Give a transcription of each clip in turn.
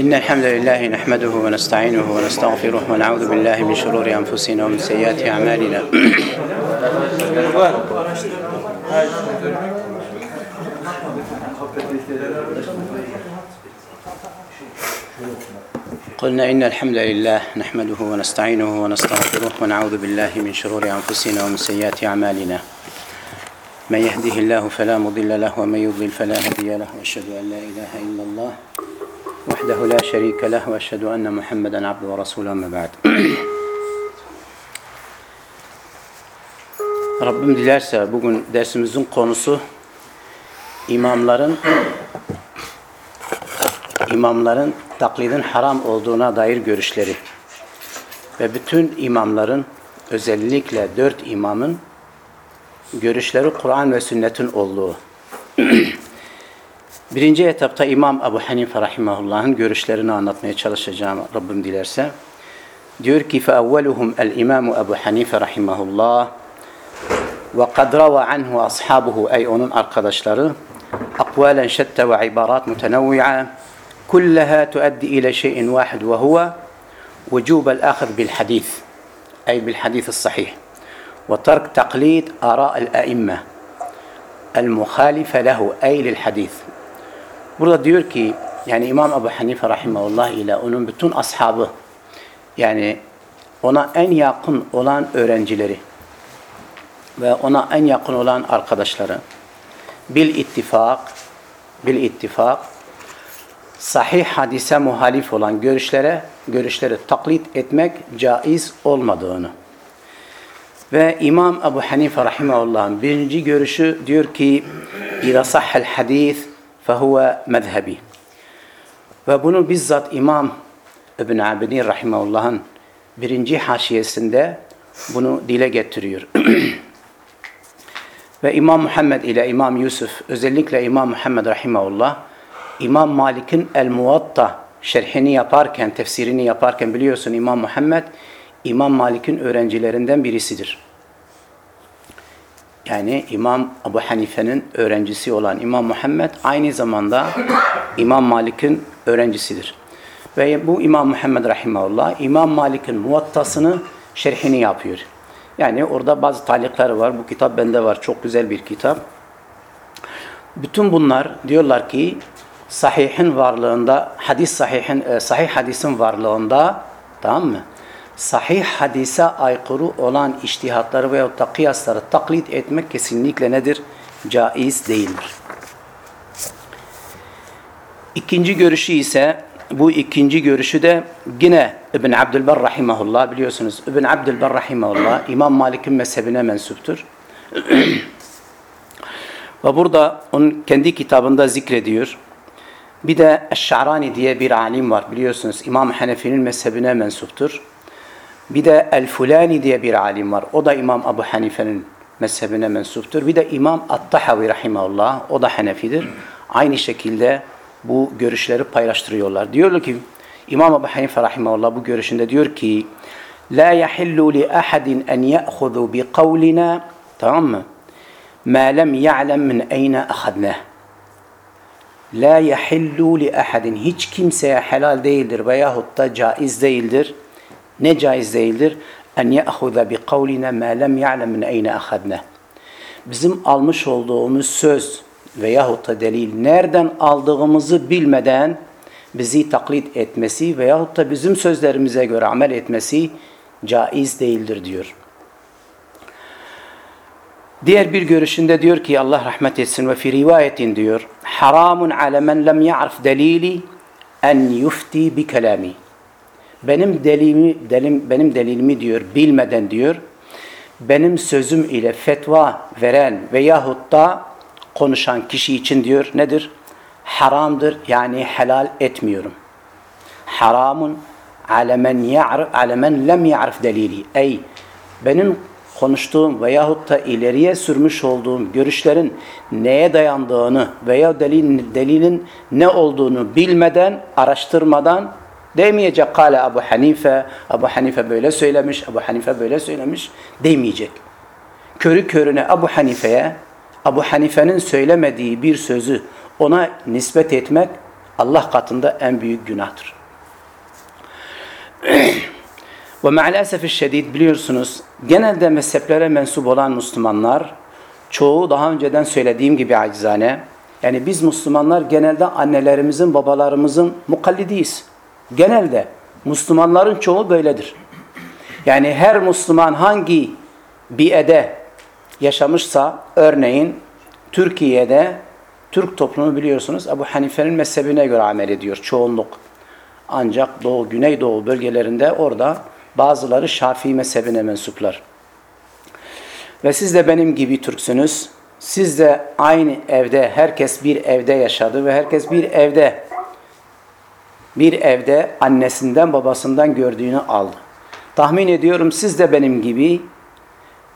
إن الحمد لله نحمده ونستعينه ونستغفره ونعوذ بالله من شرور أنفسنا ومن سيئات أعمالنا. قلنا إن الحمد لله نحمده ونستعينه ونستغفره ونعوذ بالله من شرور أنفسنا ومن سيئات أعمالنا. من يهده الله فلا مضل له ومن يضلل فلا هادي له واشهد ان لا اله الا الله وحده لا شريك له واشهد ان محمدا عبده ورسوله اما بعد Rabbim dilerse bugün dersimizin konusu imamların imamların taklidin haram olduğuna dair görüşleri. Ve bütün imamların özellikle dört imamın görüşleri Kur'an ve sünnetin olduğu. Birinci etapta İmam Ebu Hanife Rahimahullah'ın görüşlerini anlatmaya çalışacağım Rabbim dilerse. Diyor ki فَاَوَّلُهُمْ الْاِمَامُ Ebu Hanife Rahimahullah وَقَدْ رَوَى عَنْهُ أَصْحَابُهُ Ey onun arkadaşları أقوالا شتى وعبارات متنوعة كلها تؤدي إلى شيء واحد وهو وجوب الأخذ بالحديث أي بالحديث الصحيح وترك تقليد آراء الأئمة المخالفة له أي للحديث Burada diyor ki yani İmam Ebu Hanife Rahimahullah ile onun bütün ashabı yani ona en yakın olan öğrencileri ve ona en yakın olan arkadaşları bil ittifak bil ittifak sahih hadise muhalif olan görüşlere görüşleri taklit etmek caiz olmadığını ve İmam Ebu Hanife Rahimahullah'ın birinci görüşü diyor ki İza sahhel hadis fehuve mezhebi ve bunu bizzat İmam İbn Abidin Rahimahullah'ın birinci haşiyesinde bunu dile getiriyor. Ve İmam Muhammed ile İmam Yusuf, özellikle İmam Muhammed Rahimahullah, İmam Malik'in El-Muvatta şerhini yaparken, tefsirini yaparken biliyorsun İmam Muhammed, İmam Malik'in öğrencilerinden birisidir. Yani İmam Ebu Hanife'nin öğrencisi olan İmam Muhammed aynı zamanda İmam Malik'in öğrencisidir. Ve bu İmam Muhammed Rahimahullah, İmam Malik'in muvattasını şerhini yapıyor. Yani orada bazı talikleri var. Bu kitap bende var. Çok güzel bir kitap. Bütün bunlar diyorlar ki sahihin varlığında, hadis sahihin, e, sahih hadisin varlığında tamam mı? Sahih hadise aykırı olan iştihatları veyahut da kıyasları taklit etmek kesinlikle nedir? Caiz değildir. İkinci görüşü ise bu ikinci görüşü de yine İbn Abdülber Rahimahullah biliyorsunuz. İbn Abdülber Rahimahullah İmam Malik'in mezhebine mensuptur. Ve burada onun kendi kitabında zikrediyor. Bir de Eşşa'rani diye bir alim var biliyorsunuz. İmam Hanefi'nin mezhebine mensuptur. Bir de El-Fulani diye bir alim var. O da İmam Abu Hanife'nin mezhebine mensuptur. Bir de İmam At-Tahavi Rahimahullah. O da Hanefidir. Aynı şekilde bu görüşleri paylaştırıyorlar. Diyorlar ki İmam Ebu Hanife rahimehullah bu görüşünde diyor ki la yahillu li ahadin en ya'khudhu bi kavlina tamam mı? Ma lem ya'lem min ayna akhadna. La yahillu li ahadin hiç kimseye helal değildir veyahut da caiz değildir. Ne caiz değildir? En ya'khudha bi kavlina ma lem ya'lem min ayna akhadna. Bizim almış olduğumuz söz veyahut da delil nereden aldığımızı bilmeden bizi taklit etmesi veyahut da bizim sözlerimize göre amel etmesi caiz değildir diyor. Diğer bir görüşünde diyor ki Allah rahmet etsin ve fi rivayetin diyor haramun ale men lem ya'rif delili en yufti bi kelami. Benim delilimi, delim, benim delilimi diyor bilmeden diyor benim sözüm ile fetva veren veyahut da konuşan kişi için diyor nedir? Haramdır yani helal etmiyorum. Haramun alemen ya'rif alemen lem ya'rif delili. Ey benim konuştuğum veyahut da ileriye sürmüş olduğum görüşlerin neye dayandığını veya delilin, delilin ne olduğunu bilmeden, araştırmadan demeyecek. Kale Ebu Hanife, Ebu Hanife böyle söylemiş, Ebu Hanife böyle söylemiş demeyecek. Körü körüne Ebu Hanife'ye Abu Hanife'nin söylemediği bir sözü ona nispet etmek Allah katında en büyük günahtır. Ve maalesef şiddet biliyorsunuz genelde mezheplere mensup olan Müslümanlar çoğu daha önceden söylediğim gibi acizane yani biz Müslümanlar genelde annelerimizin babalarımızın mukallidiyiz. Genelde Müslümanların çoğu böyledir. Yani her Müslüman hangi biede yaşamışsa örneğin Türkiye'de Türk toplumu biliyorsunuz Ebu Hanife'nin mezhebine göre amel ediyor çoğunluk. Ancak Doğu, Güneydoğu bölgelerinde orada bazıları Şafii mezhebine mensuplar. Ve siz de benim gibi Türksünüz. Siz de aynı evde, herkes bir evde yaşadı ve herkes bir evde bir evde annesinden babasından gördüğünü aldı. Tahmin ediyorum siz de benim gibi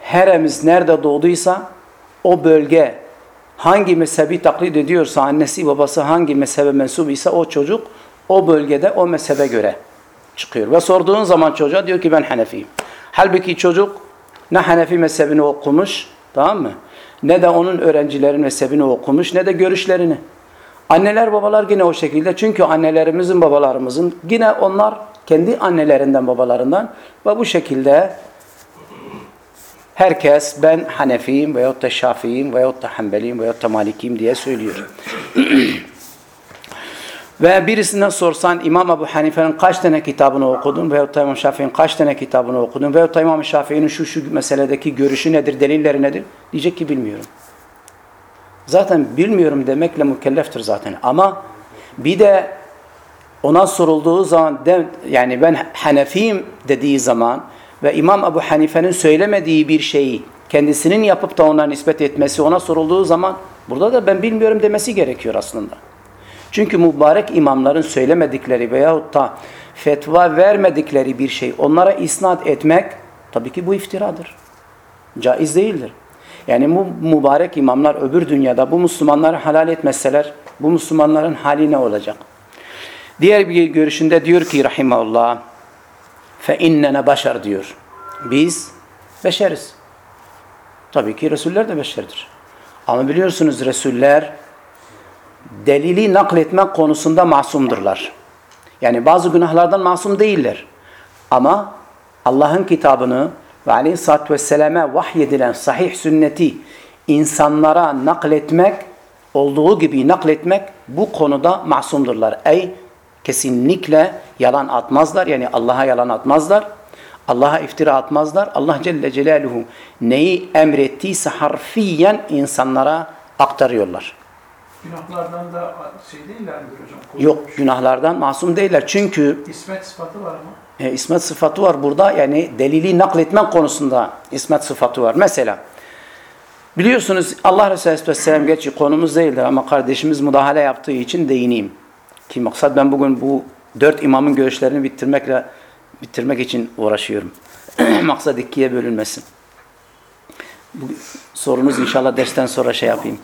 heremiz nerede doğduysa o bölge hangi mezhebi taklit ediyorsa annesi babası hangi mezhebe mensup ise o çocuk o bölgede o mezhebe göre çıkıyor. Ve sorduğun zaman çocuğa diyor ki ben Hanefiyim. Halbuki çocuk ne Hanefi mezhebini okumuş tamam mı? Ne de onun öğrencilerin mezhebini okumuş ne de görüşlerini. Anneler babalar yine o şekilde. Çünkü annelerimizin babalarımızın yine onlar kendi annelerinden babalarından ve bu şekilde herkes ben Hanefiyim veyahut da Şafiyim veyahut da Hanbeliyim veyahut da Malikiyim diye söylüyor. Ve birisinden sorsan İmam Ebu Hanife'nin kaç tane kitabını okudun veyahut da İmam Şafii'nin kaç tane kitabını okudun veyahut da İmam Şafii'nin şu şu meseledeki görüşü nedir, delilleri nedir? Diyecek ki bilmiyorum. Zaten bilmiyorum demekle mükelleftir zaten. Ama bir de ona sorulduğu zaman de, yani ben Hanefiyim dediği zaman ve İmam Ebu Hanife'nin söylemediği bir şeyi kendisinin yapıp da ona nispet etmesi ona sorulduğu zaman burada da ben bilmiyorum demesi gerekiyor aslında. Çünkü mübarek imamların söylemedikleri veyahut da fetva vermedikleri bir şey onlara isnat etmek tabii ki bu iftiradır. Caiz değildir. Yani bu mübarek imamlar öbür dünyada bu Müslümanları halal etmeseler bu Müslümanların hali ne olacak? Diğer bir görüşünde diyor ki rahimahullah fe innene başar diyor. Biz beşeriz. Tabii ki Resuller de beşerdir. Ama biliyorsunuz Resuller delili nakletmek konusunda masumdurlar. Yani bazı günahlardan masum değiller. Ama Allah'ın kitabını ve aleyhissalatü vesselam'a vahyedilen sahih sünneti insanlara nakletmek, olduğu gibi nakletmek bu konuda masumdurlar. Ey kesinlikle yalan atmazlar. Yani Allah'a yalan atmazlar. Allah'a iftira atmazlar. Allah Celle Celaluhu neyi emrettiyse harfiyen insanlara aktarıyorlar. Günahlardan da şey değiller midir hocam? Yok günahlardan masum değiller. Çünkü İsmet sıfatı var mı? E, ismet sıfatı var burada. Yani delili nakletmek konusunda ismet sıfatı var. Mesela biliyorsunuz Allah Resulü Aleyhisselam geçi konumuz değildir ama kardeşimiz müdahale yaptığı için değineyim. Ki maksat ben bugün bu dört imamın görüşlerini bitirmekle bitirmek için uğraşıyorum. maksat ikiye bölünmesin. Bu sorunuz inşallah dersten sonra şey yapayım.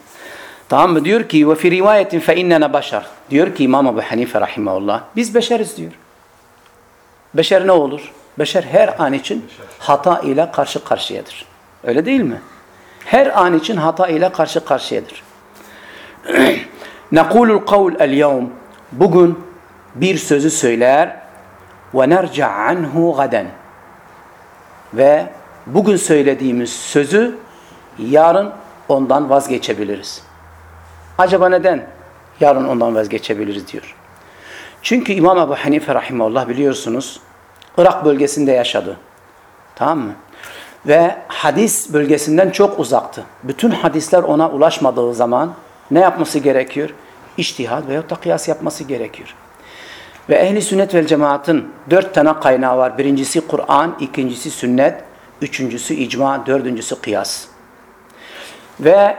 Tamam mı? Diyor ki ve fi rivayetin fe innena başar. Diyor ki İmam Ebu Hanife rahimahullah biz beşeriz diyor. Beşer ne olur? Beşer her an için hata ile karşı karşıyadır. Öyle değil mi? Her an için hata ile karşı karşıyadır. Nekulul kavl el yevm. Bugün bir sözü söyler ve nerca anhu gaden. Ve bugün söylediğimiz sözü yarın ondan vazgeçebiliriz. Acaba neden yarın ondan vazgeçebiliriz diyor. Çünkü İmam Ebu Hanife rahimahullah biliyorsunuz Irak bölgesinde yaşadı. Tamam mı? Ve hadis bölgesinden çok uzaktı. Bütün hadisler ona ulaşmadığı zaman ne yapması gerekiyor? İçtihad veyahut da kıyas yapması gerekiyor. Ve ehli sünnet vel cemaatın dört tane kaynağı var. Birincisi Kur'an, ikincisi sünnet, üçüncüsü icma, dördüncüsü kıyas. Ve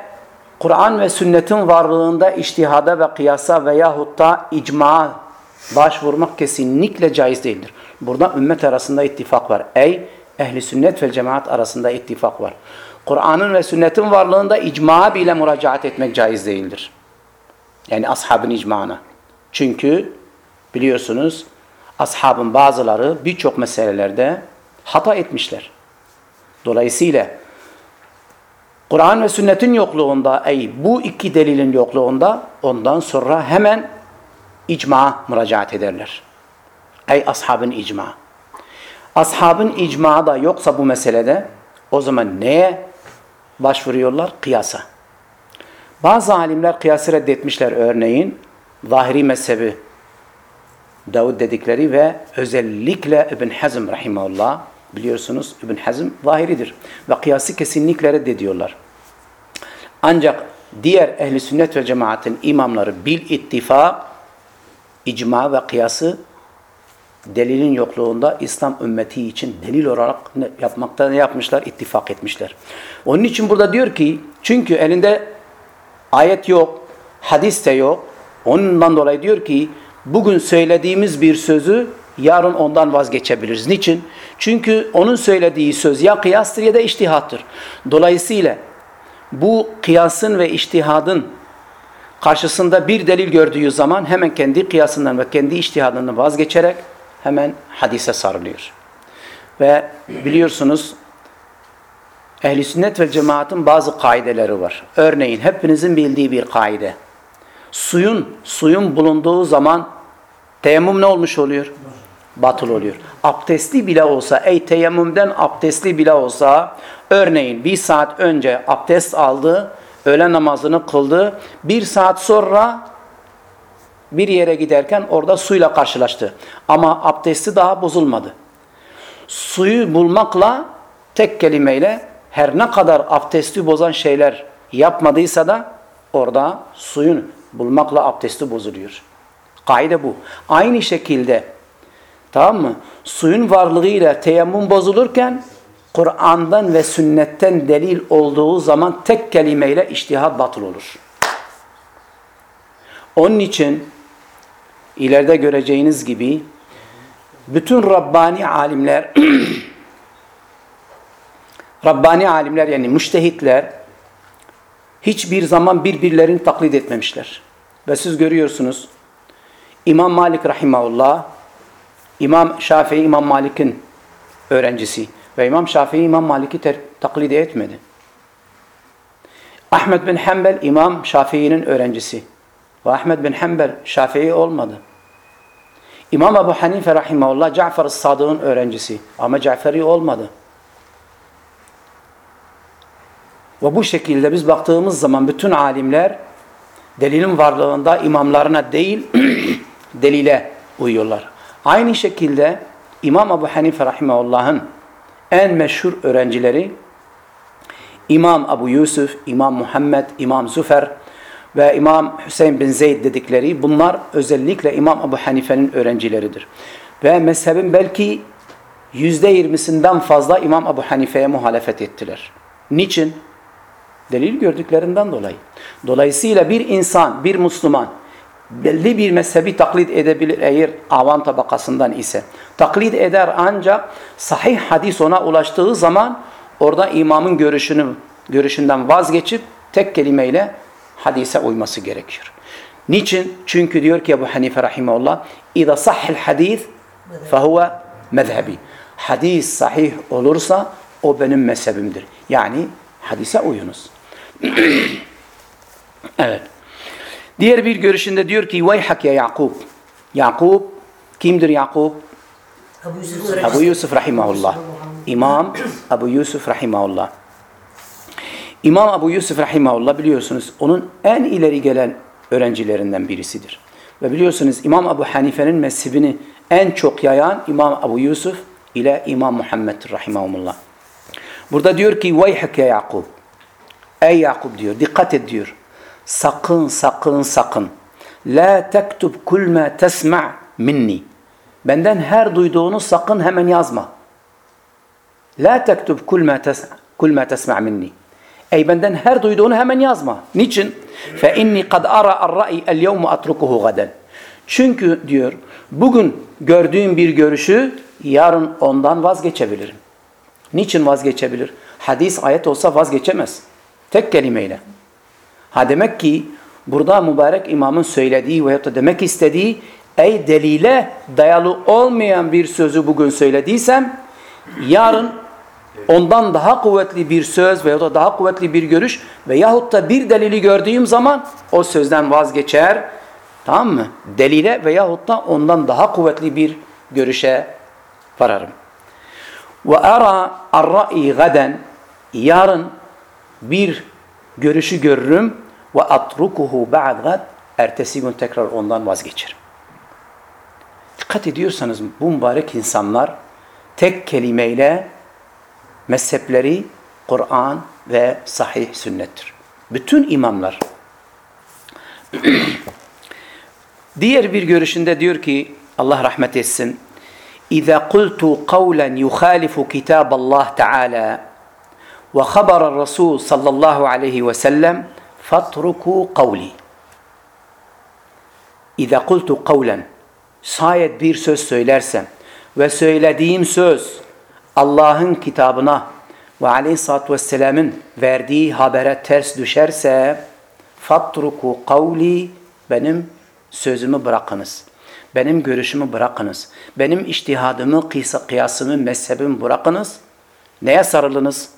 Kur'an ve sünnetin varlığında iştihada ve kıyasa veyahut da icmaa başvurmak kesinlikle caiz değildir. Burada ümmet arasında ittifak var. Ey ehli sünnet ve cemaat arasında ittifak var. Kur'an'ın ve sünnetin varlığında icma bile müracaat etmek caiz değildir. Yani ashabın icmana. Çünkü biliyorsunuz ashabın bazıları birçok meselelerde hata etmişler. Dolayısıyla Kur'an ve sünnetin yokluğunda, ey bu iki delilin yokluğunda ondan sonra hemen icma müracaat ederler. Ey ashabın icma. Ashabın icma da yoksa bu meselede o zaman neye başvuruyorlar? Kıyasa. Bazı alimler kıyası reddetmişler örneğin. Zahiri mezhebi Davud dedikleri ve özellikle İbn Hazm rahimahullah biliyorsunuz İbn Hazm zahiridir ve kıyası kesinlikle reddediyorlar. Ancak diğer ehli sünnet ve cemaatin imamları bil ittifak icma ve kıyası delilin yokluğunda İslam ümmeti için delil olarak ne yapmakta ne yapmışlar? İttifak etmişler. Onun için burada diyor ki çünkü elinde ayet yok, hadis de yok. Ondan dolayı diyor ki bugün söylediğimiz bir sözü yarın ondan vazgeçebiliriz. Niçin? Çünkü onun söylediği söz ya kıyastır ya da iştihattır. Dolayısıyla bu kıyasın ve iştihadın karşısında bir delil gördüğü zaman hemen kendi kıyasından ve kendi iştihadından vazgeçerek hemen hadise sarılıyor. Ve biliyorsunuz ehli sünnet ve cemaatin bazı kaideleri var. Örneğin hepinizin bildiği bir kaide. Suyun suyun bulunduğu zaman teyemmüm ne olmuş oluyor? Batıl oluyor. Abdestli bile olsa, ey teyemmümden abdestli bile olsa, örneğin bir saat önce abdest aldı, öğle namazını kıldı, bir saat sonra bir yere giderken orada suyla karşılaştı. Ama abdesti daha bozulmadı. Suyu bulmakla tek kelimeyle her ne kadar abdesti bozan şeyler yapmadıysa da orada suyun bulmakla abdesti bozuluyor. Kaide bu. Aynı şekilde tamam mı? Suyun varlığıyla teyemmüm bozulurken Kur'an'dan ve sünnetten delil olduğu zaman tek kelimeyle iştihad batıl olur. Onun için ileride göreceğiniz gibi bütün Rabbani alimler Rabbani alimler yani müştehitler hiçbir zaman birbirlerini taklit etmemişler. Ve siz görüyorsunuz İmam Malik rahimahullah İmam Şafii İmam Malik'in öğrencisi ve İmam Şafii İmam Malik'i taklit etmedi. Ahmed bin Hanbel İmam Şafii'nin öğrencisi ve Ahmed bin Hanbel Şafii olmadı. İmam Ebu Hanife rahimahullah Cafer-ı Sadık'ın öğrencisi ama Caferi olmadı. Ve bu şekilde biz baktığımız zaman bütün alimler delilin varlığında imamlarına değil delile uyuyorlar. Aynı şekilde İmam Ebu Hanife rahimahullah'ın en meşhur öğrencileri İmam Ebu Yusuf, İmam Muhammed, İmam Züfer ve İmam Hüseyin bin Zeyd dedikleri bunlar özellikle İmam Ebu Hanife'nin öğrencileridir. Ve mezhebin belki yüzde yirmisinden fazla İmam Ebu Hanife'ye muhalefet ettiler. Niçin? Delil gördüklerinden dolayı. Dolayısıyla bir insan, bir Müslüman belli bir mezhebi taklit edebilir eğer avam tabakasından ise. Taklit eder ancak sahih hadis ona ulaştığı zaman orada imamın görüşünü, görüşünden vazgeçip tek kelimeyle hadise uyması gerekiyor. Niçin? Çünkü diyor ki Ebu Hanife rahimahullah اِذَا صَحِّ الْحَد۪يث فَهُوَ مَذْهَبî Hadis sahih olursa o benim mezhebimdir. Yani hadise uyunuz. evet. Diğer bir görüşünde diyor ki Veyhak ya Yakub. Yakub kimdir Yakub? Ebu Yusuf Ebu Yusuf rahimahullah. İmam Ebu Yusuf rahimahullah. İmam Ebu Yusuf rahimahullah biliyorsunuz onun en ileri gelen öğrencilerinden birisidir. Ve biliyorsunuz İmam Ebu Hanife'nin mezhebini en çok yayan İmam Ebu Yusuf ile İmam Muhammed rahimahumullah. Burada diyor ki Veyhak ya Yakub. Ey Yakub diyor dikkat et diyor. Sakın sakın sakın. La tektub kul ma tesma' minni. Benden her duyduğunu sakın hemen yazma. La tektub kul ma tesma' kul ma tesma' minni. Ey benden her duyduğunu hemen yazma. Niçin? Fe inni kad ara ar-ra'i el-yevmu atrukuhu gaden. Çünkü diyor bugün gördüğüm bir görüşü yarın ondan vazgeçebilirim. Niçin vazgeçebilir? Hadis ayet olsa vazgeçemez. Tek kelimeyle. Ha demek ki burada mübarek imamın söylediği veyahut da demek istediği ey delile dayalı olmayan bir sözü bugün söylediysem yarın ondan daha kuvvetli bir söz veyahut da daha kuvvetli bir görüş veyahut da bir delili gördüğüm zaman o sözden vazgeçer. Tamam mı? Delile veyahut da ondan daha kuvvetli bir görüşe vararım. Ve ara ar-ra'i gaden yarın bir görüşü görürüm ve atrukuhu ba'd ertesi gün tekrar ondan vazgeçerim. Dikkat ediyorsanız bu mübarek insanlar tek kelimeyle mezhepleri Kur'an ve sahih sünnettir. Bütün imamlar. Diğer bir görüşünde diyor ki Allah rahmet etsin. İza qultu kavlen yukhalifu kitab Allah Teala ve habara Resul sallallahu aleyhi ve sellem fatruku kavli. İza qultu kavlen şayet bir söz söylersem ve söylediğim söz Allah'ın kitabına ve aleyhissalatü vesselam'ın verdiği habere ters düşerse fatruku kavli benim sözümü bırakınız. Benim görüşümü bırakınız. Benim iştihadımı, kıyasımı, mezhebimi bırakınız. Neye sarılınız?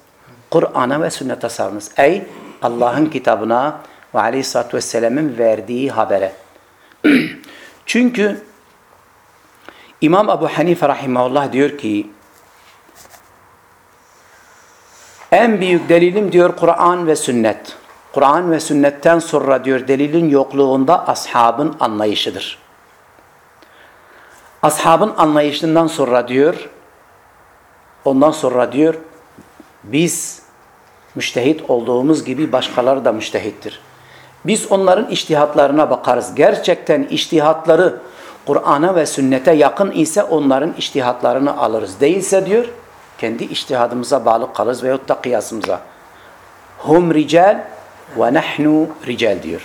Kur'an'a ve sünnete sarılınız. Ey Allah'ın kitabına ve aleyhissalatü vesselam'ın verdiği habere. Çünkü İmam Ebu Hanife rahimahullah diyor ki en büyük delilim diyor Kur'an ve sünnet. Kur'an ve sünnetten sonra diyor delilin yokluğunda ashabın anlayışıdır. Ashabın anlayışından sonra diyor ondan sonra diyor biz müştehit olduğumuz gibi başkaları da müştehittir. Biz onların iştihatlarına bakarız. Gerçekten iştihatları Kur'an'a ve sünnete yakın ise onların iştihatlarını alırız. Değilse diyor kendi iştihadımıza bağlı kalırız veyahut da kıyasımıza. Hum rical ve nahnu rical diyor.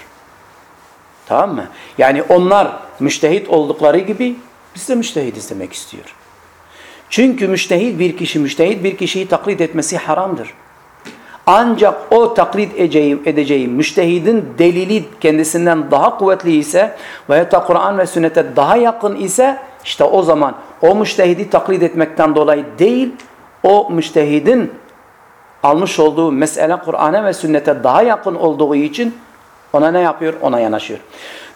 Tamam mı? Yani onlar müştehit oldukları gibi biz de müştehidiz demek istiyor. Çünkü müştehit bir kişi, müştehit bir kişiyi taklit etmesi haramdır. Ancak o taklit edeceği, edeceği müştehidin delili kendisinden daha kuvvetli ise veya da Kur'an ve sünnete daha yakın ise işte o zaman o müştehidi taklit etmekten dolayı değil, o müştehidin almış olduğu mesele Kur'an'a ve sünnete daha yakın olduğu için ona ne yapıyor? Ona yanaşıyor.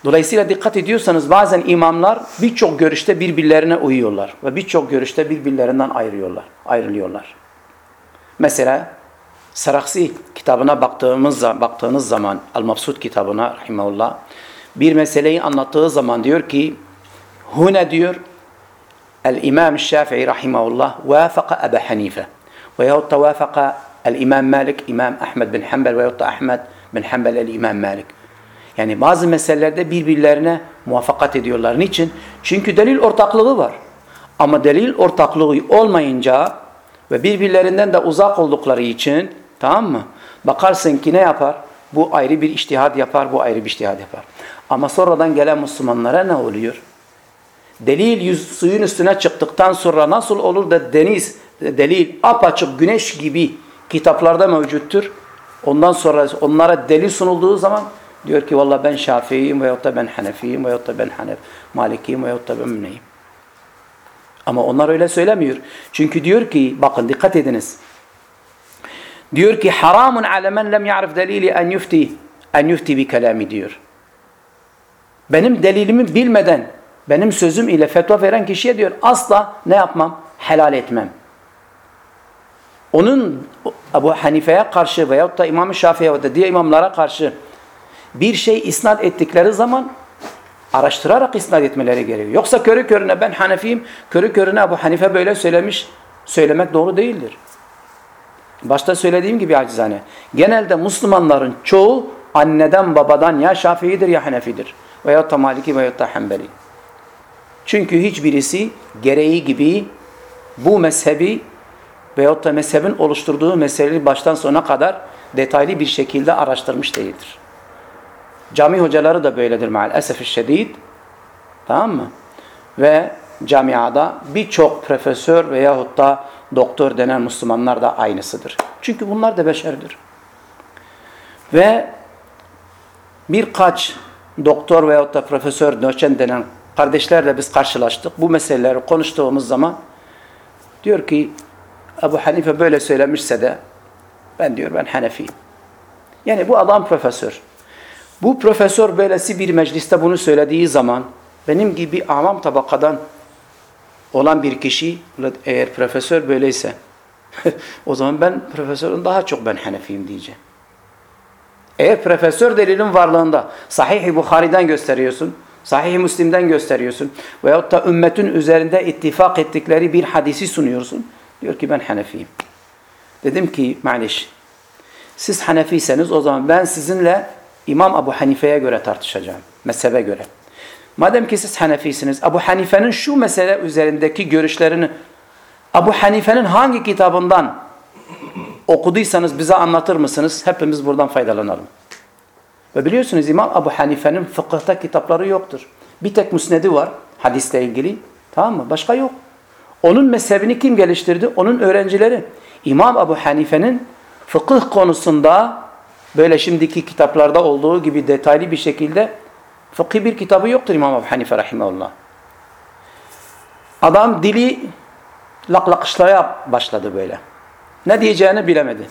Dolayısıyla dikkat ediyorsanız bazen imamlar birçok görüşte birbirlerine uyuyorlar ve birçok görüşte birbirlerinden ayırıyorlar, ayrılıyorlar. Mesela Saraksi kitabına baktığımız baktığınız zaman Al-Mabsut kitabına rahimahullah bir meseleyi anlattığı zaman diyor ki hune diyor El-İmam Şafii rahimahullah vafaka Ebu Hanife veyahut da vafaka El-İmam Malik İmam Ahmed bin Hanbel veyahut da Ahmed bin Hanbel El-İmam Malik yani bazı meselelerde birbirlerine muvaffakat ediyorlar. Niçin? Çünkü delil ortaklığı var. Ama delil ortaklığı olmayınca ve birbirlerinden de uzak oldukları için tamam mı? Bakarsın ki ne yapar? Bu ayrı bir iştihad yapar, bu ayrı bir iştihad yapar. Ama sonradan gelen Müslümanlara ne oluyor? Delil yüz, suyun üstüne çıktıktan sonra nasıl olur da deniz, delil apaçık güneş gibi kitaplarda mevcuttur. Ondan sonra onlara delil sunulduğu zaman diyor ki valla ben Şafii'yim veyahut da ben Hanefiyim veyahut da ben Hanef, Malikiyim veyahut da ben neyim. Ama onlar öyle söylemiyor. Çünkü diyor ki bakın dikkat ediniz. Diyor ki haramun ale men lem ya'rif delili en yufti en yufti bi kelami diyor. Benim delilimi bilmeden benim sözüm ile fetva veren kişiye diyor asla ne yapmam? Helal etmem. Onun Ebu Hanife'ye karşı veyahut da İmam-ı Şafii'ye ve diğer imamlara karşı bir şey isnat ettikleri zaman araştırarak isnat etmeleri gerekiyor. Yoksa körü körüne ben Hanefiyim, körü körüne Ebu Hanife böyle söylemiş, söylemek doğru değildir. Başta söylediğim gibi acizane. Genelde Müslümanların çoğu anneden babadan ya Şafii'dir ya Hanefi'dir. Veyahut da Maliki veyahut da Hanbeli. Çünkü hiçbirisi gereği gibi bu mezhebi veyahut da mezhebin oluşturduğu meseleleri baştan sona kadar detaylı bir şekilde araştırmış değildir. Cami hocaları da böyledir maalesef şiddet. Tamam mı? Ve camiada birçok profesör veyahut da doktor denen Müslümanlar da aynısıdır. Çünkü bunlar da beşerdir. Ve birkaç doktor veyahut da profesör, doçent denen kardeşlerle biz karşılaştık. Bu meseleleri konuştuğumuz zaman diyor ki Ebu Hanife böyle söylemişse de ben diyor ben Hanefiyim. Yani bu adam profesör. Bu profesör böylesi bir mecliste bunu söylediği zaman benim gibi avam tabakadan olan bir kişi eğer profesör böyleyse o zaman ben profesörün daha çok ben Hanefiyim diyeceğim. Eğer profesör delilin varlığında Sahih-i Bukhari'den gösteriyorsun, Sahih-i Müslim'den gösteriyorsun veyahut da ümmetin üzerinde ittifak ettikleri bir hadisi sunuyorsun. Diyor ki ben Hanefiyim. Dedim ki maliş siz Hanefiyseniz o zaman ben sizinle İmam Ebu Hanife'ye göre tartışacağım. Mezhebe göre. Madem ki siz Hanefisiniz, Ebu Hanife'nin şu mesele üzerindeki görüşlerini Ebu Hanife'nin hangi kitabından okuduysanız bize anlatır mısınız? Hepimiz buradan faydalanalım. Ve biliyorsunuz İmam Ebu Hanife'nin fıkıhta kitapları yoktur. Bir tek müsnedi var hadisle ilgili. Tamam mı? Başka yok. Onun mezhebini kim geliştirdi? Onun öğrencileri. İmam Ebu Hanife'nin fıkıh konusunda böyle şimdiki kitaplarda olduğu gibi detaylı bir şekilde fıkhi bir kitabı yoktur İmam Ebu Hanife rahimahullah. Adam dili laklakışlaya başladı böyle. Ne diyeceğini bilemedi.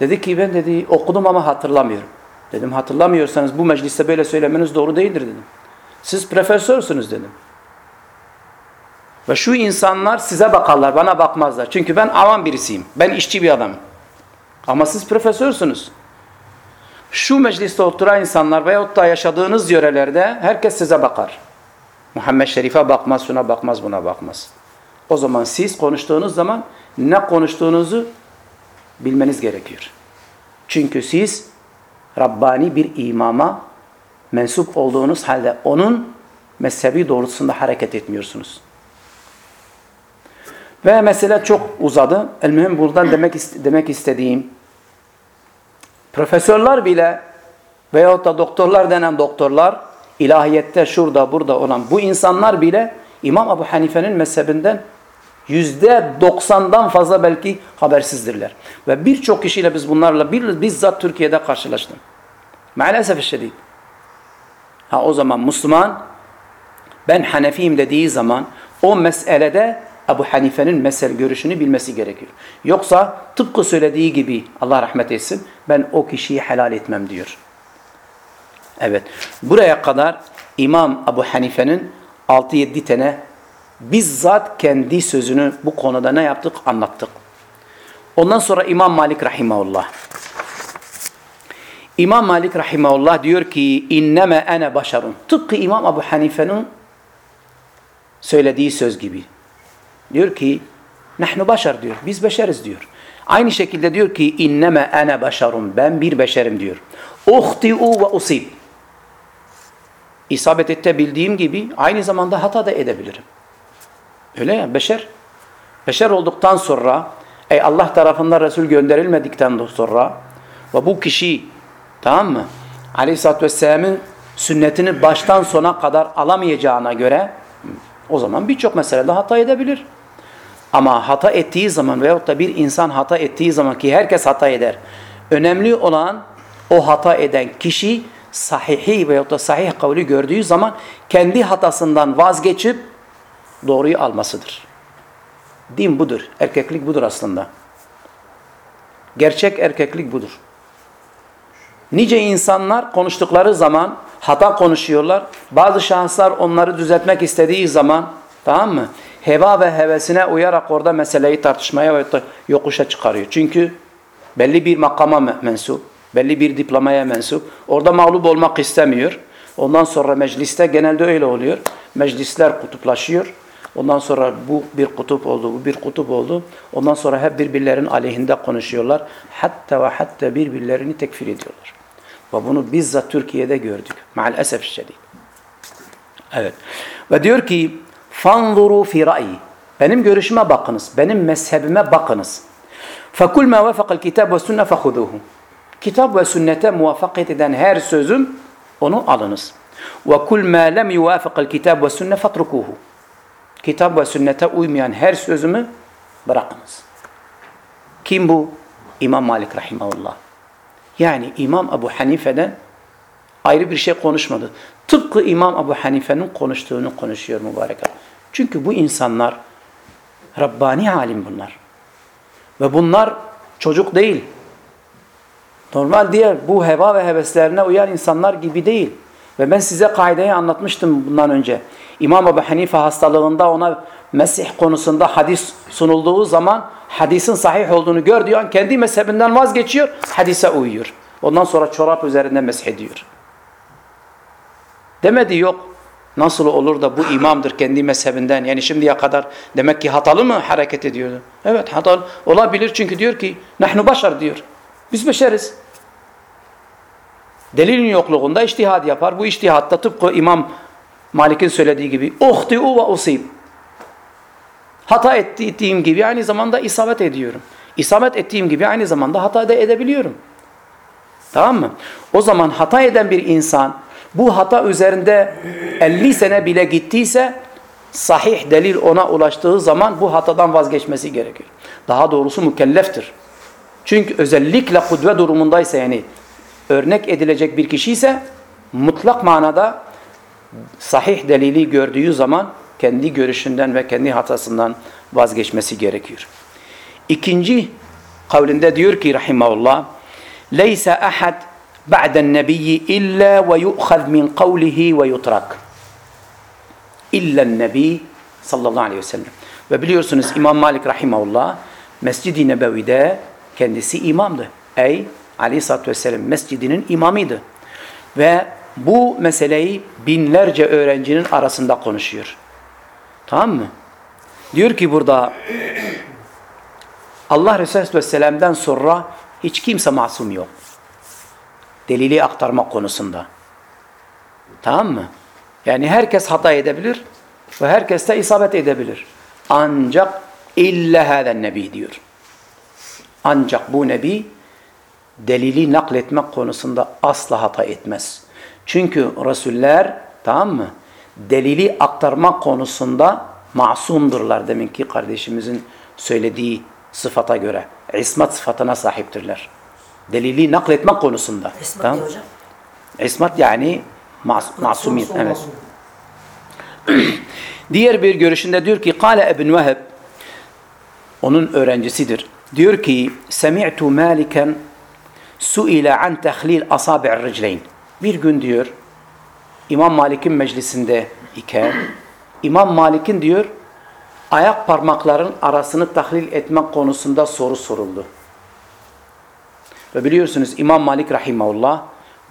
Dedi ki ben dedi okudum ama hatırlamıyorum. Dedim hatırlamıyorsanız bu mecliste böyle söylemeniz doğru değildir dedim. Siz profesörsünüz dedim. Ve şu insanlar size bakarlar, bana bakmazlar. Çünkü ben avam birisiyim. Ben işçi bir adamım. Ama siz profesörsünüz. Şu mecliste oturan insanlar veyahut da yaşadığınız yörelerde herkes size bakar. Muhammed Şerif'e bakmaz, şuna bakmaz, buna bakmaz. O zaman siz konuştuğunuz zaman ne konuştuğunuzu bilmeniz gerekiyor. Çünkü siz Rabbani bir imama mensup olduğunuz halde onun mezhebi doğrultusunda hareket etmiyorsunuz. Ve mesele çok uzadı. El-mühim buradan demek, demek istediğim profesörler bile veyahut da doktorlar denen doktorlar ilahiyette şurada burada olan bu insanlar bile İmam Ebu Hanife'nin mezhebinden yüzde doksandan fazla belki habersizdirler. Ve birçok kişiyle biz bunlarla bir, bizzat Türkiye'de karşılaştım. Maalesef şiddet. Ha o zaman Müslüman ben Hanefiyim dediği zaman o meselede Ebu Hanife'nin mesel görüşünü bilmesi gerekiyor. Yoksa tıpkı söylediği gibi Allah rahmet etsin ben o kişiyi helal etmem diyor. Evet. Buraya kadar İmam Ebu Hanife'nin 6-7 tane bizzat kendi sözünü bu konuda ne yaptık? Anlattık. Ondan sonra İmam Malik Rahimahullah. İmam Malik Rahimahullah diyor ki inneme ene başarun. Tıpkı İmam Ebu Hanife'nin söylediği söz gibi. Diyor ki nahnu başar diyor. Biz beşeriz diyor. Aynı şekilde diyor ki inneme ene başarun. Ben bir beşerim diyor. Uhti'u ve usib. İsabet edebildiğim gibi aynı zamanda hata da edebilirim. Öyle ya beşer. Beşer olduktan sonra ey Allah tarafından Resul gönderilmedikten sonra ve bu kişi tamam mı? Aleyhisselatü Vesselam'ın sünnetini baştan sona kadar alamayacağına göre o zaman birçok meselede hata edebilir. Ama hata ettiği zaman veyahut da bir insan hata ettiği zaman ki herkes hata eder. Önemli olan o hata eden kişi sahihi veyahut da sahih kavli gördüğü zaman kendi hatasından vazgeçip doğruyu almasıdır. Din budur. Erkeklik budur aslında. Gerçek erkeklik budur. Nice insanlar konuştukları zaman hata konuşuyorlar. Bazı şahıslar onları düzeltmek istediği zaman tamam mı? Heva ve hevesine uyarak orada meseleyi tartışmaya ve yokuşa çıkarıyor. Çünkü belli bir makama mensup, belli bir diplomaya mensup. Orada mağlup olmak istemiyor. Ondan sonra mecliste genelde öyle oluyor. Meclisler kutuplaşıyor. Ondan sonra bu bir kutup oldu, bu bir kutup oldu. Ondan sonra hep birbirlerinin aleyhinde konuşuyorlar. Hatta ve hatta birbirlerini tekfir ediyorlar. Ve bunu bizzat Türkiye'de gördük. Maalesef şiddet. Evet. Ve diyor ki fanzuru fi ra'yi. Benim görüşüme bakınız. Benim mezhebime bakınız. Fekul ma vafakal kitab ve sünne fehuduhu. Kitap ve sünnete muvaffakat eden her sözüm onu alınız. Ve kul ma lem yuvafakal kitab ve sünne fatrukuhu. Kitap ve sünnete uymayan her sözümü bırakınız. Kim bu? İmam Malik rahimahullah. Yani İmam Ebu Hanife'den ayrı bir şey konuşmadı. Tıpkı İmam Ebu Hanife'nin konuştuğunu konuşuyor mübarek Çünkü bu insanlar Rabbani alim bunlar. Ve bunlar çocuk değil. Normal diğer bu heva ve heveslerine uyan insanlar gibi değil. Ve ben size kaideyi anlatmıştım bundan önce. İmam Ebu Hanife hastalığında ona Mesih konusunda hadis sunulduğu zaman hadisin sahih olduğunu gördüğü an kendi mezhebinden vazgeçiyor, hadise uyuyor. Ondan sonra çorap üzerinde mesh ediyor. Demedi yok. Nasıl olur da bu imamdır kendi mezhebinden. Yani şimdiye kadar demek ki hatalı mı hareket ediyordu? Evet hatalı olabilir çünkü diyor ki nahnu başar diyor. Biz beşeriz. Delilin yokluğunda iştihad yapar. Bu iştihatta tıpkı İmam Malik'in söylediği gibi uhti'u ve usib. Hata ettiğim gibi aynı zamanda isabet ediyorum. İsabet ettiğim gibi aynı zamanda hata da edebiliyorum. Tamam mı? O zaman hata eden bir insan bu hata üzerinde 50 sene bile gittiyse sahih delil ona ulaştığı zaman bu hatadan vazgeçmesi gerekir. Daha doğrusu mükelleftir. Çünkü özellikle kudve durumundaysa yani örnek edilecek bir kişi ise mutlak manada sahih delili gördüğü zaman kendi görüşünden ve kendi hatasından vazgeçmesi gerekiyor. İkinci kavlinde diyor ki rahimahullah leysa ahad illa ve yu'khaz min kavlihi ve yutrak. İllen nebi sallallahu aleyhi ve sellem. Ve biliyorsunuz İmam Malik rahimahullah Mescid-i Nebevi'de kendisi imamdı. Ey aleyhissalatü vesselam mescidinin imamıydı. Ve bu meseleyi binlerce öğrencinin arasında konuşuyor. Tamam mı? Diyor ki burada Allah Resulü Vesselam'dan sonra hiç kimse masum yok. Delili aktarmak konusunda. Tamam mı? Yani herkes hata edebilir ve herkes de isabet edebilir. Ancak illa hâden nebi diyor. Ancak bu nebi delili nakletmek konusunda asla hata etmez. Çünkü Resuller tamam mı? Delili aktarmak konusunda masumdurlar demek ki kardeşimizin söylediği sıfata göre. İsmat sıfatına sahiptirler. Delili nakletmek konusunda. İsmat tamam? hocam? İsmat yani mas masumiyet. Masum, Evet. Diğer bir görüşünde diyor ki Kale İbn Veheb onun öğrencisidir. Diyor ki Semi'tu Maliken suile an tahlil asabi'ir ricleyn. Bir gün diyor İmam Malik'in meclisinde iken İmam Malik'in diyor ayak parmakların arasını tahlil etmek konusunda soru soruldu. Ve biliyorsunuz İmam Malik rahimahullah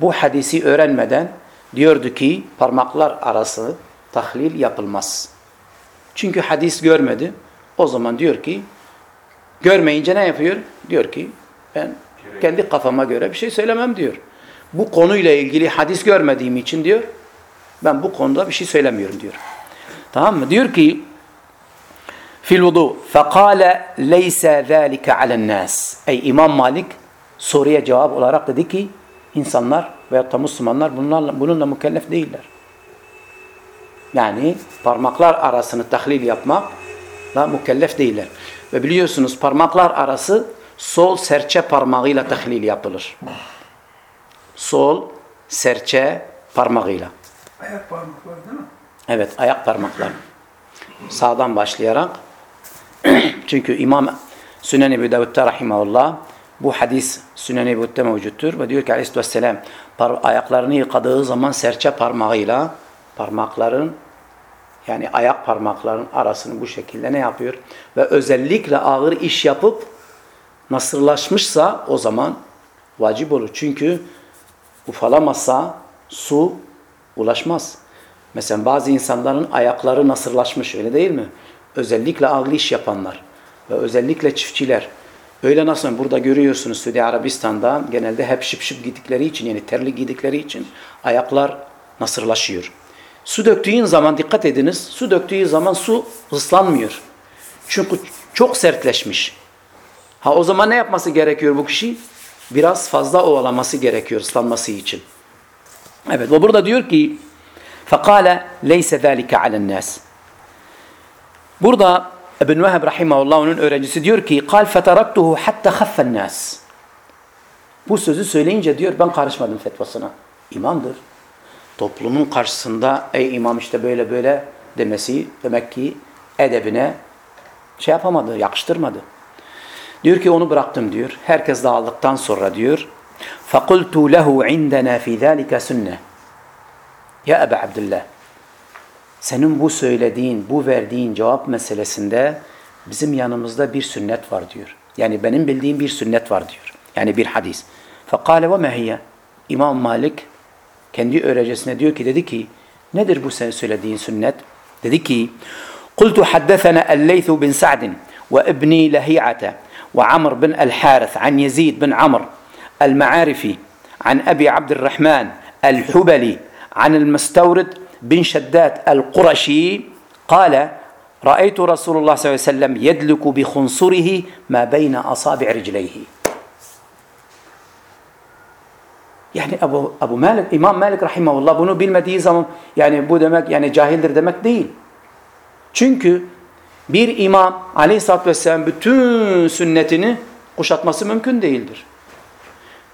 bu hadisi öğrenmeden diyordu ki parmaklar arası tahlil yapılmaz. Çünkü hadis görmedi. O zaman diyor ki görmeyince ne yapıyor? Diyor ki ben kendi kafama göre bir şey söylemem diyor. Bu konuyla ilgili hadis görmediğim için diyor ben bu konuda bir şey söylemiyorum diyor. Tamam mı? Diyor ki fil vudu fekale leyse zâlike ale'n-nâs. Ey İmam Malik soruya cevap olarak dedi ki insanlar veya da Müslümanlar bunlarla, bununla mükellef değiller. Yani parmaklar arasını tahlil yapmakla mükellef değiller. Ve biliyorsunuz parmaklar arası sol serçe parmağıyla tahlil yapılır. Sol serçe parmağıyla. Ayak parmakları değil mi? Evet ayak parmaklar. Sağdan başlayarak. Çünkü İmam Sünen Ebu Davud'da rahimahullah bu hadis Sünen Ebu Davud'da mevcuttur. Ve diyor ki aleyhisselam ayaklarını yıkadığı zaman serçe parmağıyla parmakların yani ayak parmakların arasını bu şekilde ne yapıyor? Ve özellikle ağır iş yapıp nasırlaşmışsa o zaman vacip olur. Çünkü ufalamazsa su ulaşmaz. Mesela bazı insanların ayakları nasırlaşmış öyle değil mi? Özellikle ağır iş yapanlar ve özellikle çiftçiler. Öyle nasıl burada görüyorsunuz Suudi Arabistan'da genelde hep şıp şıp gidikleri için yani terli gidikleri için ayaklar nasırlaşıyor. Su döktüğün zaman dikkat ediniz su döktüğü zaman su ıslanmıyor. Çünkü çok sertleşmiş. Ha o zaman ne yapması gerekiyor bu kişi? Biraz fazla ovalaması gerekiyor ıslanması için. Evet ve burada diyor ki فَقَالَ لَيْسَ ذَٰلِكَ عَلَى النَّاسِ Burada İbn Veheb rahimahullah onun öğrencisi diyor ki قال فَتَرَكْتُهُ حَتَّى خَفَّ النَّاسِ Bu sözü söyleyince diyor ben karışmadım fetvasına. İmamdır. Toplumun karşısında ey imam işte böyle böyle demesi demek ki edebine şey yapamadı, yakıştırmadı. Diyor ki onu bıraktım diyor. Herkes dağıldıktan sonra diyor. فَقُلْتُ لَهُ عِنْدَنَا فِي ذَٰلِكَ سُنَّةً Ya Ebu Abdullah, senin bu söylediğin, bu verdiğin cevap meselesinde bizim yanımızda bir sünnet var diyor. Yani benim bildiğim bir sünnet var diyor. Yani bir hadis. فَقَالَ وَمَا هِيَ İmam Malik kendi öğrencisine diyor ki, dedi ki, nedir bu senin söylediğin sünnet? Dedi ki, قُلْتُ حَدَّثَنَا اللَّيْثُ بن سعد وابني لهيعة وعمر بن الحارث عن يزيد بن عمرو المعارفي عن أبي عبد الرحمن الحبلي عن المستورد bin Şeddat el-Kureşi kâle Ra'eytu Resulullah sallallahu aleyhi ve sellem yedliku bi khunsurihi ma beyne asabi' ricleyhi. Yani Ebu, Ebu Malik, İmam Malik rahimahullah bunu bilmediği zaman yani bu demek yani cahildir demek değil. Çünkü bir imam aleyhissalatü vesselam bütün sünnetini kuşatması mümkün değildir.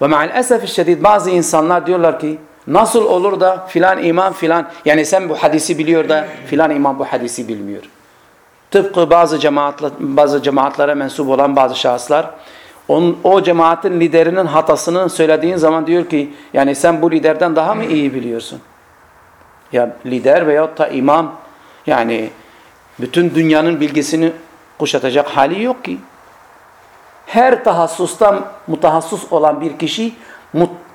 Ve maalesef şiddet bazı insanlar diyorlar ki nasıl olur da filan imam filan yani sen bu hadisi biliyor da filan imam bu hadisi bilmiyor. Tıpkı bazı cemaatler, bazı cemaatlere mensup olan bazı şahıslar onun, o cemaatin liderinin hatasını söylediğin zaman diyor ki yani sen bu liderden daha mı iyi biliyorsun? Ya lider veyahut da imam yani bütün dünyanın bilgisini kuşatacak hali yok ki. Her tahassusta mutahassus olan bir kişi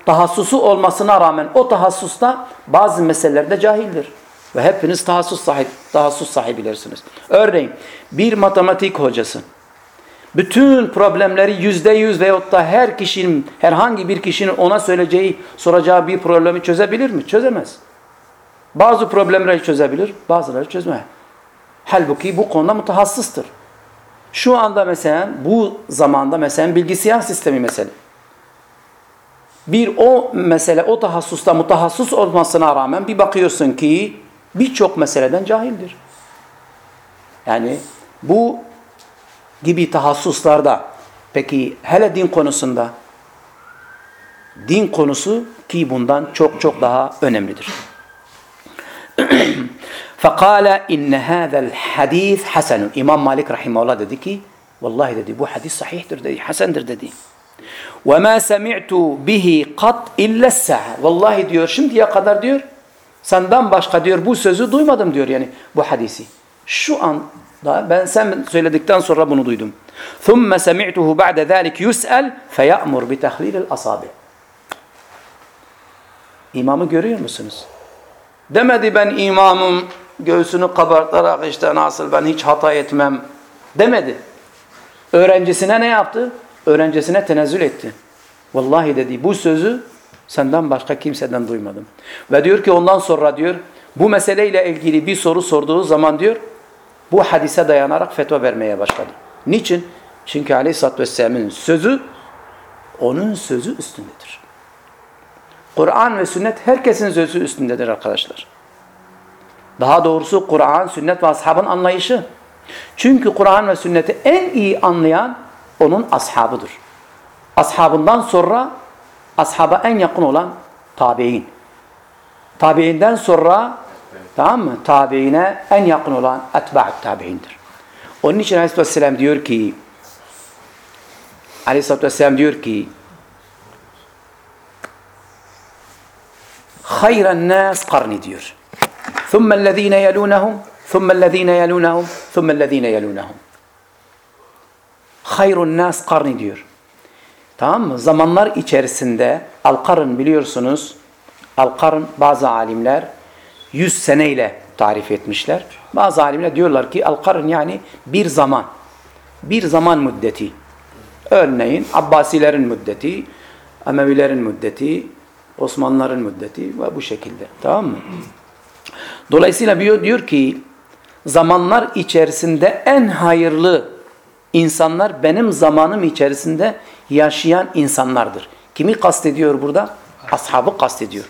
tahassusu olmasına rağmen o tahassusta bazı meselelerde cahildir. Ve hepiniz tahassus, sahip, tahassus sahibilersiniz. Örneğin bir matematik hocası bütün problemleri yüzde yüz veyahut da her kişinin, herhangi bir kişinin ona söyleyeceği, soracağı bir problemi çözebilir mi? Çözemez. Bazı problemleri çözebilir, bazıları çözmez. Halbuki bu konuda mutahassıstır. Şu anda mesela bu zamanda mesela bilgisayar sistemi mesela Bir o mesele o tahassusta mutahassıs olmasına rağmen bir bakıyorsun ki birçok meseleden cahildir. Yani bu gibi tahassuslarda peki hele din konusunda din konusu ki bundan çok çok daha önemlidir. فَقَالَ اِنَّ هَذَا الْحَد۪يث حَسَنٌ İmam Malik Rahimahullah dedi ki vallahi dedi bu hadis sahihtir dedi, hasendir dedi. Ve ma semi'tu bihi kat illa sa'a. Vallahi diyor şimdiye kadar diyor senden başka diyor bu sözü duymadım diyor yani bu hadisi. Şu an daha ben sen söyledikten sonra bunu duydum. Thumma semi'tuhu ba'de zalik yus'al feyamur bi tahlilil asabi. İmamı görüyor musunuz? Demedi ben imamım göğsünü kabartarak işte nasıl ben hiç hata etmem demedi. Öğrencisine ne yaptı? Öğrencisine tenezzül etti. Vallahi dedi bu sözü senden başka kimseden duymadım. Ve diyor ki ondan sonra diyor bu meseleyle ilgili bir soru sorduğu zaman diyor bu hadise dayanarak fetva vermeye başladı. Niçin? Çünkü aleyhissalatü vesselamın sözü onun sözü üstündedir. Kur'an ve sünnet herkesin sözü üstündedir arkadaşlar. Daha doğrusu Kur'an, sünnet ve ashabın anlayışı. Çünkü Kur'an ve sünneti en iyi anlayan onun ashabıdır. Ashabından sonra ashaba en yakın olan tabi'in. Tabi'inden sonra tamam mı? Tabi'ine en yakın olan etba'at tabi'indir. Onun için Aleyhisselatü Vesselam diyor ki Aleyhisselatü Vesselam diyor ki hayran nas karni diyor. ثُمَّ الَّذ۪ينَ يَلُونَهُمْ ثُمَّ الَّذ۪ينَ يَلُونَهُمْ ثُمَّ الَّذ۪ينَ يَلُونَهُمْ Hayrun nas karni diyor. Tamam mı? Zamanlar içerisinde Al-Karın biliyorsunuz Al-Karın bazı alimler 100 seneyle tarif etmişler. Bazı alimler diyorlar ki Al-Karın yani bir zaman. Bir zaman müddeti. Örneğin Abbasilerin müddeti, Emevilerin müddeti, Osmanlıların müddeti ve bu şekilde. Tamam mı? Dolayısıyla diyor, diyor ki zamanlar içerisinde en hayırlı insanlar benim zamanım içerisinde yaşayan insanlardır. Kimi kastediyor burada? Ashabı kastediyor.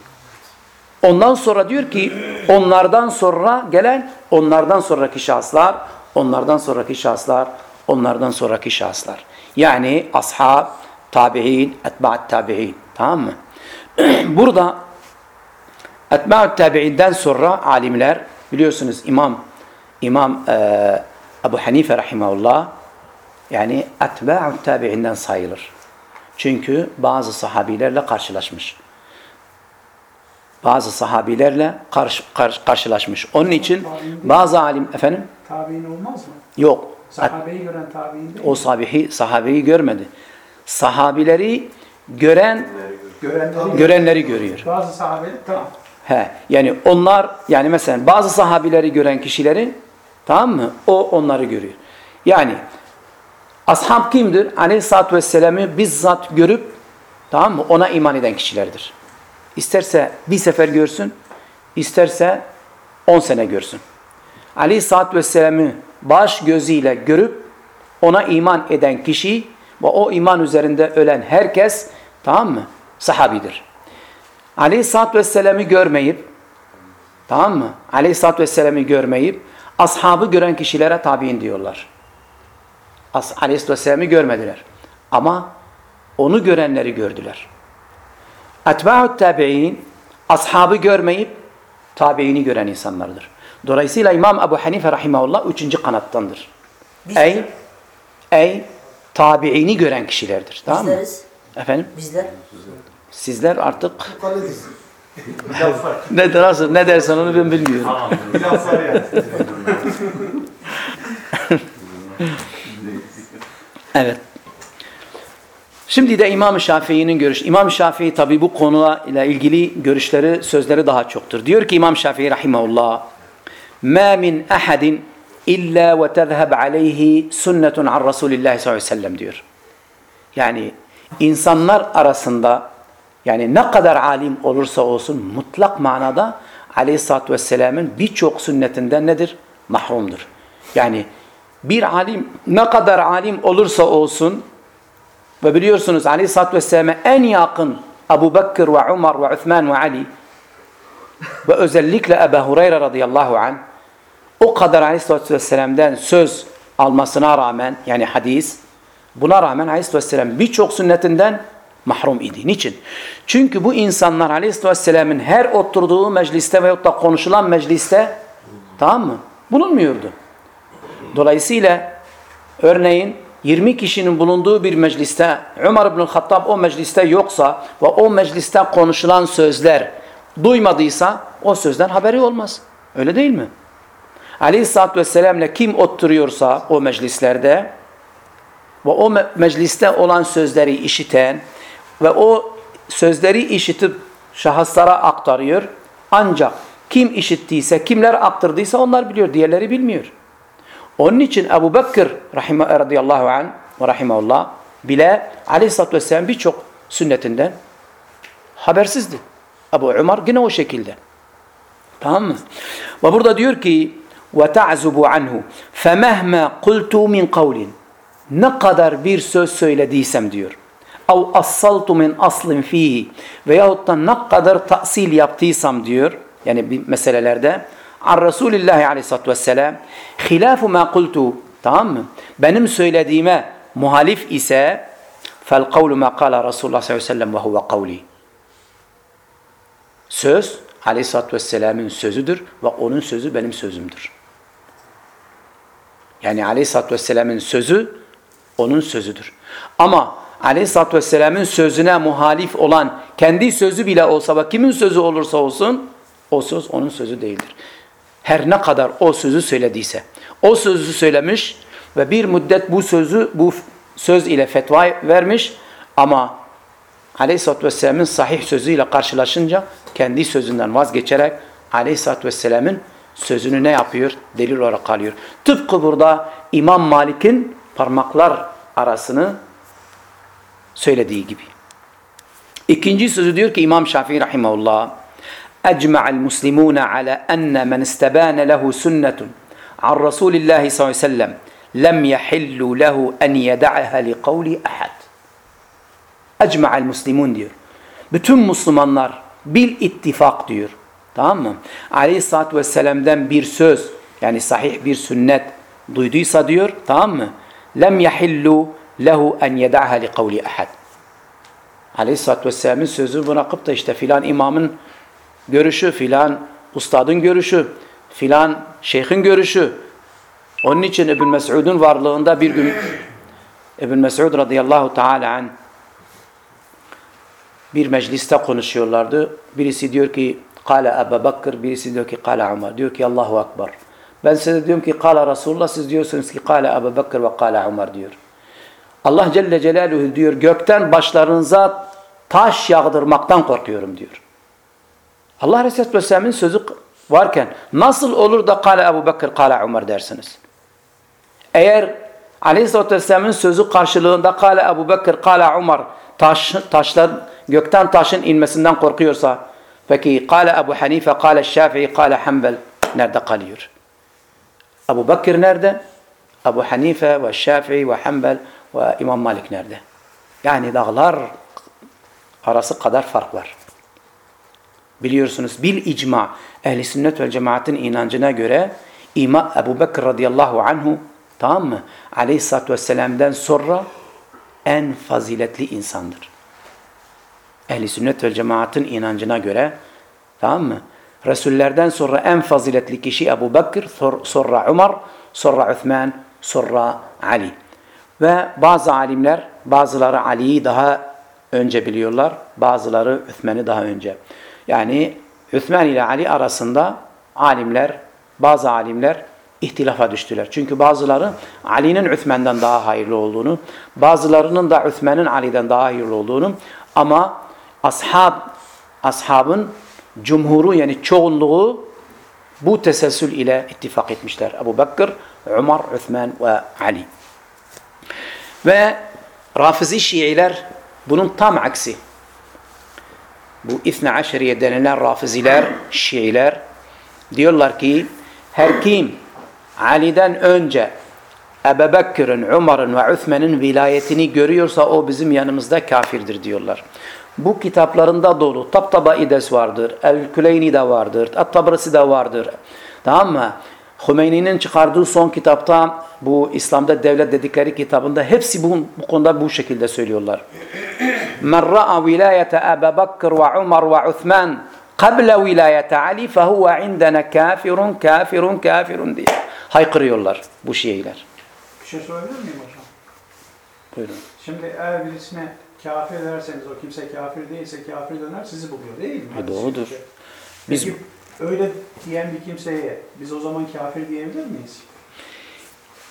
Ondan sonra diyor ki onlardan sonra gelen onlardan sonraki şahıslar, onlardan sonraki şahıslar, onlardan sonraki şahıslar. Yani ashab, tabi'in, etba'at tabi'in. Tamam mı? Burada etba'at tabi'inden sonra alimler biliyorsunuz İmam İmam e, Ebu Hanife rahimahullah yani etba'u tabi'inden sayılır. Çünkü bazı sahabilerle karşılaşmış. Bazı sahabilerle karşı, karşı- karşılaşmış. Onun için bazı alim efendim Tabi'in olmaz mı? yok. Sahabeyi gören tabi'in değil O sahabeyi, sahabeyi görmedi. Sahabileri gören Görenleri görenleri görüyor. Bazı sahabe tamam. He, yani onlar yani mesela bazı sahabileri gören kişileri tamam mı? O onları görüyor. Yani ashab kimdir? Aleyhisselatü Vesselam'ı bizzat görüp tamam mı? Ona iman eden kişilerdir. İsterse bir sefer görsün, isterse on sene görsün. Aleyhisselatü Vesselam'ı baş gözüyle görüp ona iman eden kişi ve o iman üzerinde ölen herkes tamam mı? Sahabidir. Aleyhisselatü Vesselam'ı görmeyip tamam mı? Aleyhisselatü Vesselam'ı görmeyip ashabı gören kişilere tabi'in diyorlar. As Aleyhisselatü Vesselam'ı görmediler. Ama onu görenleri gördüler. Etba'u tabi'in ashabı görmeyip tabi'ini gören insanlardır. Dolayısıyla İmam Ebu Hanife rahimahullah üçüncü kanattandır. Biz Ey, ey tabi'ini gören kişilerdir. Tamam mı? Efendim? Bizler. Sizler artık ne, nasıl, ne dersen onu ben bilmiyorum. Yani. Evet. Şimdi de İmam Şafii'nin görüş. İmam Şafii tabi bu konuyla ile ilgili görüşleri, sözleri daha çoktur. Diyor ki İmam Şafii rahimehullah: "Ma min ahadin illa ve tezheb aleyhi sünnetun an Resulillah sallallahu aleyhi ve sellem." diyor. Yani insanlar arasında yani ne kadar alim olursa olsun mutlak manada Aleyhisselatü Vesselam'ın birçok sünnetinden nedir? Mahrumdur. Yani bir alim ne kadar alim olursa olsun ve biliyorsunuz aleyhissalatü vesselam'a en yakın Ebu Bekir ve Umar ve Uthman ve Ali ve özellikle Ebu Hureyre radıyallahu anh o kadar aleyhissalatü vesselam'dan söz almasına rağmen yani hadis buna rağmen aleyhissalatü vesselam birçok sünnetinden mahrum idi. Niçin? Çünkü bu insanlar aleyhissalatü vesselam'ın her oturduğu mecliste veyahut da konuşulan mecliste tamam mı? Bulunmuyordu. Dolayısıyla örneğin 20 kişinin bulunduğu bir mecliste Ömer ibn Hattab o mecliste yoksa ve o mecliste konuşulan sözler duymadıysa o sözden haberi olmaz. Öyle değil mi? Aleyhisselatü Vesselam'la kim oturuyorsa o meclislerde ve o me- mecliste olan sözleri işiten ve o sözleri işitip şahıslara aktarıyor. Ancak kim işittiyse, kimler aktırdıysa onlar biliyor, diğerleri bilmiyor. Onun için Ebu Bekir rahime, radıyallahu anh ve rahimahullah bile aleyhissalatü vesselam birçok sünnetinden habersizdi. Ebu Umar yine o şekilde. Tamam mı? Ve burada diyor ki وَتَعْزُبُ عَنْهُ فَمَهْمَا قُلْتُ مِنْ قَوْلٍ Ne kadar bir söz söylediysem diyor. اَوْ أَصَّلْتُ مِنْ أَصْلٍ ف۪يهِ Veyahut da ne kadar tahsil yaptıysam diyor. Yani bir meselelerde an Resulillahi aleyhissalatü vesselam hilafu ma kultu tamam mı? Benim söylediğime muhalif ise fel kavlu ma kala Resulullah sallallahu aleyhi ve sellem ve huve kavli. Söz aleyhissalatü vesselamın sözüdür ve onun sözü benim sözümdür. Yani aleyhissalatü vesselamın sözü onun sözüdür. Ama aleyhissalatü vesselamın sözüne muhalif olan kendi sözü bile olsa ve kimin sözü olursa olsun o söz onun sözü değildir. Her ne kadar o sözü söylediyse. O sözü söylemiş ve bir müddet bu sözü bu söz ile fetva vermiş ama Aleyhisselatü Vesselam'ın sahih sözüyle karşılaşınca kendi sözünden vazgeçerek Aleyhisselatü Vesselam'ın sözünü ne yapıyor? Delil olarak alıyor. Tıpkı burada İmam Malik'in parmaklar arasını söylediği gibi. İkinci sözü diyor ki İmam Şafii rahimahullah اَجْمَعَ الْمُسْلِمُونَ عَلَى اَنَّ مَنْ اسْتَبَانَ لَهُ سُنَّةٌ عَنْ رَسُولِ اللّٰهِ صلى الله عليه وسلم لَمْ يَحِلُّ لَهُ اَنْ يَدَعَهَا لِقَوْلِ اَحَدٍ اَجْمَعَ الْمُسْلِمُونَ diyor. Bütün Müslümanlar bil ittifak diyor. Tamam mı? Aleyhisselatü Vesselam'dan bir söz yani sahih bir sünnet duyduysa diyor tamam mı? Lem yahillu lehu en yeda'ha li kavli ahad. Aleyhisselatü Vesselam'ın sözü bırakıp da işte filan imamın görüşü, filan ustadın görüşü, filan şeyhin görüşü Onun için İbn Mes'ud'un varlığında bir gün İbn Mes'ud radıyallahu teala an bir mecliste konuşuyorlardı. Birisi diyor ki Kale Ebu Bakır, birisi diyor ki Kale Umar. Diyor ki Allahu Akbar. Ben size diyorum ki Kale Resulullah, siz diyorsunuz ki Kale Ebu Bakır ve Kale Umar diyor. Allah Celle Celaluhu diyor gökten başlarınıza taş yağdırmaktan korkuyorum diyor. Allah Resulü Vesselam'ın sözü varken nasıl olur da Kale Ebu Bakır, Kale Umar dersiniz? Eğer Aleyhisselatü Vesselam'ın sözü karşılığında Kale Ebu Bekir, Kale Umar taş, taşlar, gökten taşın inmesinden korkuyorsa peki Kale Ebu Hanife, Kale Şafii, Kale Hanbel nerede kalıyor? Ebu Bekir nerede? Ebu Hanife ve Şafii ve Hanbel ve İmam Malik nerede? Yani dağlar arası kadar fark var. Biliyorsunuz bil icma ehli sünnet vel cemaatin inancına göre İmam Ebu Bekir radıyallahu anhu tamam mı? Aleyhisselatü vesselam'dan sonra en faziletli insandır. Ehli sünnet vel cemaatin inancına göre tamam mı? Resullerden sonra en faziletli kişi Ebu Bekir, sonra Umar, sonra Uthman, sonra Ali. Ve bazı alimler, bazıları Ali'yi daha önce biliyorlar, bazıları Üthmen'i daha önce. Yani Üthman ile Ali arasında alimler, bazı alimler ihtilafa düştüler. Çünkü bazıları Ali'nin Üthmen'den daha hayırlı olduğunu, bazılarının da Üthmen'in Ali'den daha hayırlı olduğunu ama ashab, ashabın cumhuru yani çoğunluğu bu teselsül ile ittifak etmişler. Ebu Bekir, Umar, Üthman ve Ali. Ve Rafizi Şiiler bunun tam aksi. Bu İthne Aşeriye denilen Rafiziler, Şiiler diyorlar ki her kim Ali'den önce Ebu Bekir'in, Umar'ın ve Üthmen'in vilayetini görüyorsa o bizim yanımızda kafirdir diyorlar. Bu kitaplarında dolu. Tabtabaides vardır, El-Küleyni de vardır, At-Tabrasi de vardır. Tamam mı? Hümeyni'nin çıkardığı son kitapta bu İslam'da devlet dedikleri kitabında hepsi bu, bu konuda bu şekilde söylüyorlar. Men ra'a vilayete Ebu Bakr ve Umar ve Uthman kable vilayete Ali fehuve indene kafirun kafirun kafirun diye haykırıyorlar bu Şiiler. Bir şey sorabilir miyim hocam? Buyurun. Şimdi eğer birisine kafir derseniz o kimse kafir değilse kafir döner sizi buluyor değil mi? Ha, doğrudur. Biz öyle diyen bir kimseye biz o zaman kafir diyebilir miyiz?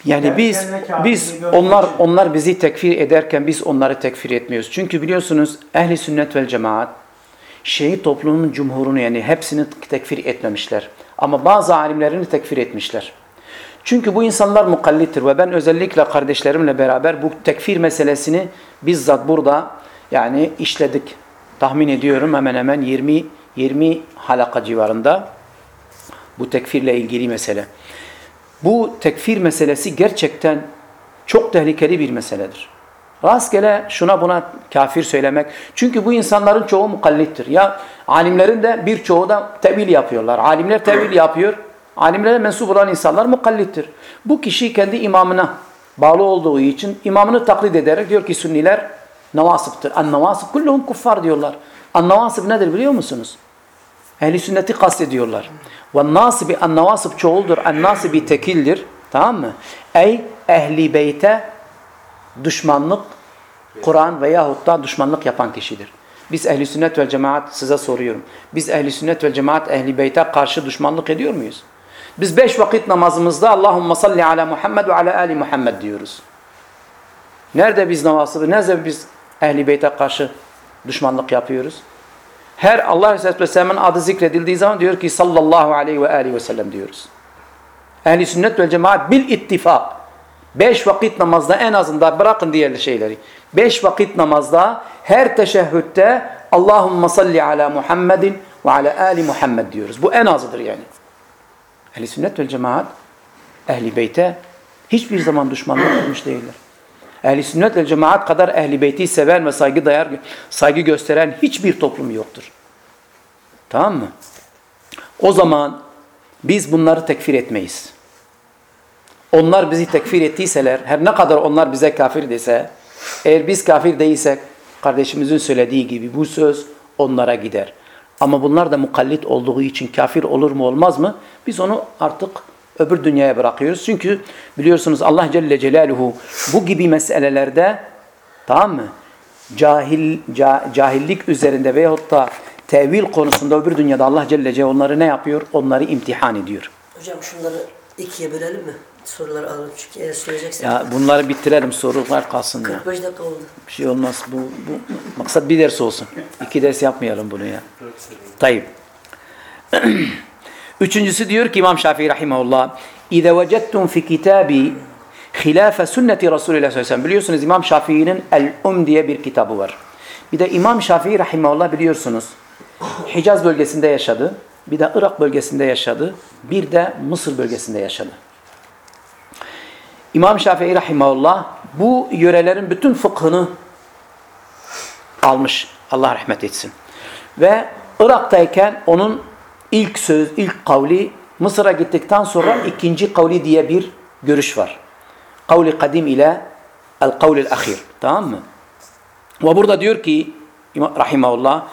Yani biz biz onlar için. onlar bizi tekfir ederken biz onları tekfir etmiyoruz. Çünkü biliyorsunuz ehli sünnet vel cemaat Şii toplumunun cumhurunu yani hepsini tekfir etmemişler. Ama bazı alimlerini tekfir etmişler. Çünkü bu insanlar mukallittir ve ben özellikle kardeşlerimle beraber bu tekfir meselesini bizzat burada yani işledik. Tahmin ediyorum hemen hemen 20 20 halaka civarında bu tekfirle ilgili mesele. Bu tekfir meselesi gerçekten çok tehlikeli bir meseledir. Rastgele şuna buna kafir söylemek. Çünkü bu insanların çoğu mukallittir. Ya alimlerin de birçoğu da tevil yapıyorlar. Alimler tevil yapıyor. Alimlere mensup olan insanlar mukallittir. Bu kişi kendi imamına bağlı olduğu için imamını taklit ederek diyor ki Sünniler navasıptır. An-navasıp kulluhum kuffar diyorlar. An-navasıp nedir biliyor musunuz? Ehli sünneti kastediyorlar. Ve nasibi an navasib çoğuldur. En nasibi tekildir. Tamam mı? Ey ehli beyte düşmanlık Kur'an veyahut da düşmanlık yapan kişidir. Biz ehli sünnet vel cemaat size soruyorum. Biz ehli sünnet vel cemaat ehli beyte karşı düşmanlık ediyor muyuz? Biz beş vakit namazımızda Allahümme salli ala Muhammed ve ala ali Muhammed diyoruz. Nerede biz namazı, nerede biz ehli beyte karşı düşmanlık yapıyoruz? Her Allah Resulü Vesselam'ın adı zikredildiği zaman diyor ki sallallahu aleyhi ve aleyhi ve sellem diyoruz. Ehli sünnet vel cemaat bil ittifak. Beş vakit namazda en azından bırakın diğer şeyleri. Beş vakit namazda her teşehhütte Allahümme salli ala Muhammedin ve ala ali Muhammed diyoruz. Bu en azıdır yani. Ehli sünnet vel cemaat ehli beyte hiçbir zaman düşmanlık yapmış değiller. Ehli sünnet vel cemaat kadar ehli beyti seven ve saygı dayar, saygı gösteren hiçbir toplum yoktur. Tamam mı? O zaman biz bunları tekfir etmeyiz. Onlar bizi tekfir ettiyseler, her ne kadar onlar bize kafir dese, eğer biz kafir değilsek, kardeşimizin söylediği gibi bu söz onlara gider. Ama bunlar da mukallit olduğu için kafir olur mu olmaz mı? Biz onu artık Öbür dünyaya bırakıyoruz. Çünkü biliyorsunuz Allah Celle Celaluhu bu gibi meselelerde tamam mı? Cahil, ca- cahillik üzerinde veyahut da tevil konusunda öbür dünyada Allah Celle Celaluhu onları ne yapıyor? Onları imtihan ediyor. Hocam şunları ikiye bölelim mi? Soruları alalım çünkü eğer söyleyeceksen. Ya bunları bitirelim sorular kalsın ya. 45 dakika oldu. Bir şey olmaz. Bu, bu maksat bir ders olsun. İki ders yapmayalım bunu ya. Tayyip. Üçüncüsü diyor ki İmam Şafii rahimahullah İze vecettum fi kitabi hilafe sünneti Resulullah sallallahu aleyhi ve sellem. Biliyorsunuz İmam Şafii'nin El-Um diye bir kitabı var. Bir de İmam Şafii rahimahullah biliyorsunuz Hicaz bölgesinde yaşadı. Bir de Irak bölgesinde yaşadı. Bir de Mısır bölgesinde yaşadı. İmam Şafii rahimahullah bu yörelerin bütün fıkhını almış. Allah rahmet etsin. Ve Irak'tayken onun ilk söz, ilk kavli Mısır'a gittikten sonra ikinci kavli diye bir görüş var. Kavli kadim ile el kavli ahir. Tamam mı? Ve burada diyor ki İmam- rahimahullah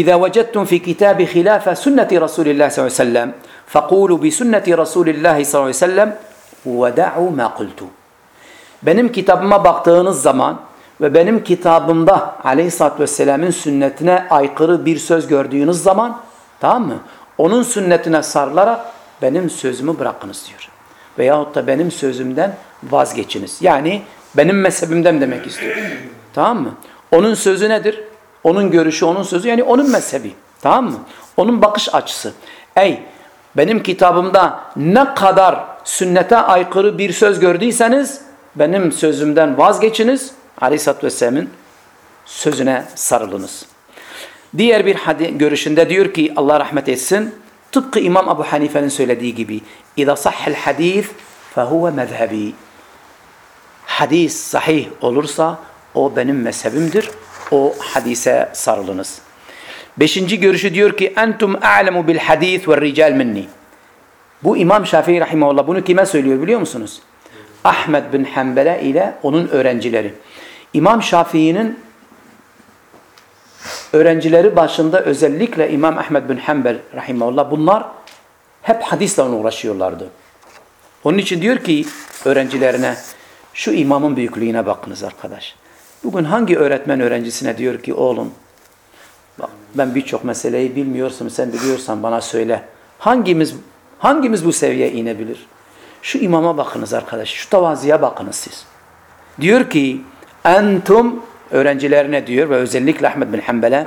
إذا وجدتم في كتاب خلاف سنة رسول الله صلى الله عليه وسلم فقولوا بسنة رسول الله صلى الله عليه وسلم ودعوا ما قلت benim kitabıma baktığınız zaman ve benim kitabımda aleyhissalatü vesselamın sünnetine aykırı bir söz gördüğünüz zaman tamam mı? Onun sünnetine sarılarak benim sözümü bırakınız diyor. Veyahut da benim sözümden vazgeçiniz. Yani benim mezhebimden demek istiyor. Tamam mı? Onun sözü nedir? Onun görüşü, onun sözü yani onun mezhebi. Tamam mı? Onun bakış açısı. Ey benim kitabımda ne kadar sünnete aykırı bir söz gördüyseniz benim sözümden vazgeçiniz. Aleyhisselatü Vesselam'ın sözüne sarılınız. Diğer bir görüşünde diyor ki Allah rahmet etsin. Tıpkı İmam Ebu Hanife'nin söylediği gibi İza sahhel hadis fehuve mezhebi. Hadis sahih olursa o benim mezhebimdir. O hadise sarılınız. Beşinci görüşü diyor ki entum a'lemu bil hadis ve rical minni. Bu İmam Şafii rahimahullah bunu kime söylüyor biliyor musunuz? Ahmed bin Hanbele ile onun öğrencileri. İmam Şafii'nin öğrencileri başında özellikle İmam Ahmed bin Hanbel rahimahullah bunlar hep hadisle uğraşıyorlardı. Onun için diyor ki öğrencilerine şu imamın büyüklüğüne bakınız arkadaş. Bugün hangi öğretmen öğrencisine diyor ki oğlum bak ben birçok meseleyi bilmiyorsun sen biliyorsan bana söyle. Hangimiz hangimiz bu seviyeye inebilir? Şu imama bakınız arkadaş. Şu tavaziye bakınız siz. Diyor ki entum öğrencilerine diyor ve özellikle Ahmed bin Hanbel'e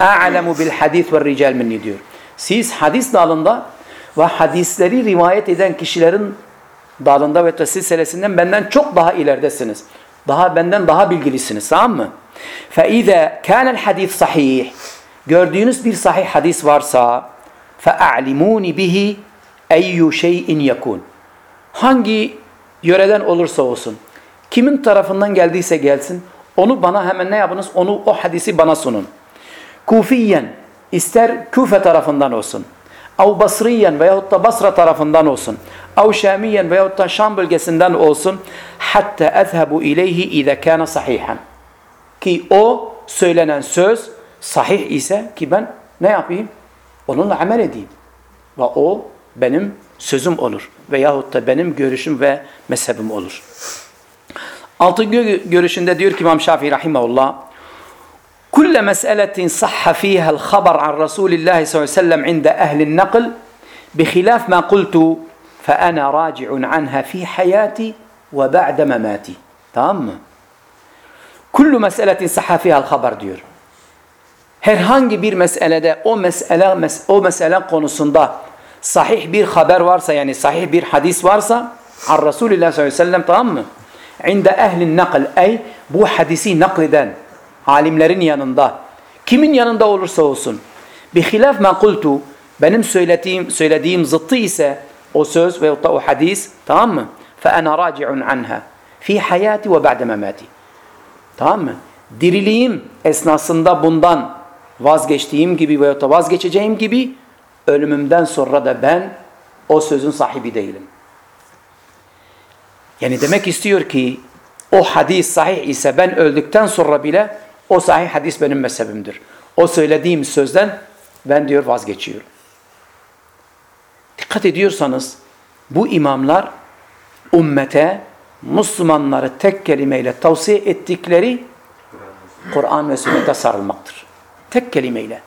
a'lemu bil hadis ve rical minni diyor. Siz hadis dalında ve hadisleri rivayet eden kişilerin dalında ve silsilesinden benden çok daha ileridesiniz. Daha benden daha bilgilisiniz. Tamam mı? فَاِذَا كَانَ الْحَدِيث sahih Gördüğünüz bir sahih hadis varsa فَاَعْلِمُونِ bihi اَيُّ şeyin yakun Hangi yöreden olursa olsun, kimin tarafından geldiyse gelsin, onu bana hemen ne yapınız? Onu o hadisi bana sunun. Kufiyen, ister Küfe tarafından olsun. Av Basriyen veyahut da Basra tarafından olsun. Av Şamiyen veyahut da Şam bölgesinden olsun. Hatta ezhebu ileyhi ize kana sahihan. Ki o söylenen söz sahih ise ki ben ne yapayım? Onunla amel edeyim. Ve o benim sözüm olur. Veyahut da benim görüşüm ve mezhebim olur. Altın görüşünde diyor ki İmam Şafii rahimahullah Kulle meseletin sahha fiha'l haber an Resulillah sallallahu aleyhi ve sellem inde ehli'n nakl bihilaf ma kultu fe ana raci'un anha fi hayati ve ba'de memati. Tamam mı? Kullu meseletin sahha fiha'l haber diyor. Herhangi bir meselede o mesele o mesele konusunda sahih bir haber varsa yani sahih bir hadis varsa an Resulillah sallallahu aleyhi ve sellem tamam mı? İnde ehlin nakl ey bu hadisi nakleden alimlerin yanında kimin yanında olursa olsun bihilaf ma kultu benim söylediğim söylediğim zıttı ise o söz ve o hadis tamam mı? Fe ana raci'un anha fi hayati ve ba'de memati. Tamam mı? Diriliğim esnasında bundan vazgeçtiğim gibi veya vazgeçeceğim gibi ölümümden sonra da ben o sözün sahibi değilim. Yani demek istiyor ki o hadis sahih ise ben öldükten sonra bile o sahih hadis benim mezhebimdir. O söylediğim sözden ben diyor vazgeçiyorum. Dikkat ediyorsanız Bu imamlar ümmete Müslümanları tek kelimeyle tavsiye ettikleri Kur'an ve sünnete sarılmaktır. Tek kelimeyle.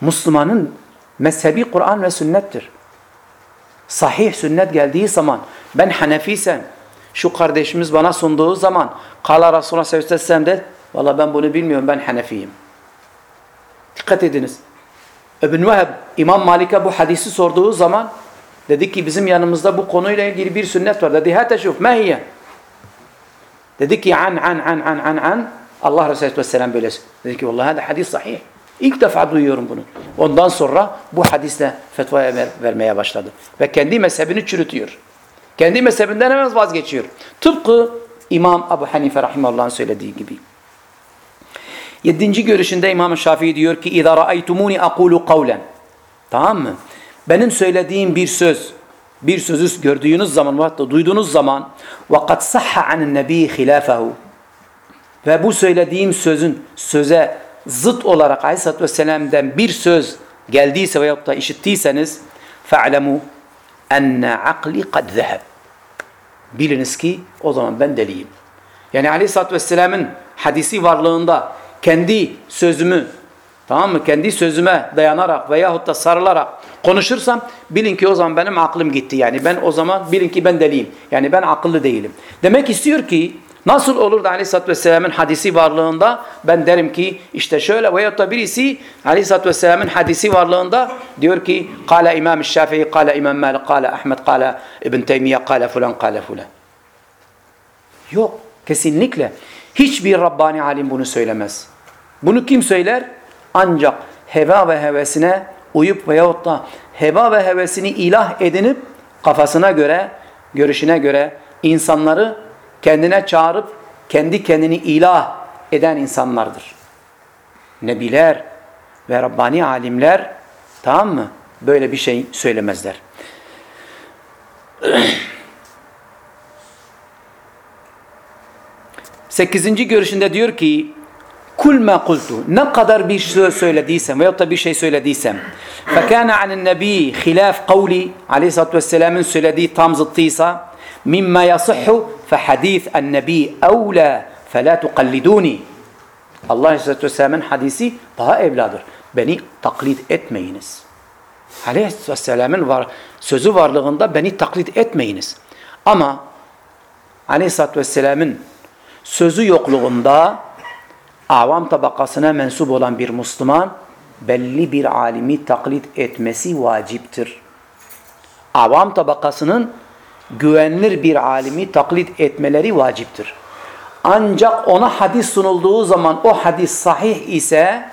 Müslümanın mezhebi Kur'an ve sünnettir. Sahih sünnet geldiği zaman ben Hanefiysem şu kardeşimiz bana sunduğu zaman Kala Resulullah sallallahu aleyhi ve sellem de valla ben bunu bilmiyorum ben Hanefiyim. Dikkat ediniz. İbn Vehb İmam Malik'e bu hadisi sorduğu zaman dedi ki bizim yanımızda bu konuyla ilgili bir sünnet var. Dedi hate şuf mehiye. Dedi ki an an an an an an Allah Resulü Aleyhisselam böyle. Dedi ki vallahi hada hadis sahih. İlk defa duyuyorum bunu. Ondan sonra bu hadisle fetva ver, vermeye başladı. Ve kendi mezhebini çürütüyor. Kendi mezhebinden hemen vazgeçiyor. Tıpkı İmam Ebu Hanife Rahimahullah'ın söylediği gibi. Yedinci görüşünde İmam Şafii diyor ki اِذَا رَأَيْتُمُونِ أَقُولُ قَوْلًا Tamam mı? Benim söylediğim bir söz, bir sözü gördüğünüz zaman, hatta duyduğunuz zaman وَقَدْ صَحَّ عَنِ النَّب۪ي خِلَافَهُ Ve bu söylediğim sözün, söze zıt olarak Aleyhisselatü Vesselam'dan bir söz geldiyse veyahut da işittiyseniz فَعْلَمُوا اَنَّ عَقْلِ قَدْ ذَهَبْ Biliniz ki o zaman ben deliyim. Yani Aleyhisselatü Vesselam'ın hadisi varlığında kendi sözümü tamam mı? Kendi sözüme dayanarak veyahut da sarılarak konuşursam bilin ki o zaman benim aklım gitti. Yani ben o zaman bilin ki ben deliyim. Yani ben akıllı değilim. Demek istiyor ki nasıl olur da Aleyhisselatü Vesselam'ın hadisi varlığında ben derim ki işte şöyle veyahut da birisi Aleyhisselatü Vesselam'ın hadisi varlığında diyor ki Kale İmam Şafii, Kale İmam Malik, Kale Ahmet, Kale İbn Teymiye, Kale fulan, Kale fulan. Yok. Kesinlikle. Hiçbir Rabbani alim bunu söylemez. Bunu kim söyler? Ancak heva ve hevesine uyup veyahut da heva ve hevesini ilah edinip kafasına göre, görüşüne göre insanları kendine çağırıp kendi kendini ilah eden insanlardır. Nebiler ve Rabbani alimler tamam mı? Böyle bir şey söylemezler. Sekizinci görüşünde diyor ki kul ma kultu ne kadar bir söz söylediysem veyahut da bir şey söylediysem fekâne anin nebi hilaf kavli aleyhissalatü vesselamın söylediği tam zıttıysa mimma yasihhu nebi evla fe la tukalliduni Allah aleyhissalatü vesselamın hadisi daha evladır. Beni taklit etmeyiniz. Aleyhissalatü vesselamın var, sözü varlığında beni taklit etmeyiniz. Ama aleyhissalatü vesselamın sözü yokluğunda avam tabakasına mensup olan bir Müslüman belli bir alimi taklit etmesi vaciptir. Avam tabakasının güvenilir bir alimi taklit etmeleri vaciptir. Ancak ona hadis sunulduğu zaman o hadis sahih ise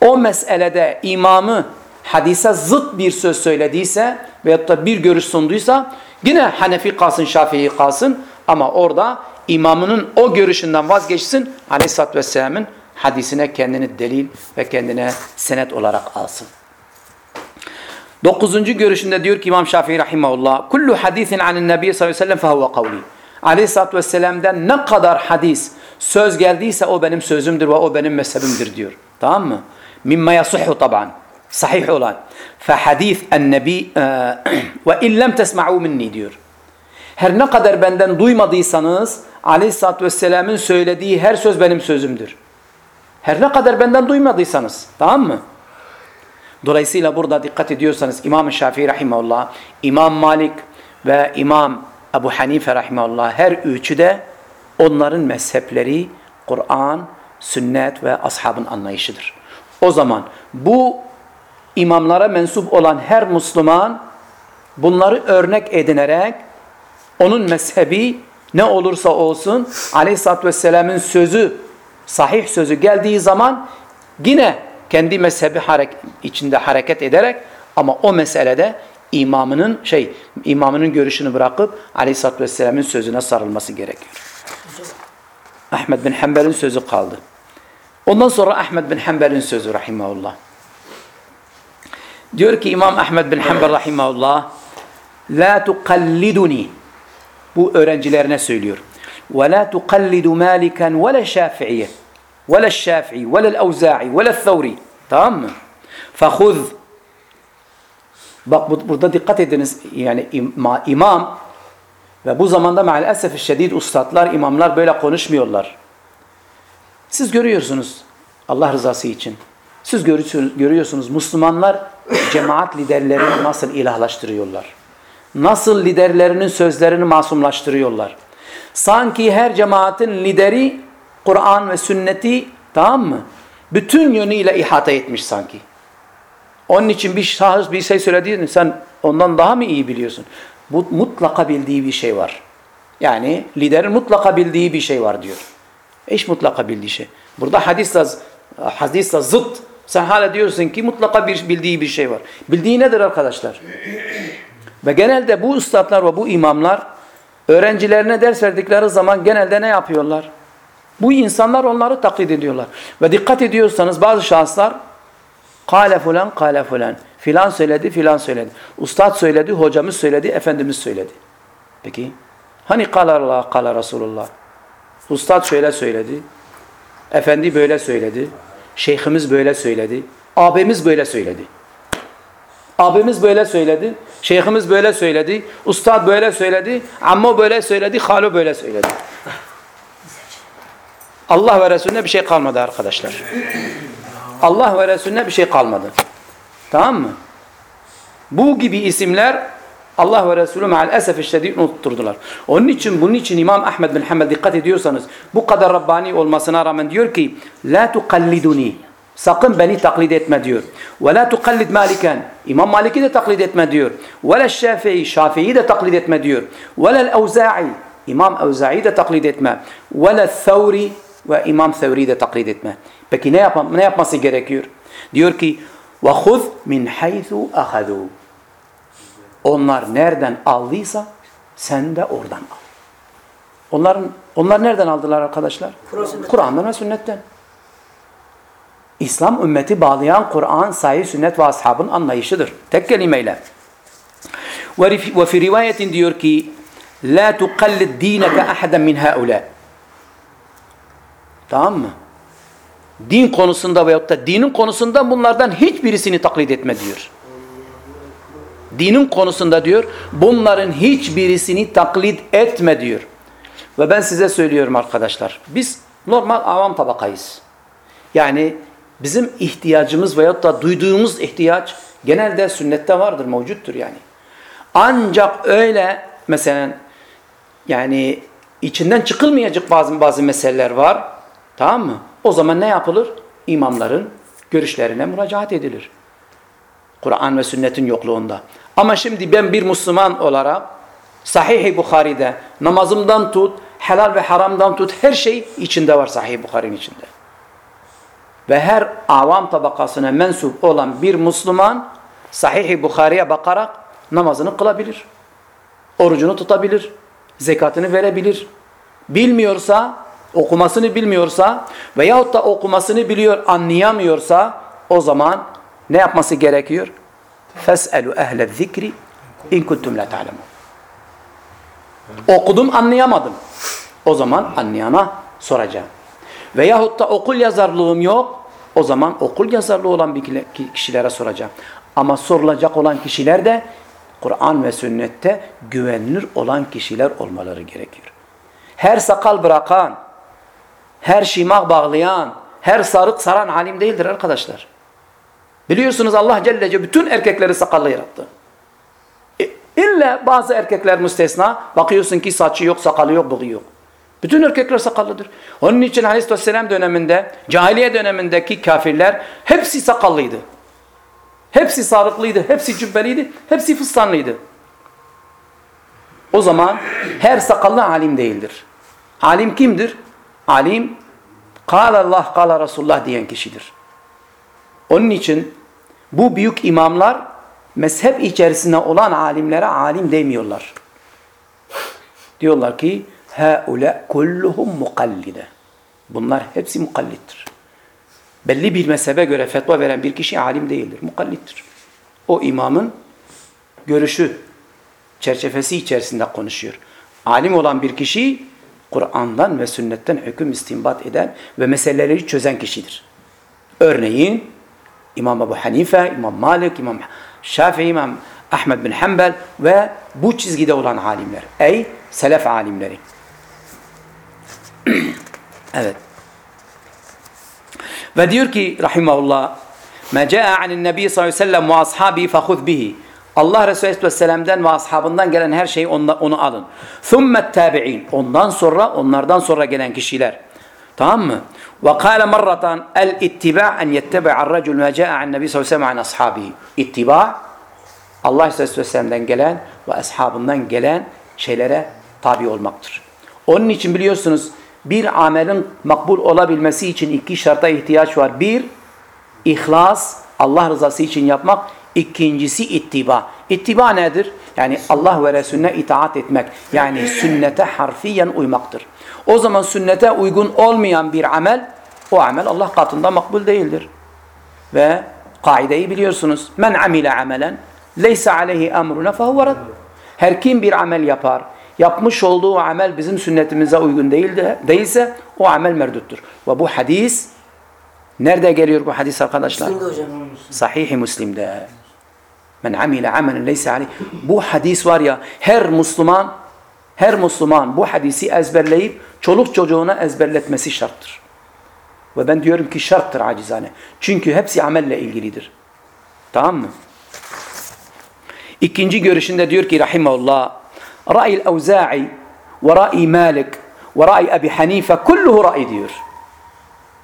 o meselede imamı hadise zıt bir söz söylediyse veyahut da bir görüş sunduysa yine Hanefi kalsın, Şafii kalsın ama orada imamının o görüşünden vazgeçsin. Aleyhisselatü Vesselam'ın hadisine kendini delil ve kendine senet olarak alsın. Dokuzuncu görüşünde diyor ki İmam Şafii Rahimahullah Kullu hadisin anin nebi sallallahu aleyhi ve sellem fehuve kavli. Aleyhisselatü ne kadar hadis, söz geldiyse o benim sözümdür ve o benim mezhebimdir diyor. Tamam mı? Mimma yasuhu taban. Sahih olan. Fehadis en nebi ve illem tesma'u minni diyor. Her ne kadar benden duymadıysanız Aleyhisselatü Vesselam'ın söylediği her söz benim sözümdür. Her ne kadar benden duymadıysanız. Tamam mı? Dolayısıyla burada dikkat ediyorsanız İmam-ı Şafii Rahimahullah, İmam Malik ve İmam Ebu Hanife Rahimahullah her üçü de onların mezhepleri Kur'an, sünnet ve ashabın anlayışıdır. O zaman bu imamlara mensup olan her Müslüman bunları örnek edinerek onun mezhebi ne olursa olsun Aleyhisselatü Vesselam'ın sözü, sahih sözü geldiği zaman yine kendi mezhebi harek içinde hareket ederek ama o meselede imamının şey imamının görüşünü bırakıp Ali Satt ve Selam'ın sözüne sarılması gerekiyor. Ahmed bin Hanbel'in sözü kaldı. Ondan sonra Ahmed bin Hanbel'in sözü rahimahullah. Diyor ki İmam Ahmed bin Hanbel rahimahullah La tukalliduni Bu öğrencilerine söylüyor. Ve la tukallidu maliken ve le şafiiye وَلَا الشَّافِعِي وَلَا الْاَوْزَاعِ وَلَا الثَّوْرِ Tamam mı? فَخُذْ Bak bu- burada dikkat ediniz yani ima- imam ve bu zamanda maalesef şiddet ustadlar, imamlar böyle konuşmuyorlar. Siz görüyorsunuz Allah rızası için. Siz görüyorsunuz, görüyorsunuz Müslümanlar cemaat liderlerini nasıl ilahlaştırıyorlar. Nasıl liderlerinin sözlerini masumlaştırıyorlar. Sanki her cemaatin lideri Kur'an ve sünneti tamam mı? Bütün yönüyle ihata etmiş sanki. Onun için bir şahıs bir şey söylediğini sen ondan daha mı iyi biliyorsun? Bu mutlaka bildiği bir şey var. Yani liderin mutlaka bildiği bir şey var diyor. Eş mutlaka bildiği şey. Burada hadisle, hadisle zıt. Sen hala diyorsun ki mutlaka bir bildiği bir şey var. Bildiği nedir arkadaşlar? Ve genelde bu üstadlar ve bu imamlar öğrencilerine ders verdikleri zaman genelde ne yapıyorlar? Bu insanlar onları taklit ediyorlar. Ve dikkat ediyorsanız bazı şahıslar Kale fulan, kale fulan. Filan söyledi, filan söyledi. Ustad söyledi, hocamız söyledi, Efendimiz söyledi. Peki, hani kala Allah, kala Resulullah? Ustad şöyle söyledi, Efendi böyle söyledi, Şeyhimiz böyle söyledi, abimiz böyle söyledi. Abimiz böyle söyledi, şeyhimiz böyle söyledi, ustad böyle söyledi, ammo böyle söyledi, halo böyle söyledi. Allah ve Resulüne bir şey kalmadı arkadaşlar. Allah ve Resulüne bir şey kalmadı. Tamam mı? Bu gibi isimler Allah ve Resulü maalesef işlediği unutturdular. Onun için bunun için İmam Ahmed bin Hanbel dikkat ediyorsanız bu kadar Rabbani olmasına rağmen diyor ki La tukalliduni Sakın beni taklit etme diyor. Ve la tukallid Maliken. İmam Malik'i de taklit etme diyor. Ve la Şafii. Şafii'yi de taklit etme diyor. Ve la Evza'i. İmam Evza'i de taklit etme. Ve la Thawri Ve İmam Thawri'yi de taklit etme. Peki ne, yap ne yapması gerekiyor? Diyor ki وَخُذْ مِنْ حَيْثُ أَخَذُوا Onlar nereden aldıysa sen de oradan al. Onların, onlar nereden aldılar arkadaşlar? Kur'an, sünnet. Kur'an'dan ve sünnetten. İslam ümmeti bağlayan Kur'an, sahih sünnet ve ashabın anlayışıdır. Tek kelimeyle. Ve rif- ve fi rivayetin diyor ki La tukallid dineke ahaden min haula. Tamam mı? Din konusunda veyahut da dinin konusunda bunlardan hiçbirisini taklit etme diyor. Dinin konusunda diyor bunların hiçbirisini taklit etme diyor. Ve ben size söylüyorum arkadaşlar. Biz normal avam tabakayız. Yani bizim ihtiyacımız veyahut da duyduğumuz ihtiyaç genelde sünnette vardır, mevcuttur yani. Ancak öyle mesela yani içinden çıkılmayacak bazı bazı meseleler var. Tamam mı? O zaman ne yapılır? İmamların görüşlerine müracaat edilir. Kur'an ve sünnetin yokluğunda. Ama şimdi ben bir Müslüman olarak Sahih-i Bukhari'de namazımdan tut, helal ve haramdan tut her şey içinde var Sahih-i Bukhari'nin içinde. Ve her avam tabakasına mensup olan bir Müslüman Sahih-i Bukhari'ye bakarak namazını kılabilir. Orucunu tutabilir. Zekatını verebilir. Bilmiyorsa, okumasını bilmiyorsa veyahut da okumasını biliyor, anlayamıyorsa o zaman ne yapması gerekiyor? فَاسْأَلُوا اَهْلَ الذِّكْرِ اِنْ كُنْتُمْ لَا تَعْلَمُونَ Okudum anlayamadım. O zaman anlayana soracağım. Veyahut da okul yazarlığım yok. O zaman okul yazarlığı olan bir kişilere soracağım. Ama sorulacak olan kişiler de Kur'an ve sünnette güvenilir olan kişiler olmaları gerekiyor. Her sakal bırakan, her şimak bağlayan, her sarık saran alim değildir arkadaşlar. Biliyorsunuz Allah Celle Celle bütün erkekleri sakallı yarattı. E, bazı erkekler müstesna. Bakıyorsun ki saçı yok, sakalı yok, bığı yok. Bütün erkekler sakallıdır. Onun için Aleyhisselam döneminde, cahiliye dönemindeki kafirler hepsi sakallıydı. Hepsi sarıklıydı, hepsi cübbeliydi, hepsi fıstanlıydı. O zaman her sakallı alim değildir. Alim kimdir? Alim, kâle Allah, kâle Resulullah diyen kişidir. Onun için bu büyük imamlar mezhep içerisinde olan alimlere alim demiyorlar. Diyorlar ki هَاُلَا كُلُّهُمْ مُقَلِّدَ Bunlar hepsi mukallittir. Belli bir mezhebe göre fetva veren bir kişi alim değildir, mukallittir. O imamın görüşü, çerçevesi içerisinde konuşuyor. Alim olan bir kişi Kur'an'dan ve sünnetten hüküm istinbat eden ve meseleleri çözen kişidir. Örneğin İmam Ebu Hanife, İmam Malik, İmam Şafii İmam Ahmed bin Hanbel ve bu çizgide olan alimler. Ey selef alimleri. evet. Ve diyor ki rahimahullah Ma caa anin nebi sallallahu aleyhi ve sellem ve ashabi fehud bihi. Allah Resulü Aleyhisselam'dan ve ashabından gelen her şeyi onla, onu alın. Thummet tabi'in. Ondan sonra onlardan sonra gelen kişiler. Tamam mı? El ittiba' en yettebi'ar racul ma caa an nebi sallallahu aleyhi ve sellem. İttiba' Allah Aleyhisselam'dan gelen ve ashabından gelen şeylere tabi olmaktır. Onun için biliyorsunuz bir amelin makbul olabilmesi için iki şarta ihtiyaç var. Bir, İhlas, Allah rızası için yapmak. İkincisi ittiba. İttiba nedir? Yani Allah ve Resulüne itaat etmek. Yani sünnete harfiyen uymaktır. O zaman sünnete uygun olmayan bir amel, o amel Allah katında makbul değildir. Ve kaideyi biliyorsunuz. Men amile amelen leysa aleyhi emruna fehuve. Her kim bir amel yapar, yapmış olduğu amel bizim sünnetimize uygun değil de, değilse o amel merduttur. Ve bu hadis nerede geliyor bu hadis arkadaşlar? Sahih-i Müslim'de. Men amile amelen leysa aleyhi. Bu hadis var ya her Müslüman her Müslüman bu hadisi ezberleyip çoluk çocuğuna ezberletmesi şarttır. Ve ben diyorum ki şarttır acizane. Çünkü hepsi amelle ilgilidir. Tamam mı? İkinci görüşünde diyor ki rahimahullah Ra'il Evza'i ve Ra'i Malik ve Ra'i Ebi Hanife kulluhu Ra'i diyor.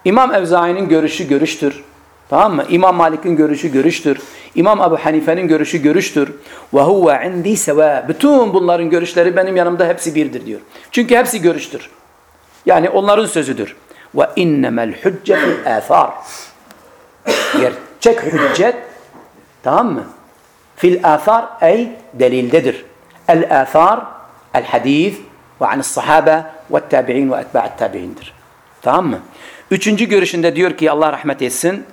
İmam Evza'i'nin görüşü görüştür. Tamam mı? İmam Malik'in görüşü görüştür. İmam Ebu Hanife'nin görüşü görüştür. Ve huve indi seva. Bütün bunların görüşleri benim yanımda hepsi birdir diyor. Çünkü hepsi görüştür. Yani onların sözüdür. Ve innemel hüccetul âthâr. Gerçek hüccet tamam mı? Fil âthâr ey delildedir. El âthâr el hadith ve anis sahabe ve tabi'in ve etba'at tabi'indir. Tamam mı? Üçüncü görüşünde diyor ki Allah rahmet etsin.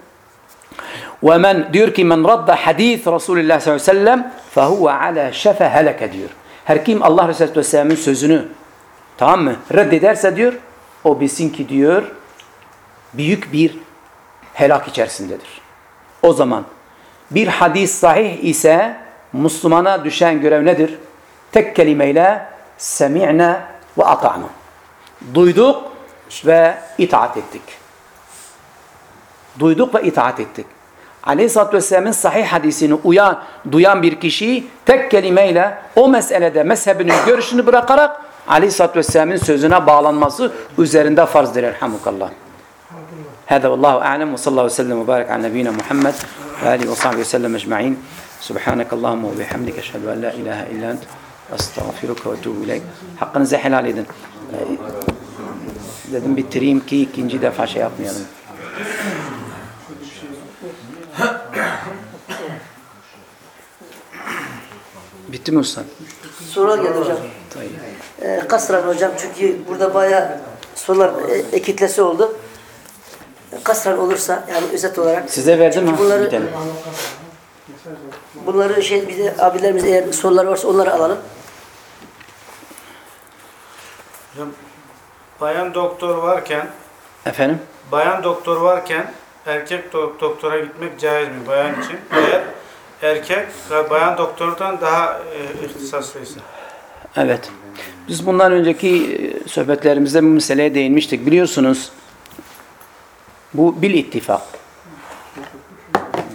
Ve men diyor ki men radda hadith Resulullah sallallahu aleyhi ve sellem fehuve ala şefe heleke diyor. Her kim Allah Resulü Aleyhisselam'ın sözünü tamam mı? Reddederse diyor o bilsin ki diyor büyük bir helak içerisindedir. O zaman bir hadis sahih ise Müslümana düşen görev nedir? Tek kelimeyle semi'ne ve ata'na. Duyduk ve itaat ettik. Duyduk ve itaat ettik. Aleyhisselatü Vesselam'ın sahih hadisini uyan, duyan bir kişi tek kelimeyle o meselede mezhebinin görüşünü bırakarak Aleyhisselatü Vesselam'ın sözüne bağlanması üzerinde farzdır. Elhamukallah. هذا والله أعلم وصلى الله وسلم وبارك على نبينا محمد وآله وصحبه وسلم أجمعين سبحانك اللهم وبحمدك أشهد أن لا إله إلا أنت أستغفرك وأتوب إليك hakkınızı helal edin. Dedim bitireyim ki ikinci defa şey yapmayalım. Bitti mi usta? Sorular geldi hocam. Ee, kasran hocam çünkü burada bayağı sorular e, ekitlesi oldu. Kasran olursa yani özet olarak. Size verdim ha. Bunları- Bir tane. Bunları şey bir de abilerimiz eğer sorular varsa onları alalım. Hocam, bayan doktor varken, Efendim? bayan doktor varken erkek do- doktora gitmek caiz mi bayan için? Eğer erkek bayan doktordan daha e, ihtisaslıysa. Evet. Biz bundan önceki e, sohbetlerimizde bu meseleye değinmiştik. Biliyorsunuz bu bil ittifak.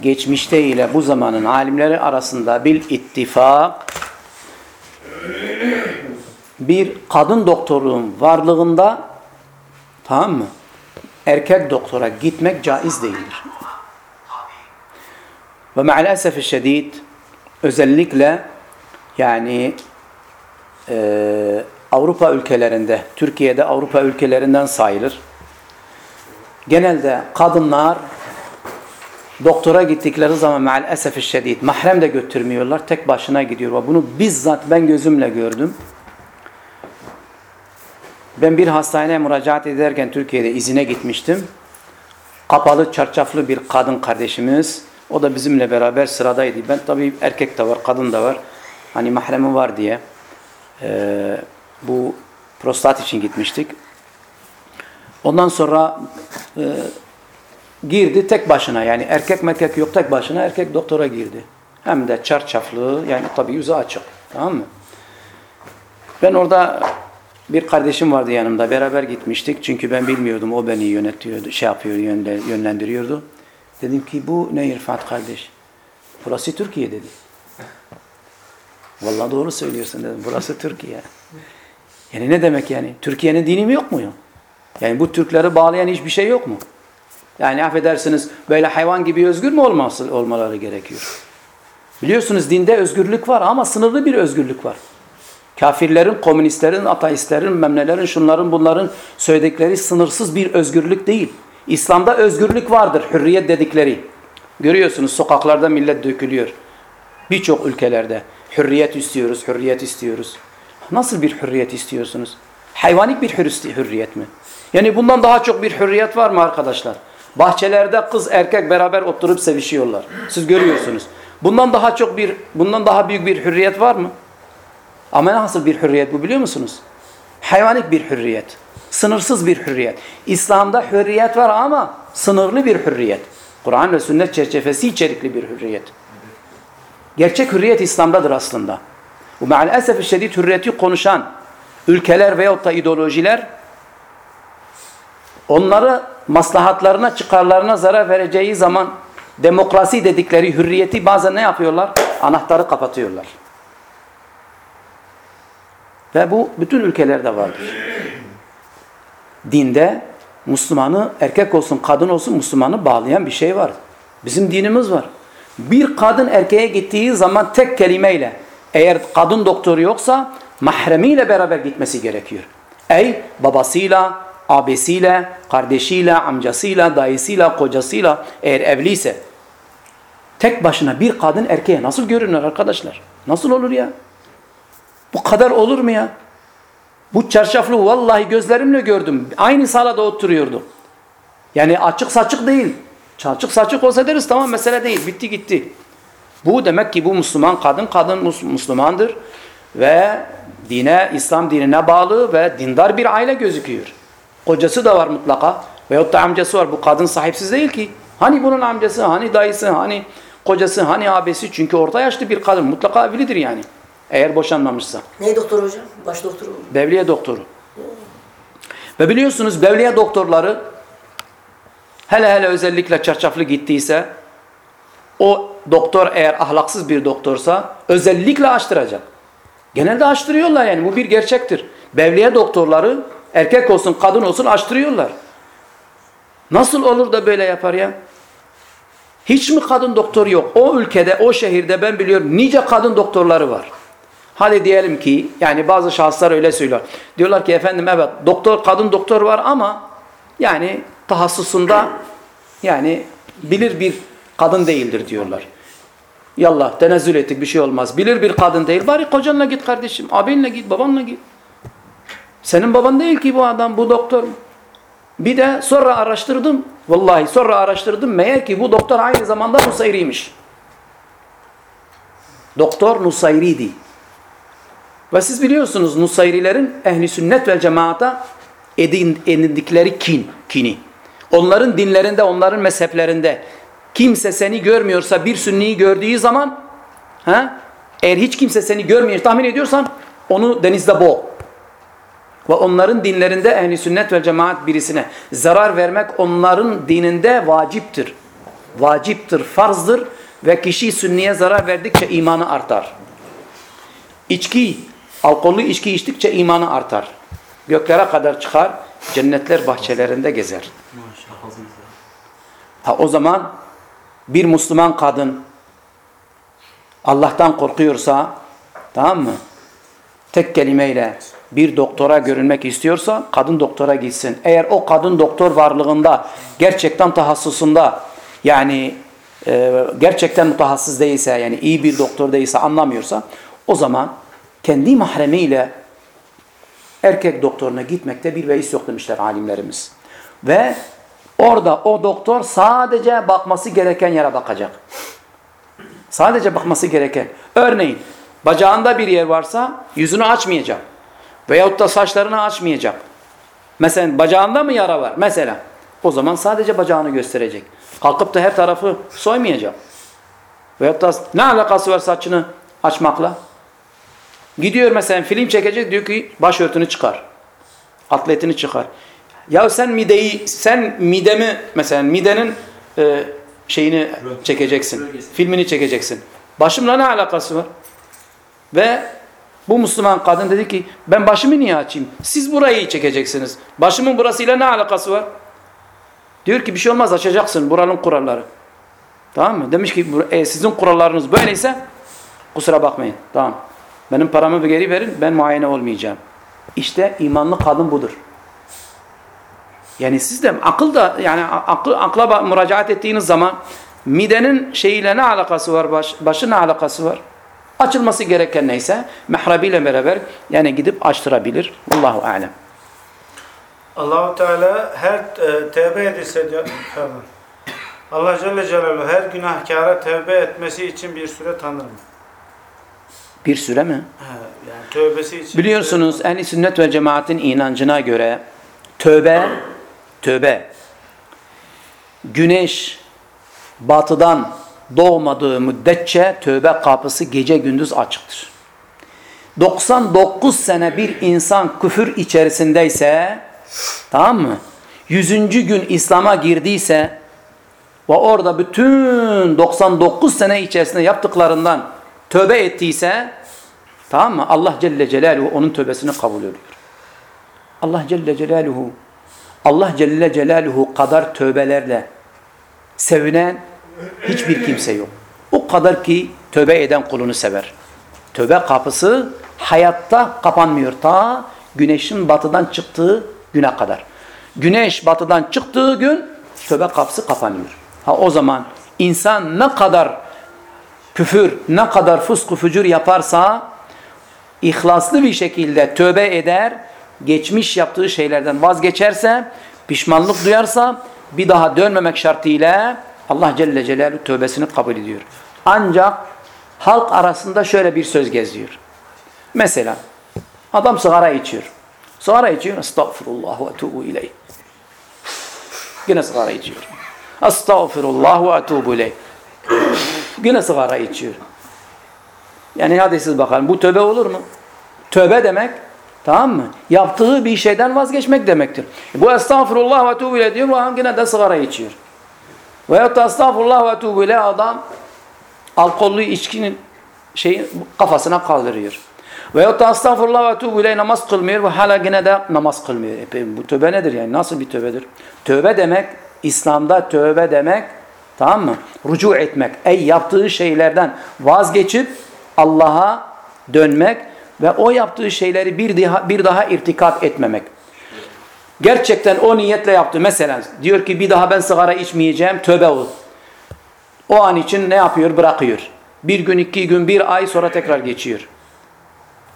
Geçmişte ile bu zamanın alimleri arasında bil ittifak bir kadın doktorluğun varlığında tamam mı? Erkek doktora gitmek caiz değildir. Ve maalesef şiddet özellikle yani e, Avrupa ülkelerinde, Türkiye'de Avrupa ülkelerinden sayılır. Genelde kadınlar doktora gittikleri zaman maalesef şiddet mahrem de götürmüyorlar. Tek başına gidiyor. Ve bunu bizzat ben gözümle gördüm. Ben bir hastaneye müracaat ederken Türkiye'de izine gitmiştim. Kapalı, çarşaflı bir kadın kardeşimiz. O da bizimle beraber sıradaydı. Ben tabii erkek de var, kadın da var. Hani mahremi var diye. Ee, bu prostat için gitmiştik. Ondan sonra e, girdi tek başına yani erkek merkek yok tek başına erkek doktora girdi. hem de çarçaflı yani tabii yüzü açık. Tamam mı? Ben orada bir kardeşim vardı yanımda. Beraber gitmiştik. Çünkü ben bilmiyordum. O beni yönetiyordu, şey yapıyor, yönle- yönlendiriyordu. Dedim ki bu ne İrfat kardeş? Burası Türkiye dedi. Vallahi doğru söylüyorsun dedim. Burası Türkiye. Yani ne demek yani? Türkiye'nin dini mi yok mu ya? Yani bu Türkleri bağlayan hiçbir şey yok mu? Yani affedersiniz böyle hayvan gibi özgür mü olması, olmaları gerekiyor? Biliyorsunuz dinde özgürlük var ama sınırlı bir özgürlük var. Kafirlerin, komünistlerin, ateistlerin, memnelerin, şunların bunların söyledikleri sınırsız bir özgürlük değil. İslam'da özgürlük vardır, hürriyet dedikleri. Görüyorsunuz sokaklarda millet dökülüyor. Birçok ülkelerde hürriyet istiyoruz, hürriyet istiyoruz. Nasıl bir hürriyet istiyorsunuz? Hayvanik bir hürri- hürriyet mi? Yani bundan daha çok bir hürriyet var mı arkadaşlar? Bahçelerde kız erkek beraber oturup sevişiyorlar. Siz görüyorsunuz. Bundan daha çok bir, bundan daha büyük bir hürriyet var mı? Ama nasıl bir hürriyet bu biliyor musunuz? Hayvanik bir hürriyet. Sınırsız bir hürriyet. İslam'da hürriyet var ama sınırlı bir hürriyet. Kur'an ve sünnet çerçevesi içerikli bir hürriyet. Gerçek hürriyet İslam'dadır aslında. Bu maalesef şiddet hürriyeti konuşan ülkeler veyahut da ideolojiler onları maslahatlarına, çıkarlarına zarar vereceği zaman demokrasi dedikleri hürriyeti bazen ne yapıyorlar? Anahtarı kapatıyorlar. Ve bu bütün ülkelerde vardır. Dinde Müslümanı erkek olsun kadın olsun Müslümanı bağlayan bir şey var. Bizim dinimiz var. Bir kadın erkeğe gittiği zaman tek kelimeyle eğer kadın doktoru yoksa mahremiyle beraber gitmesi gerekiyor. Ey babasıyla, abisiyle, kardeşiyle, amcasıyla, dayısıyla, kocasıyla eğer evliyse tek başına bir kadın erkeğe nasıl görünür arkadaşlar? Nasıl olur ya? Bu kadar olur mu ya? Bu çarşaflı vallahi gözlerimle gördüm. Aynı salada oturuyordu. Yani açık saçık değil. Açık saçık olsa deriz tamam mesele değil. Bitti gitti. Bu demek ki bu Müslüman kadın kadın Müslümandır ve dine İslam dinine bağlı ve dindar bir aile gözüküyor. Kocası da var mutlaka veyahut da amcası var. Bu kadın sahipsiz değil ki. Hani bunun amcası, hani dayısı, hani kocası, hani abisi çünkü orta yaşlı bir kadın mutlaka evlidir yani. Eğer boşanmamışsa. Ne doktor hocam? Baş doktoru. Bevliye doktoru. Ve biliyorsunuz bevliye doktorları hele hele özellikle çarşaflı gittiyse o doktor eğer ahlaksız bir doktorsa özellikle açtıracak. Genelde açtırıyorlar yani bu bir gerçektir. Bevliye doktorları erkek olsun kadın olsun açtırıyorlar. Nasıl olur da böyle yapar ya? Hiç mi kadın doktor yok? O ülkede, o şehirde ben biliyorum nice kadın doktorları var. Hadi diyelim ki yani bazı şahıslar öyle söylüyor. Diyorlar ki efendim evet doktor kadın doktor var ama yani tahassusunda yani bilir bir kadın değildir diyorlar. Yallah tenezzül ettik bir şey olmaz. Bilir bir kadın değil. Bari kocanla git kardeşim. Abinle git, babanla git. Senin baban değil ki bu adam, bu doktor. Bir de sonra araştırdım. Vallahi sonra araştırdım. Meğer ki bu doktor aynı zamanda Nusayriymiş. Doktor Nusayriydi. Ve siz biliyorsunuz Nusayrilerin ehli sünnet ve cemaata edin, edindikleri kin, kini. Onların dinlerinde, onların mezheplerinde kimse seni görmüyorsa bir sünniyi gördüğü zaman ha, eğer hiç kimse seni görmüyor tahmin ediyorsan onu denizde boğ. Ve onların dinlerinde ehli sünnet ve cemaat birisine zarar vermek onların dininde vaciptir. Vaciptir, farzdır ve kişi sünniye zarar verdikçe imanı artar. İçki, alkollü içki içtikçe imanı artar. Göklere kadar çıkar, cennetler bahçelerinde gezer. Ha o zaman bir Müslüman kadın Allah'tan korkuyorsa, tamam mı? Tek kelimeyle bir doktora görünmek istiyorsa kadın doktora gitsin. Eğer o kadın doktor varlığında gerçekten tahassusunda yani e, gerçekten mutahassıs değilse yani iyi bir doktor değilse anlamıyorsa o zaman kendi mahremiyle erkek doktoruna gitmekte bir beis yok demişler alimlerimiz. Ve orada o doktor sadece bakması gereken yere bakacak. Sadece bakması gereken. Örneğin bacağında bir yer varsa yüzünü açmayacak. Veyahut da saçlarını açmayacak. Mesela bacağında mı yara var? Mesela. O zaman sadece bacağını gösterecek. Kalkıp da her tarafı soymayacak. Veyahut da ne alakası var saçını açmakla? Gidiyor mesela film çekecek diyor ki başörtünü çıkar. Atletini çıkar. Ya sen mideyi, sen midemi mesela midenin e, şeyini çekeceksin. Filmini çekeceksin. Başımla ne alakası var? Ve bu Müslüman kadın dedi ki ben başımı niye açayım? Siz burayı çekeceksiniz. Başımın burasıyla ne alakası var? Diyor ki bir şey olmaz açacaksın buranın kuralları. Tamam mı? Demiş ki e, sizin kurallarınız böyleyse kusura bakmayın. Tamam. Benim paramı bir geri verin ben muayene olmayacağım. İşte imanlı kadın budur. Yani siz de akıl da yani akıl, akla müracaat ettiğiniz zaman midenin şeyiyle ne alakası var, baş, başı ne alakası var? Açılması gereken neyse mehrabiyle beraber yani gidip açtırabilir. Allahu alem. Allahu Teala her e, tevbe edilse diyor. Allah Celle Celaluhu her günahkara tevbe etmesi için bir süre tanır mı? Bir süre mi? Yani tövbesi için. Biliyorsunuz ehli sünnet ve cemaatin inancına göre tövbe tövbe güneş batıdan doğmadığı müddetçe tövbe kapısı gece gündüz açıktır. 99 sene bir insan küfür içerisindeyse tamam mı? 100. gün İslam'a girdiyse ve orada bütün 99 sene içerisinde yaptıklarından tövbe ettiyse Tamam mı? Allah Celle Celaluhu onun tövbesini kabul ediyor. Allah Celle Celaluhu Allah Celle Celaluhu kadar tövbelerle sevinen hiçbir kimse yok. O kadar ki tövbe eden kulunu sever. Tövbe kapısı hayatta kapanmıyor ta güneşin batıdan çıktığı güne kadar. Güneş batıdan çıktığı gün tövbe kapısı kapanıyor. Ha o zaman insan ne kadar küfür, ne kadar fısk fücur yaparsa ihlaslı bir şekilde tövbe eder, geçmiş yaptığı şeylerden vazgeçerse, pişmanlık duyarsa bir daha dönmemek şartıyla Allah Celle Celaluhu tövbesini kabul ediyor. Ancak halk arasında şöyle bir söz geziyor. Mesela adam sigara içiyor. Sigara içiyor. Estağfurullah ve etubu ileyh. Yine sigara içiyor. Estağfurullah ve etubu ileyh. Yine sigara içiyor. Yani hadi siz bakalım bu tövbe olur mu? Tövbe demek tamam mı? Yaptığı bir şeyden vazgeçmek demektir. Bu estağfurullah ve tuğbu ile diyor adam yine de sigara içiyor. Veyahut da estağfurullah ve tuğbu ile adam alkollü içkinin şeyi kafasına kaldırıyor. Veyahut da estağfurullah ve tuğbu ile namaz kılmıyor ve hala yine de namaz kılmıyor. E, bu tövbe nedir yani? Nasıl bir tövbedir? Tövbe demek, İslam'da tövbe demek tamam mı? Rucu etmek. Ey yaptığı şeylerden vazgeçip Allah'a dönmek ve o yaptığı şeyleri bir daha, bir daha irtikap etmemek. Gerçekten o niyetle yaptı. Mesela diyor ki bir daha ben sigara içmeyeceğim, tövbe ol. O an için ne yapıyor? Bırakıyor. Bir gün, iki gün, bir ay sonra tekrar geçiyor.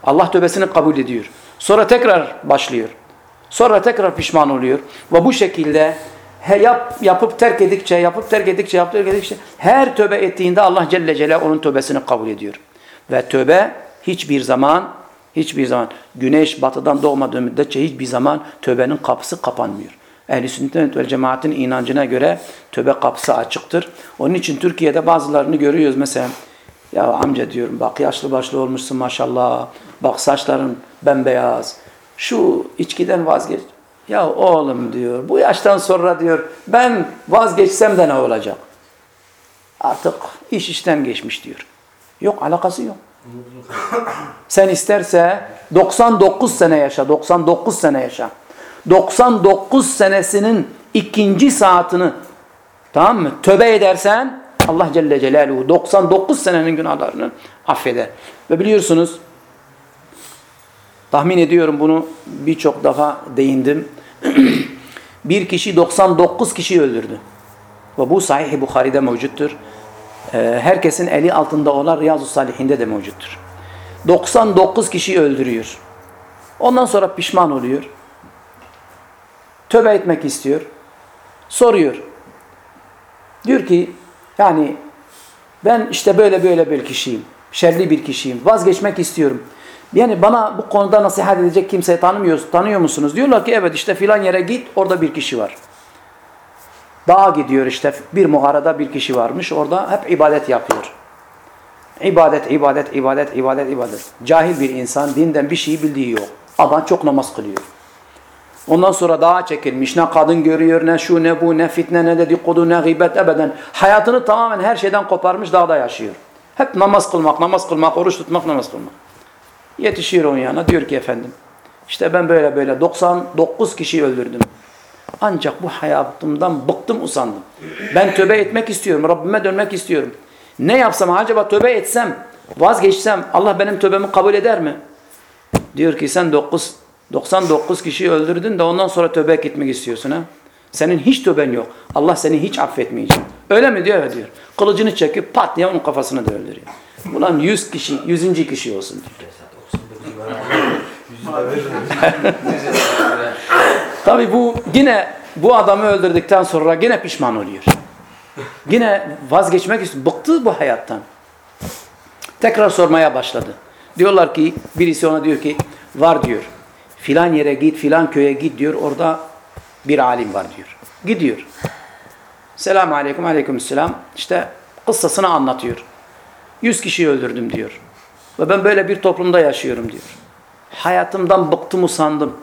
Allah tövbesini kabul ediyor. Sonra tekrar başlıyor. Sonra tekrar pişman oluyor. Ve bu şekilde he yap, yapıp terk edikçe, yapıp terk edikçe, yapıp terk edikçe her tövbe ettiğinde Allah Celle Celaluhu onun tövbesini kabul ediyor. Ve tövbe hiçbir zaman hiçbir zaman güneş batıdan doğmadığı müddetçe hiçbir zaman tövbenin kapısı kapanmıyor. Ehl-i sünnet ve cemaatin inancına göre tövbe kapısı açıktır. Onun için Türkiye'de bazılarını görüyoruz mesela. Ya amca diyorum bak yaşlı başlı olmuşsun maşallah. Bak saçların bembeyaz. Şu içkiden vazgeç. Ya oğlum diyor bu yaştan sonra diyor ben vazgeçsem de ne olacak? Artık iş işten geçmiş diyor. Yok alakası yok. Sen isterse 99 sene yaşa, 99 sene yaşa. 99 senesinin ikinci saatini tamam mı? Tövbe edersen Allah Celle Celaluhu 99 senenin günahlarını affeder. Ve biliyorsunuz tahmin ediyorum bunu birçok defa değindim. bir kişi 99 kişi öldürdü. Ve bu Sahih-i Bukhari'de mevcuttur. Ee, herkesin eli altında olan Riyazu Salihinde de mevcuttur. 99 kişi öldürüyor. Ondan sonra pişman oluyor. Tövbe etmek istiyor. Soruyor. Diyor ki yani ben işte böyle böyle bir kişiyim. Şerli bir kişiyim. Vazgeçmek istiyorum. Yani bana bu konuda nasihat edecek kimseyi tanımıyoruz, tanıyor musunuz? Diyorlar ki evet işte filan yere git orada bir kişi var. Dağa gidiyor işte bir mağarada bir kişi varmış orada hep ibadet yapıyor. İbadet, ibadet, ibadet, ibadet, ibadet. Cahil bir insan dinden bir şey bildiği yok. Ama çok namaz kılıyor. Ondan sonra dağa çekilmiş. Ne kadın görüyor, ne şu, ne bu, ne fitne, ne dedikodu, ne gıybet ebeden. Hayatını tamamen her şeyden koparmış dağda yaşıyor. Hep namaz kılmak, namaz kılmak, oruç tutmak, namaz kılmak. Yetişiyor onun yanına diyor ki efendim işte ben böyle böyle 99 kişi öldürdüm. Ancak bu hayatımdan bıktım usandım. Ben tövbe etmek istiyorum. Rabbime dönmek istiyorum. Ne yapsam acaba tövbe etsem, vazgeçsem Allah benim tövbemi kabul eder mi? Diyor ki sen 9, 99 kişiyi öldürdün de ondan sonra tövbe etmek istiyorsun ha. Senin hiç tövben yok. Allah seni hiç affetmeyecek. Öyle mi diyor? Evet diyor. Kılıcını çekip pat diye onun kafasını da öldürüyor. Ulan 100 kişi, 100. kişi olsun diyor. Tabi bu yine bu adamı öldürdükten sonra yine pişman oluyor. Yine vazgeçmek istiyor. Bıktı bu hayattan. Tekrar sormaya başladı. Diyorlar ki birisi ona diyor ki var diyor. Filan yere git filan köye git diyor. Orada bir alim var diyor. Gidiyor. Selamun aleyküm aleyküm selam. İşte kıssasını anlatıyor. Yüz kişiyi öldürdüm diyor. Ve ben böyle bir toplumda yaşıyorum diyor. Hayatımdan bıktım usandım.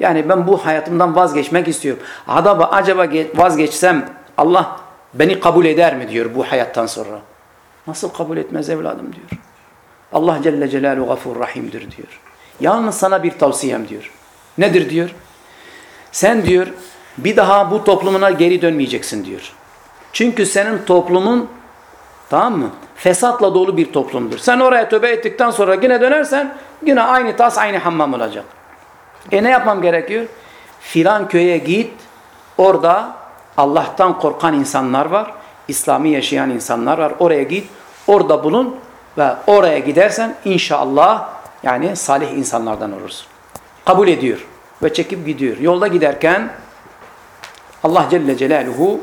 Yani ben bu hayatımdan vazgeçmek istiyorum. Acaba, acaba vazgeçsem Allah beni kabul eder mi diyor bu hayattan sonra. Nasıl kabul etmez evladım diyor. Allah Celle Celaluhu gafur rahimdir diyor. Yalnız sana bir tavsiyem diyor. Nedir diyor? Sen diyor bir daha bu toplumuna geri dönmeyeceksin diyor. Çünkü senin toplumun tamam mı? Fesatla dolu bir toplumdur. Sen oraya tövbe ettikten sonra yine dönersen yine aynı tas aynı hammam olacak. E ne yapmam gerekiyor? Filan köye git. Orada Allah'tan korkan insanlar var. İslami yaşayan insanlar var. Oraya git. Orada bulun ve oraya gidersen inşallah yani salih insanlardan olursun. Kabul ediyor ve çekip gidiyor. Yolda giderken Allah Celle Celaluhu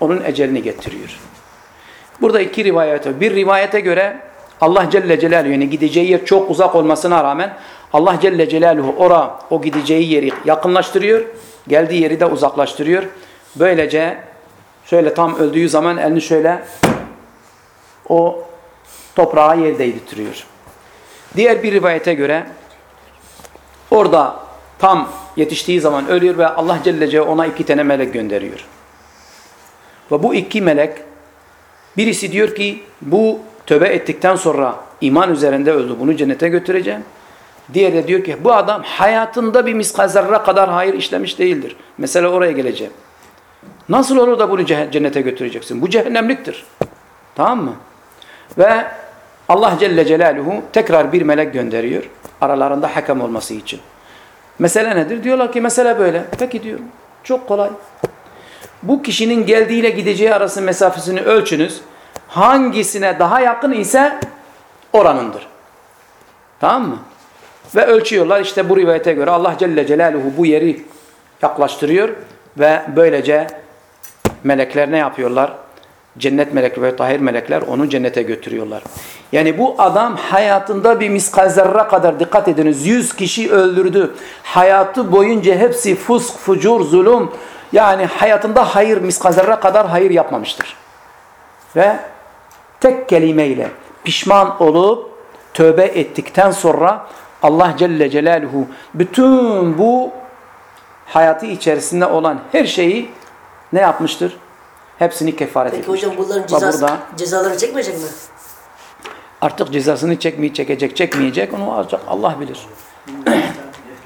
onun ecelini getiriyor. Burada iki rivayet var. Bir rivayete göre Allah Celle Celaluhu yani gideceği yer çok uzak olmasına rağmen Allah Celle Celaluhu ora o gideceği yeri yakınlaştırıyor. Geldiği yeri de uzaklaştırıyor. Böylece şöyle tam öldüğü zaman elini şöyle o toprağa yer değdirtiyor. Diğer bir rivayete göre orada tam yetiştiği zaman ölüyor ve Allah Celle Celaluhu ona iki tane melek gönderiyor. Ve bu iki melek birisi diyor ki bu tövbe ettikten sonra iman üzerinde öldü bunu cennete götüreceğim. Diğeri de diyor ki bu adam hayatında bir miskal kadar hayır işlemiş değildir. Mesela oraya geleceğim. Nasıl olur da bunu cennete götüreceksin? Bu cehennemliktir. Tamam mı? Ve Allah Celle Celaluhu tekrar bir melek gönderiyor. Aralarında hakem olması için. Mesele nedir? Diyorlar ki mesele böyle. Peki diyorum. Çok kolay. Bu kişinin geldiğiyle gideceği arası mesafesini ölçünüz. Hangisine daha yakın ise oranındır. Tamam mı? Ve ölçüyorlar. İşte bu rivayete göre Allah Celle Celaluhu bu yeri yaklaştırıyor ve böylece melekler ne yapıyorlar? Cennet melekleri ve tahir melekler onu cennete götürüyorlar. Yani bu adam hayatında bir miskal zerre kadar dikkat ediniz. Yüz kişi öldürdü. Hayatı boyunca hepsi fusk, fucur, zulüm. Yani hayatında hayır, miskal zerre kadar hayır yapmamıştır. Ve tek kelimeyle pişman olup tövbe ettikten sonra Allah Celle Celaluhu bütün bu hayatı içerisinde olan her şeyi ne yapmıştır? Hepsini kefaret Peki etmiştir. hocam bunların cezası, burada cezaları çekmeyecek mi? artık cezasını çekmeyecek, çekecek, çekmeyecek onu ancak Allah bilir.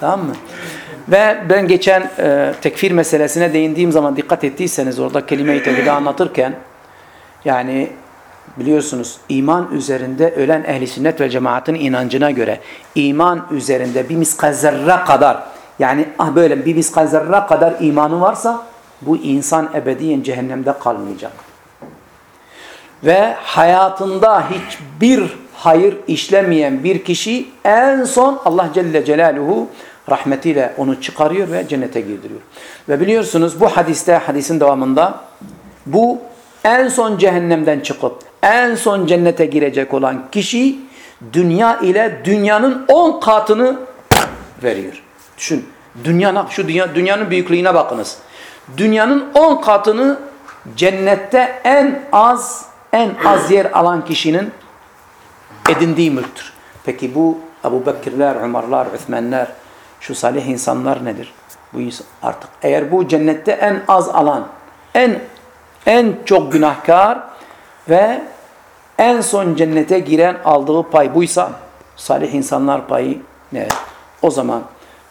tamam mı? Ve ben geçen e, tekfir meselesine değindiğim zaman dikkat ettiyseniz orada kelime-i tevhidi anlatırken yani biliyorsunuz iman üzerinde ölen ehli sünnet ve cemaatin inancına göre iman üzerinde bir miskal zerre kadar yani ah böyle bir miskal zerre kadar imanı varsa bu insan ebediyen cehennemde kalmayacak. Ve hayatında hiçbir hayır işlemeyen bir kişi en son Allah Celle Celaluhu rahmetiyle onu çıkarıyor ve cennete girdiriyor. Ve biliyorsunuz bu hadiste, hadisin devamında bu en son cehennemden çıkıp en son cennete girecek olan kişi dünya ile dünyanın on katını veriyor. Düşün. Dünyana, şu dünya, dünyanın büyüklüğüne bakınız. Dünyanın on katını cennette en az en az yer alan kişinin edindiği mülktür. Peki bu Ebu Bekirler, Umarlar, Üthmenler, şu salih insanlar nedir? Bu artık eğer bu cennette en az alan, en en çok günahkar ve en son cennete giren aldığı pay buysa salih insanlar payı ne? O zaman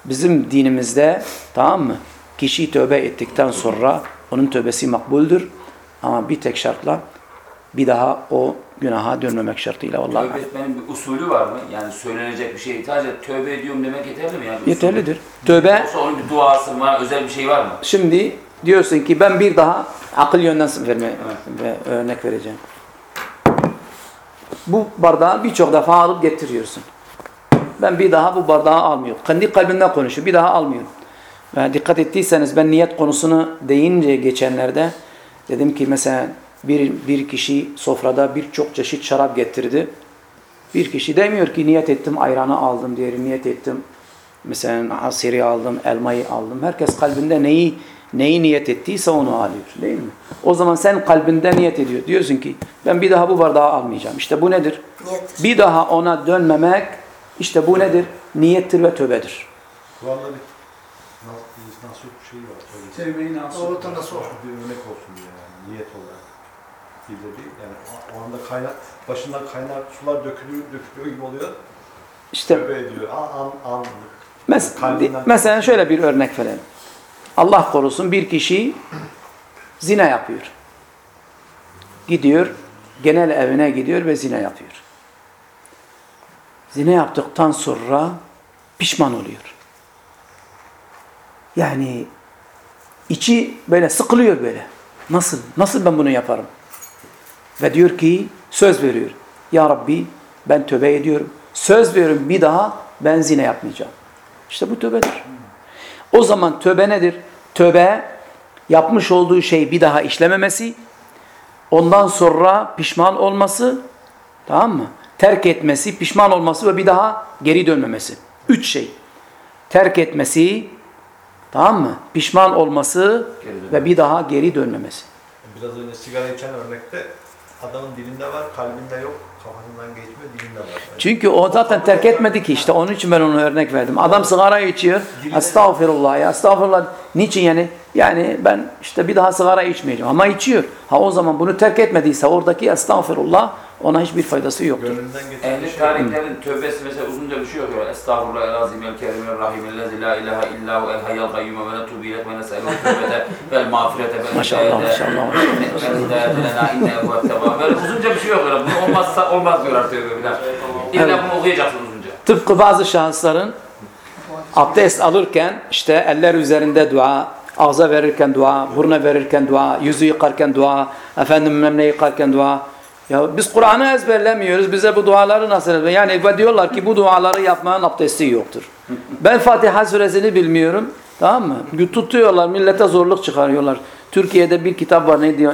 bizim dinimizde tamam mı? Kişi tövbe ettikten sonra onun tövbesi makbuldür. Ama bir tek şartla bir daha o günaha dönmemek şartıyla vallahi. Tövbe etmenin bir usulü var mı? Yani söylenecek bir şey. Sadece tövbe ediyorum demek yeterli mi? Yani bir usulü- Yeterlidir. Tövbe Yoksa onun bir duası var, özel bir şey var mı? Şimdi diyorsun ki ben bir daha akıl yönden verme, ve örnek vereceğim. Bu bardağı birçok defa alıp getiriyorsun. Ben bir daha bu bardağı almıyorum. Kendi kalbinden konuşuyor. Bir daha almıyorum. Ve dikkat ettiyseniz ben niyet konusunu deyince geçenlerde dedim ki mesela bir, bir kişi sofrada birçok çeşit şarap getirdi. Bir kişi demiyor ki niyet ettim ayranı aldım diğeri niyet ettim mesela asiri aldım, elmayı aldım. Herkes kalbinde neyi neyi niyet ettiyse onu alıyor. Değil mi? O zaman sen kalbinde niyet ediyor. Diyorsun ki ben bir daha bu bardağı almayacağım. İşte bu nedir? Niyettir. Bir daha ona dönmemek işte bu nedir? Niyettir ve tövbedir. Kur'an'da bir nas- nasıl bir şey var. Sevmeyi nasıl? bir, nasıl bir örnek olsun diye yani niyet olarak. Bir yani o- anda kaynak başından kaynar sular dökülüyor, dökülüyor gibi oluyor. İşte ediyor. An, an, an. mes- Kalbinden- mesela şöyle bir örnek verelim. Allah korusun bir kişi zina yapıyor. Gidiyor, genel evine gidiyor ve zina yapıyor. Zina yaptıktan sonra pişman oluyor. Yani içi böyle sıkılıyor böyle. Nasıl? Nasıl ben bunu yaparım? Ve diyor ki söz veriyor. Ya Rabbi ben tövbe ediyorum. Söz veriyorum bir daha ben zina yapmayacağım. İşte bu tövbedir. O zaman tövbe nedir? Tövbe yapmış olduğu şey bir daha işlememesi, ondan sonra pişman olması, tamam mı? Terk etmesi, pişman olması ve bir daha geri dönmemesi. Üç şey. Terk etmesi, tamam mı? Pişman olması ve bir daha geri dönmemesi. Biraz önce sigara içen örnekte adamın dilinde var, kalbinde yok. Kafasından geçmiyor, dilinde var. Çünkü o zaten terk etmedi ki işte onun için ben onu örnek verdim. Adam sigara içiyor. Estağfirullah ya estağfirullah. Niçin yani? Yani ben işte bir daha sigara içmeyeceğim ama içiyor. Ha o zaman bunu terk etmediyse oradaki estağfirullah ona hiçbir faydası yoktur. Ehli şey. tarihlerin tövbesi mesela uzunca bir şey yok. Estağfurullah el azim el kerim el rahim ellezi la ilahe illa hu el hayyal kayyum ve netubu ilek ve nes'elu tövbete vel mağfirete vel Maşallah, maşallah, Vel hidayete lena huvettebâ. Böyle uzunca bir şey yok. Bu olmazsa olmaz diyorlar tövbe filan. İlla Evet. bunu okuyacaksın uzunca. Tıpkı bazı şahısların abdest alırken işte eller üzerinde dua, ağza verirken dua, buruna verirken dua, yüzü yıkarken dua, efendim memle yıkarken dua. Ya biz Kur'an'ı ezberlemiyoruz. Bize bu duaları nasıl ezber? Yani ve diyorlar ki bu duaları yapmanın abdesti yoktur. Ben Fatiha suresini bilmiyorum. Tamam mı? Tutuyorlar, millete zorluk çıkarıyorlar. Türkiye'de bir kitap var ne diyor?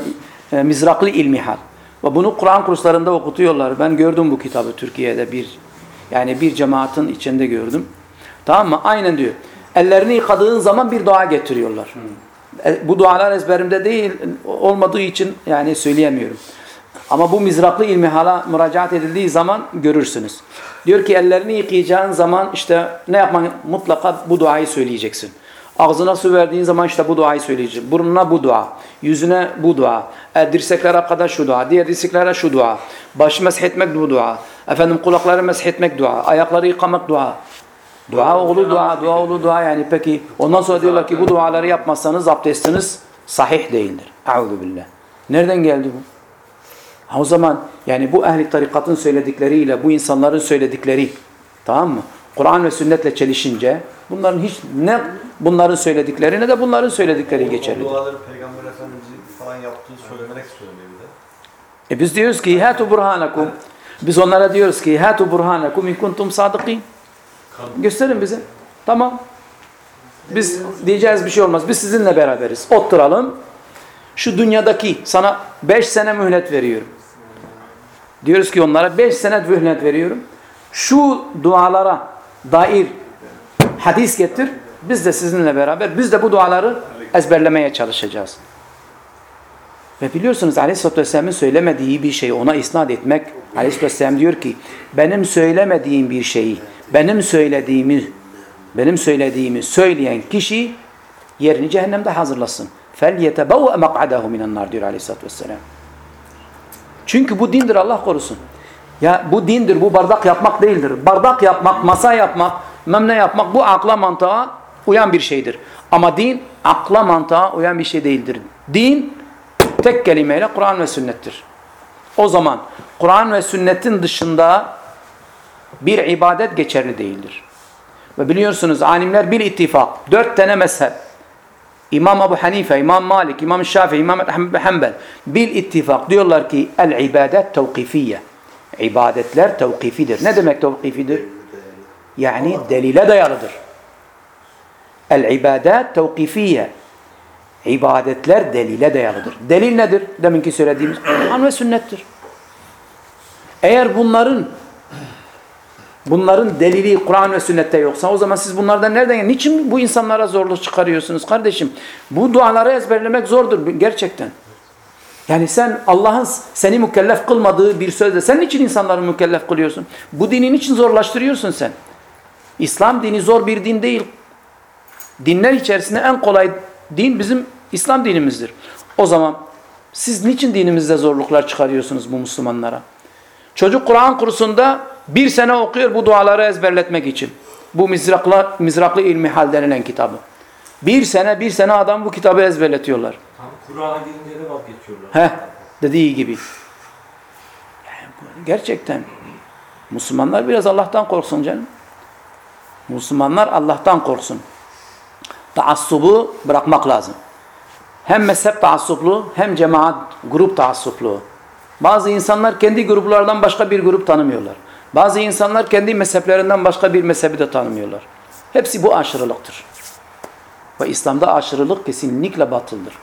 E, Mizraklı İlmihal. Ve bunu Kur'an kurslarında okutuyorlar. Ben gördüm bu kitabı Türkiye'de bir yani bir cemaatin içinde gördüm. Tamam mı? Aynen diyor. Ellerini yıkadığın zaman bir dua getiriyorlar. E, Bu dualar ezberimde değil olmadığı için yani söyleyemiyorum. Ama bu mizraklı ilmihala müracaat edildiği zaman görürsünüz. Diyor ki ellerini yıkayacağın zaman işte ne yapman mutlaka bu duayı söyleyeceksin. Ağzına su verdiğin zaman işte bu duayı söyleyeceksin. Burnuna bu dua, yüzüne bu dua, e, dirseklere kadar şu dua, diğer dirseklere şu dua, başı meshetmek bu dua, efendim kulakları meshetmek dua, ayakları yıkamak dua. Dua oğlu dua, dua oğlu dua yani peki ondan sonra diyorlar ki bu duaları yapmazsanız abdestiniz sahih değildir. Euzu billah. Nereden geldi bu? Ha o zaman yani bu ehli tarikatın söyledikleriyle bu insanların söyledikleri tamam mı? Kur'an ve sünnetle çelişince bunların hiç ne bunların söyledikleri ne de bunların söyledikleri O geçerlidir. duaları Peygamber Efendimiz'in falan yaptığı söylemek söyleniyor bir de. E biz diyoruz ki hatu burhanakum. Biz onlara diyoruz ki hatu burhanakum in kuntum sadıkin. Gösterin bize. Tamam. Biz diyeceğiz bir şey olmaz. Biz sizinle beraberiz. Oturalım. Şu dünyadaki sana 5 sene mühlet veriyorum. Diyoruz ki onlara 5 sene mühlet veriyorum. Şu dualara dair hadis getir. Biz de sizinle beraber biz de bu duaları ezberlemeye çalışacağız. Ve biliyorsunuz Aleyhisselatü Vesselam'ın söylemediği bir şeyi ona isnat etmek. Aleyhisselatü Vesselam diyor ki benim söylemediğim bir şeyi, benim söylediğimi benim söylediğimi söyleyen kişi yerini cehennemde hazırlasın. فَلْيَتَبَوَّ مَقْعَدَهُ مِنَ النَّارِ diyor Aleyhisselatü Vesselam. Çünkü bu dindir Allah korusun. Ya bu dindir, bu bardak yapmak değildir. Bardak yapmak, masa yapmak, memne yapmak bu akla mantığa uyan bir şeydir. Ama din akla mantığa uyan bir şey değildir. Din tek kelimeyle Kur'an ve sünnettir. O zaman Kur'an ve sünnetin dışında bir ibadet geçerli değildir. Ve biliyorsunuz alimler bir ittifak, dört tane mezhep, İmam Ebu Hanife, İmam Malik, İmam Şafii, İmam Hanbel bir ittifak diyorlar ki el ibadet tevkifiye. İbadetler tevkifidir. Ne demek tevkifidir? Yani delile dayalıdır. El ibadet tevkifiye. İbadetler delile dayalıdır. Delil nedir? Deminki söylediğimiz Kur'an ve sünnettir. Eğer bunların bunların delili Kur'an ve sünnette yoksa o zaman siz bunlardan nereden niçin bu insanlara zorluk çıkarıyorsunuz kardeşim? Bu duaları ezberlemek zordur gerçekten. Yani sen Allah'ın seni mükellef kılmadığı bir sözde sen niçin insanları mükellef kılıyorsun? Bu dini niçin zorlaştırıyorsun sen? İslam dini zor bir din değil. Dinler içerisinde en kolay din bizim İslam dinimizdir. O zaman siz niçin dinimizde zorluklar çıkarıyorsunuz bu Müslümanlara? Çocuk Kur'an kursunda bir sene okuyor bu duaları ezberletmek için. Bu Mizraklı, Mizraklı İlmi Hal denilen kitabı. Bir sene bir sene adam bu kitabı ezberletiyorlar. Tam Kur'an'a gelince de vazgeçiyorlar. Heh, dediği gibi. Yani gerçekten Müslümanlar biraz Allah'tan korksun canım. Müslümanlar Allah'tan korksun. Taassubu bırakmak lazım. Hem mezhep taassuplu hem cemaat grup taassuplu. Bazı insanlar kendi gruplardan başka bir grup tanımıyorlar. Bazı insanlar kendi mezheplerinden başka bir mezhebi de tanımıyorlar. Hepsi bu aşırılıktır. Ve İslam'da aşırılık kesinlikle batıldır.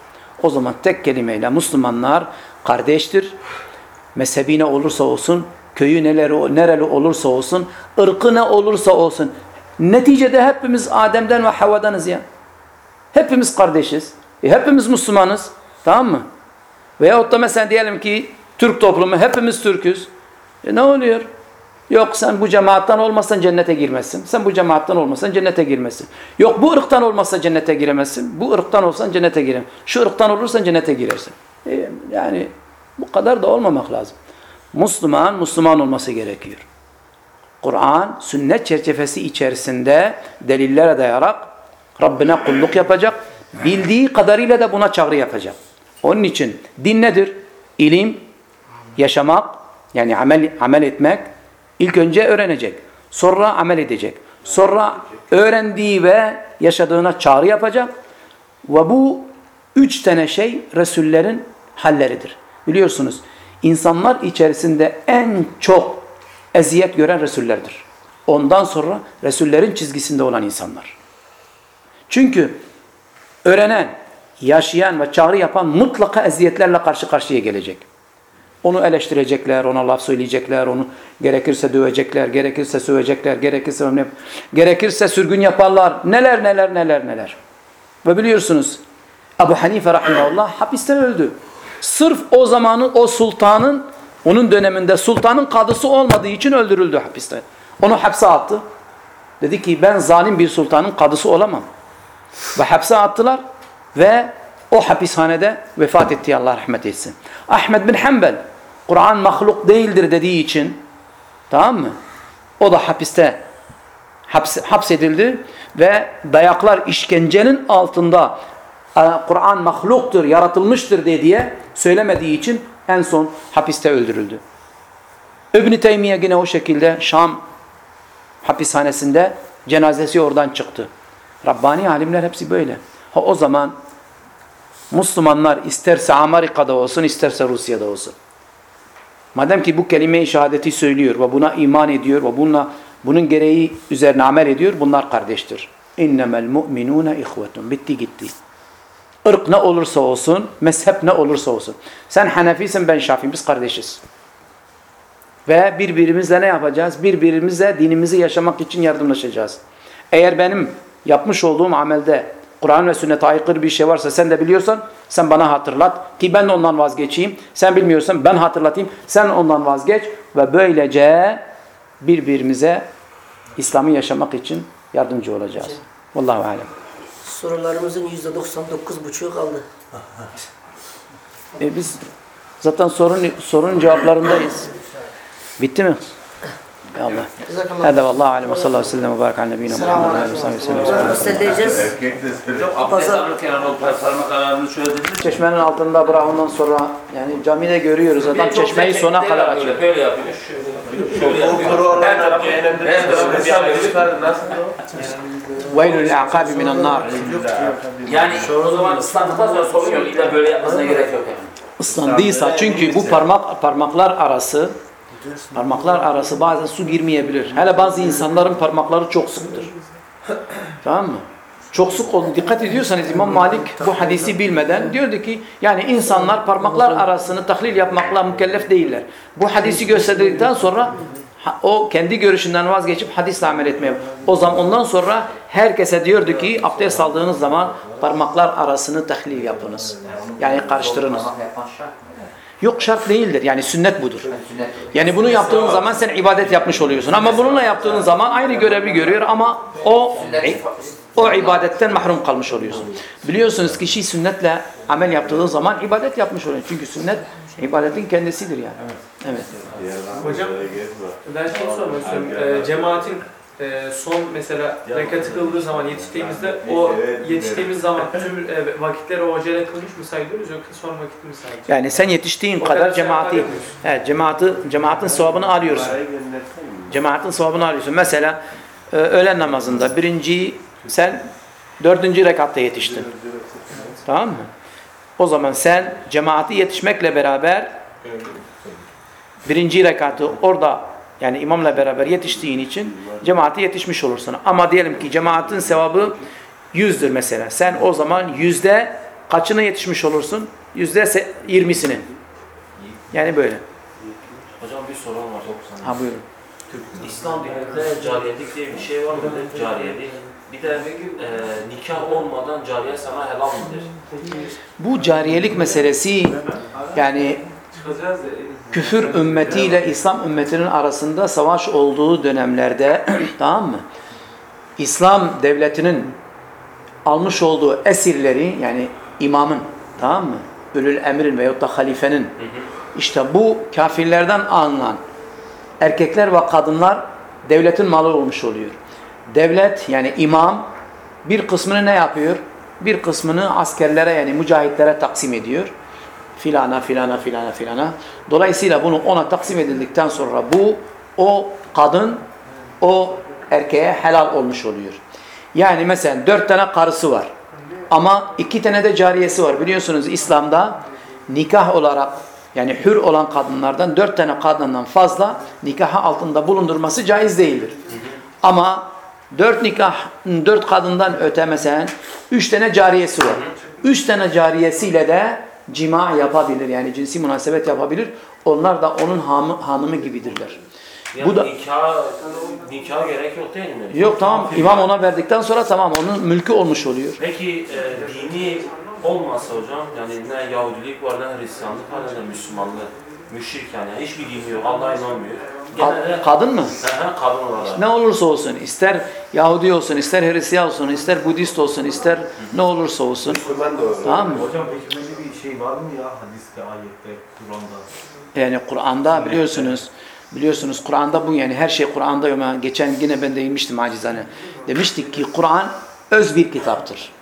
O zaman tek kelimeyle Müslümanlar kardeştir. Mezhebi ne olursa olsun, köyü neleri, nereli olursa olsun, ırkı ne olursa olsun. Neticede hepimiz Adem'den ve Havva'danız ya. Hepimiz kardeşiz. E, hepimiz Müslümanız. Tamam mı? Veyahut da mesela diyelim ki Türk toplumu hepimiz Türk'üz. E ne oluyor? Yok sen bu cemaattan olmasan cennete girmezsin. Sen bu cemaattan olmasan cennete girmezsin. Yok bu ırktan olmazsa cennete giremezsin. Bu ırktan olsan cennete girem. Şu ırktan olursan cennete girersin. E, yani bu kadar da olmamak lazım. Müslüman, Müslüman olması gerekiyor. Kur'an, sünnet çerçevesi içerisinde delillere dayarak Rabbine kulluk yapacak. Bildiği kadarıyla da buna çağrı yapacak. Onun için din nedir? İlim, yaşamak, yani amel, amel etmek. İlk önce öğrenecek. Sonra amel edecek. Sonra öğrendiği ve yaşadığına çağrı yapacak. Ve bu üç tane şey Resullerin halleridir. Biliyorsunuz insanlar içerisinde en çok eziyet gören Resullerdir. Ondan sonra Resullerin çizgisinde olan insanlar. Çünkü öğrenen, yaşayan ve çağrı yapan mutlaka eziyetlerle karşı karşıya gelecek. Onu eleştirecekler, ona laf söyleyecekler, onu gerekirse dövecekler, gerekirse sövecekler, gerekirse gerekirse sürgün yaparlar. Neler neler neler neler. Ve biliyorsunuz Ebu Hanife rahimahullah hapiste öldü. Sırf o zamanın o sultanın onun döneminde sultanın kadısı olmadığı için öldürüldü hapiste. Onu hapse attı. Dedi ki ben zalim bir sultanın kadısı olamam. Ve hapse attılar ve o hapishanede vefat etti Allah rahmet etsin. Ahmed bin Hanbel Kur'an mahluk değildir dediği için tamam mı? O da hapiste haps, hapsedildi ve dayaklar işkencenin altında Kur'an mahluktur, yaratılmıştır diye söylemediği için en son hapiste öldürüldü. İbn-i Teymiye yine o şekilde Şam hapishanesinde cenazesi oradan çıktı. Rabbani alimler hepsi böyle. Ha, o zaman Müslümanlar isterse Amerika'da olsun isterse Rusya'da olsun. Madem ki bu kelime-i şehadeti söylüyor ve buna iman ediyor ve bununla, bunun gereği üzerine amel ediyor bunlar kardeştir. İnnemel mu'minune ihvetun. Bitti gitti. Irk ne olursa olsun, mezhep ne olursa olsun. Sen Hanefisin ben Şafii biz kardeşiz. Ve birbirimizle ne yapacağız? Birbirimizle dinimizi yaşamak için yardımlaşacağız. Eğer benim yapmış olduğum amelde Kur'an ve sünnete aykırı bir şey varsa sen de biliyorsan sen bana hatırlat ki ben de ondan vazgeçeyim. Sen bilmiyorsan ben hatırlatayım. Sen ondan vazgeç ve böylece birbirimize İslam'ı yaşamak için yardımcı olacağız. Vallahu alem. Sorularımızın %99,5'u kaldı. E biz zaten sorun sorunun cevaplarındayız. Bitti mi? Allah. Hadi vallahu alem ve sallallahu aleyhi ve sellem ve barik ala nebiyina Muhammed ve aleyhi ve sellem. Nasıl diyeceğiz? Hocam abdest alırken o parmak ayarını şöyle dediniz. Çeşmenin altında bırak ondan sonra yani camide görüyoruz adam çeşmeyi sona kadar açıyor. Böyle yapıyor. Şöyle yapıyor. Her tarafı her tarafı bir yapıyor. Veylül a'kabi minen nar. Yani o zaman ıslandıktan sonra sorun yok. İlla böyle yapmasına gerek yok yani. Islandıysa çünkü bu parmak parmaklar arası parmaklar arası bazen su girmeyebilir. Hele bazı insanların parmakları çok sıktır. Tamam mı? Çok sık olun. Dikkat ediyorsanız İmam Malik bu hadisi bilmeden diyordu ki yani insanlar parmaklar arasını tahlil yapmakla mükellef değiller. Bu hadisi gösterdikten sonra o kendi görüşünden vazgeçip hadisle amel etmeye. O zaman ondan sonra herkese diyordu ki abdest aldığınız zaman parmaklar arasını tahlil yapınız. Yani karıştırınız. Yok şart değildir. Yani sünnet budur. Yani bunu yaptığın zaman sen ibadet yapmış oluyorsun. Ama bununla yaptığın zaman aynı görevi görüyor ama o o ibadetten mahrum kalmış oluyorsun. Biliyorsunuz kişi sünnetle amel yaptığı zaman ibadet yapmış oluyor. Çünkü sünnet ibadetin kendisidir yani. Evet. Hocam ben şunu sormak istiyorum. Ee, cemaatin e, son mesela rekatı kıldığı zaman yetiştiğimizde o yetiştiğimiz zaman tüm e, vakitleri o hocayla kılmış mı sayıyoruz yoksa son vakit mi sayıyoruz? Yani sen yetiştiğin O kadar kadar cemaati evet, cemaati cemaatin sevabını alıyorsun. Cemaatin sevabını alıyorsun. Mesela e, öğlen namazında birinci sen dördüncü rekatta yetiştin. Tamam mı? O zaman sen cemaati yetişmekle beraber birinci rekatı orada yani imamla beraber yetiştiğin için cemaate yetişmiş olursun. Ama diyelim ki cemaatin sevabı yüzdür mesela. Sen o zaman yüzde kaçına yetişmiş olursun? Yüzde se- yirmisini. Yani böyle. Hocam bir sorun var. Ha buyurun. İslam dininde cariyelik diye bir şey var mıdır? Cariyelik. Bir de e, nikah olmadan cariye sana helal mıdır? Bu cariyelik meselesi yani küfür ümmetiyle İslam ümmetinin arasında savaş olduğu dönemlerde tamam mı? İslam devletinin almış olduğu esirleri yani imamın tamam mı? Ülül emrin veyahut da halifenin işte bu kafirlerden alınan erkekler ve kadınlar devletin malı olmuş oluyor. Devlet yani imam bir kısmını ne yapıyor? Bir kısmını askerlere yani mücahitlere taksim ediyor. Filana filana filana filana. Dolayısıyla bunu ona taksim edildikten sonra bu o kadın o erkeğe helal olmuş oluyor. Yani mesela dört tane karısı var. Ama iki tane de cariyesi var. Biliyorsunuz İslam'da nikah olarak yani hür olan kadınlardan dört tane kadından fazla nikahı altında bulundurması caiz değildir. Ama dört nikah, dört kadından öte mesela üç tane cariyesi var. Üç tane cariyesiyle de cima yapabilir. Yani cinsi münasebet yapabilir. Onlar da onun hamı- hanımı gibidirler. Yani Bu da- nikah, nikah gerek yok değil mi? Yok tamam imam ona verdikten sonra tamam onun mülkü olmuş oluyor. Peki e, dini olmasa hocam yani ne Yahudilik var ne Hristiyanlık var ne Müslümanlık. Müşrik yani hiçbir dini yok. Allah'a inanmıyor. Genelde Ka- kadın mı? Kadın olarak. Ne olursa olsun, ister Yahudi olsun, ister Hristiyan olsun, ister Budist olsun, ister ne olursa olsun. Tamam mı? Hocam peki şey var mı ya hadiste, ayette, Kur'an'da? Yani Kur'an'da biliyorsunuz, biliyorsunuz Kur'an'da bu yani her şey Kur'an'da. Yani Geçen yine ben değinmiştim acizane. Demiştik ki Kur'an öz bir kitaptır.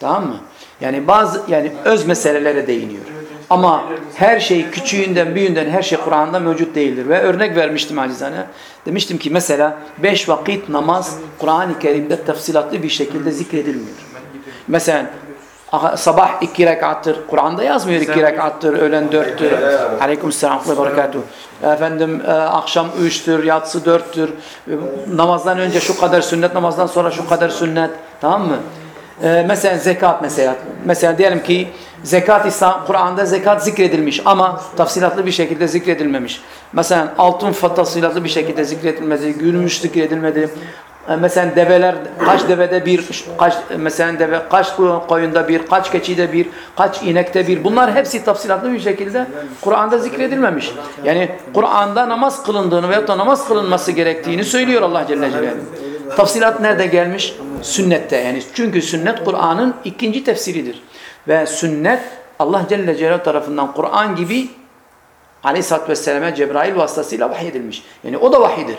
Tamam mı? Yani bazı yani öz meselelere değiniyor. Ama her şey küçüğünden büyüğünden her şey Kur'an'da mevcut değildir. Ve örnek vermiştim acizane. Demiştim ki mesela beş vakit namaz Kur'an-ı Kerim'de tafsilatlı bir şekilde zikredilmiyor. Mesela sabah iki rekattır. Kur'an'da yazmıyor iki rekattır, öğlen dörttür. Aleyküm selam ve berekatuhu. Efendim e, akşam üçtür, yatsı dörttür. E, Namazdan önce şu kadar sünnet, namazdan sonra şu kadar sünnet. Tamam mı? E, mesela zekat mesela. Mesela diyelim ki zekat İslam Kur'an'da zekat zikredilmiş ama tafsilatlı bir şekilde zikredilmemiş. Mesela altın tafsilatlı bir şekilde zikredilmedi, gümüş zikredilmedi. E, mesela develer kaç devede bir kaç mesela deve kaç koyunda bir kaç keçide bir kaç inekte bir bunlar hepsi tafsilatlı bir şekilde Kur'an'da zikredilmemiş. Yani Kur'an'da namaz kılındığını veyahut da namaz kılınması gerektiğini söylüyor Allah Celle Celaluhu. Tafsilat nerede gelmiş? Sünnette yani. Çünkü sünnet Kur'an'ın ikinci tefsiridir. Ve sünnet Allah Celle Celaluhu tarafından Kur'an gibi Aleyhisselatü Vesselam'a Cebrail vasıtasıyla vahyedilmiş. Yani o da vahidir.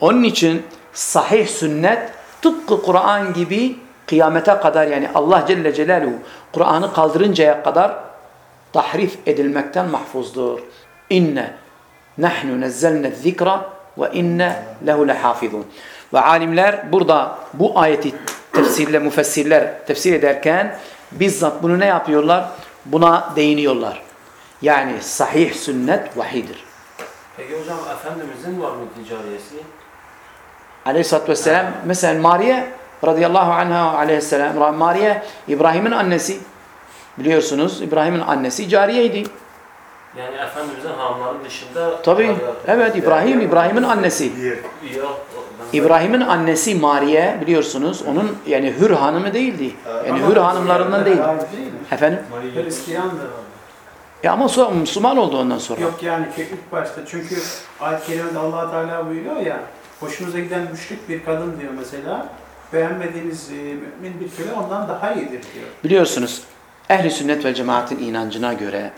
Onun için sahih sünnet tıpkı Kur'an gibi kıyamete kadar yani Allah Celle Celaluhu Kur'an'ı kaldırıncaya kadar tahrif edilmekten mahfuzdur. İnne nahnu nezzelne zikra ve inne lehu lehafizun. Ve alimler burada bu ayeti tefsirle müfessirler tefsir ederken bizzat bunu ne yapıyorlar? Buna değiniyorlar. Yani sahih sünnet vahidir. Peki hocam Efendimizin var mı ticariyesi? Aleyhisselatü Vesselam mesela Mariye radıyallahu anha aleyhisselam Mariye İbrahim'in annesi biliyorsunuz İbrahim'in annesi cariyeydi. Yani Efendimizin hanımların dışında... Tabi evet İbrahim İbrahim'in annesi. İbrahim'in annesi Mariye biliyorsunuz onun yani Hür hanımı değildi. Yani Hür hanımlarından değil. Efendim? Hristiyan da var. Ya ama sonra Müslüman oldu ondan sonra. Yok yani ki ilk başta çünkü ayet-i kerimede allah Teala buyuruyor ya hoşunuza giden müşrik bir kadın diyor mesela beğenmediğiniz e, mümin bir köle ondan daha iyidir diyor. Biliyorsunuz ehli sünnet ve cemaatin inancına göre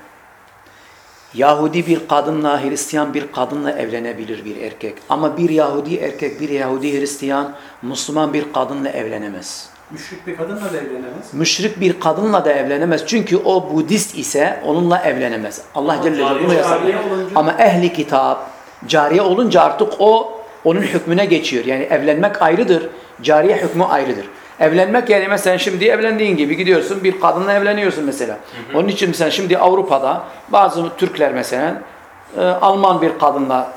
Yahudi bir kadınla Hristiyan bir kadınla evlenebilir bir erkek. Ama bir Yahudi erkek bir Yahudi Hristiyan Müslüman bir kadınla evlenemez. Müşrik bir kadınla da evlenemez. Müşrik bir kadınla da evlenemez. Çünkü o Budist ise onunla evlenemez. Allah Celle Celaluhu bunu yasaklıyor. Ama ehli kitap cariye olunca artık o onun hükmüne geçiyor. Yani evlenmek ayrıdır. Cariye hükmü ayrıdır. Evlenmek yani mesela şimdi evlendiğin gibi gidiyorsun bir kadınla evleniyorsun mesela. Onun için sen şimdi Avrupa'da bazı Türkler mesela e, Alman bir kadınla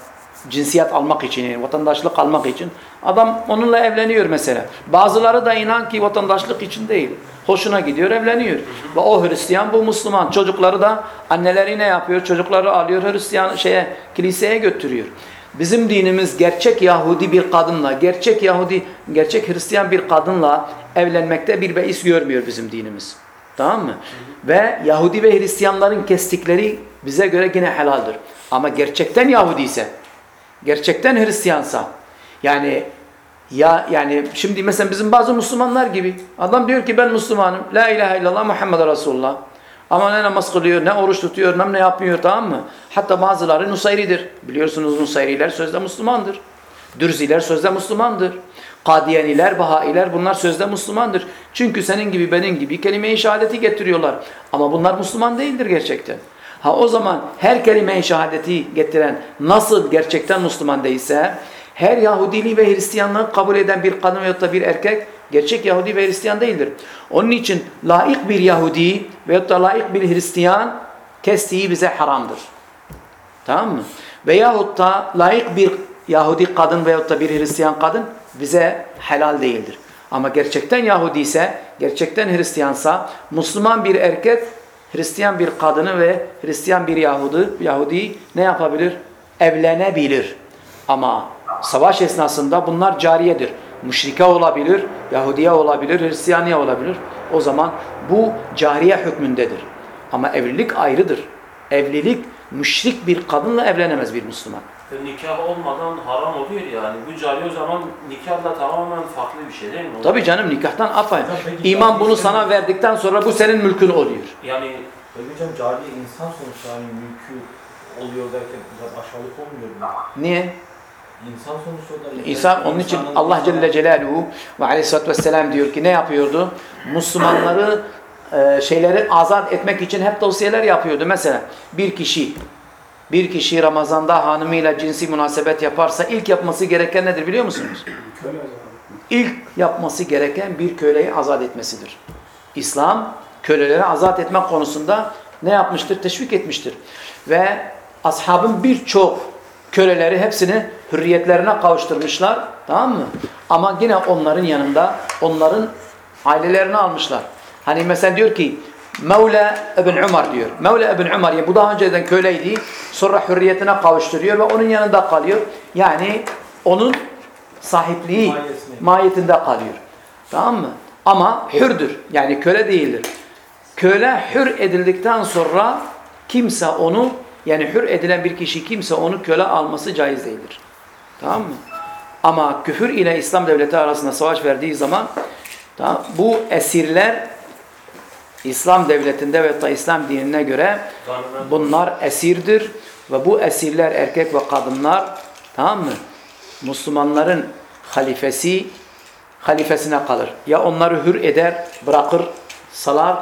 cinsiyet almak için yani vatandaşlık almak için adam onunla evleniyor mesela. Bazıları da inan ki vatandaşlık için değil. Hoşuna gidiyor evleniyor. Ve o Hristiyan bu Müslüman. Çocukları da anneleri ne yapıyor? Çocukları alıyor Hristiyan şeye kiliseye götürüyor. Bizim dinimiz gerçek Yahudi bir kadınla, gerçek Yahudi, gerçek Hristiyan bir kadınla evlenmekte bir beis görmüyor bizim dinimiz. Tamam mı? Ve Yahudi ve Hristiyanların kestikleri bize göre yine helaldir. Ama gerçekten Yahudi ise, gerçekten Hristiyansa, yani ya yani şimdi mesela bizim bazı Müslümanlar gibi adam diyor ki ben Müslümanım. La ilahe illallah Muhammed Resulullah. Ama ne namaz kılıyor, ne oruç tutuyor, ne ne yapmıyor tamam mı? Hatta bazıları Nusayridir. Biliyorsunuz Nusayriler sözde Müslümandır. Dürziler sözde Müslümandır. Kadiyaniler, Bahailer bunlar sözde Müslümandır. Çünkü senin gibi benim gibi kelime-i şehadeti getiriyorlar. Ama bunlar Müslüman değildir gerçekten. Ha o zaman her kelime-i şehadeti getiren nasıl gerçekten Müslüman değilse her Yahudiliği ve Hristiyanlığı kabul eden bir kadın veyahut da bir erkek gerçek Yahudi ve Hristiyan değildir. Onun için layık bir Yahudi veyahut da layık bir Hristiyan kestiği bize haramdır. Tamam mı? Veyahut da layık bir Yahudi kadın veyahut da bir Hristiyan kadın bize helal değildir. Ama gerçekten Yahudi ise, gerçekten Hristiyansa, Müslüman bir erkek, Hristiyan bir kadını ve Hristiyan bir Yahudi, Yahudi ne yapabilir? Evlenebilir. Ama savaş esnasında bunlar cariyedir. Müşrike olabilir, Yahudiye olabilir, Hristiyaniye olabilir. O zaman bu cariye hükmündedir. Ama evlilik ayrıdır. Evlilik müşrik bir kadınla evlenemez bir Müslüman. E, Nikah olmadan haram oluyor yani. Bu cari o zaman nikahla tamamen farklı bir şey değil mi? Tabii canım nikahtan apayrı. İmam bunu cariye sana verdikten sonra bu senin mülkün oluyor. Yani hocam cariye insan sonuçta hani mülkü oluyor derken biraz aşağılık olmuyor mu? Niye? İnsan sonuçta. İnsan onun için Allah Celle Celaluhu ve Aleyhisselatü Vesselam diyor ki ne yapıyordu? Müslümanları e, şeyleri azat etmek için hep tavsiyeler yapıyordu. Mesela bir kişi bir kişi Ramazan'da hanımıyla cinsi münasebet yaparsa ilk yapması gereken nedir biliyor musunuz? İlk yapması gereken bir köleyi azat etmesidir. İslam köleleri azat etmek konusunda ne yapmıştır? Teşvik etmiştir. Ve ashabın birçok köleleri hepsini hürriyetlerine kavuşturmuşlar. Tamam mı? Ama yine onların yanında onların ailelerini almışlar. Hani mesela diyor ki Mevla İbn Umar diyor. Mevla İbn Umar ya bu daha önceden köleydi. Sonra hürriyetine kavuşturuyor ve onun yanında kalıyor. Yani onun sahipliği Mahiyetine. mahiyetinde kalıyor. Tamam mı? Ama hürdür. Yani köle değildir. Köle hür edildikten sonra kimse onu yani hür edilen bir kişi kimse onu köle alması caiz değildir. Tamam mı? Ama küfür ile İslam devleti arasında savaş verdiği zaman tamam, bu esirler İslam devletinde ve da İslam dinine göre bunlar esirdir ve bu esirler erkek ve kadınlar tamam mı? Müslümanların halifesi halifesine kalır. Ya onları hür eder, bırakır, salar,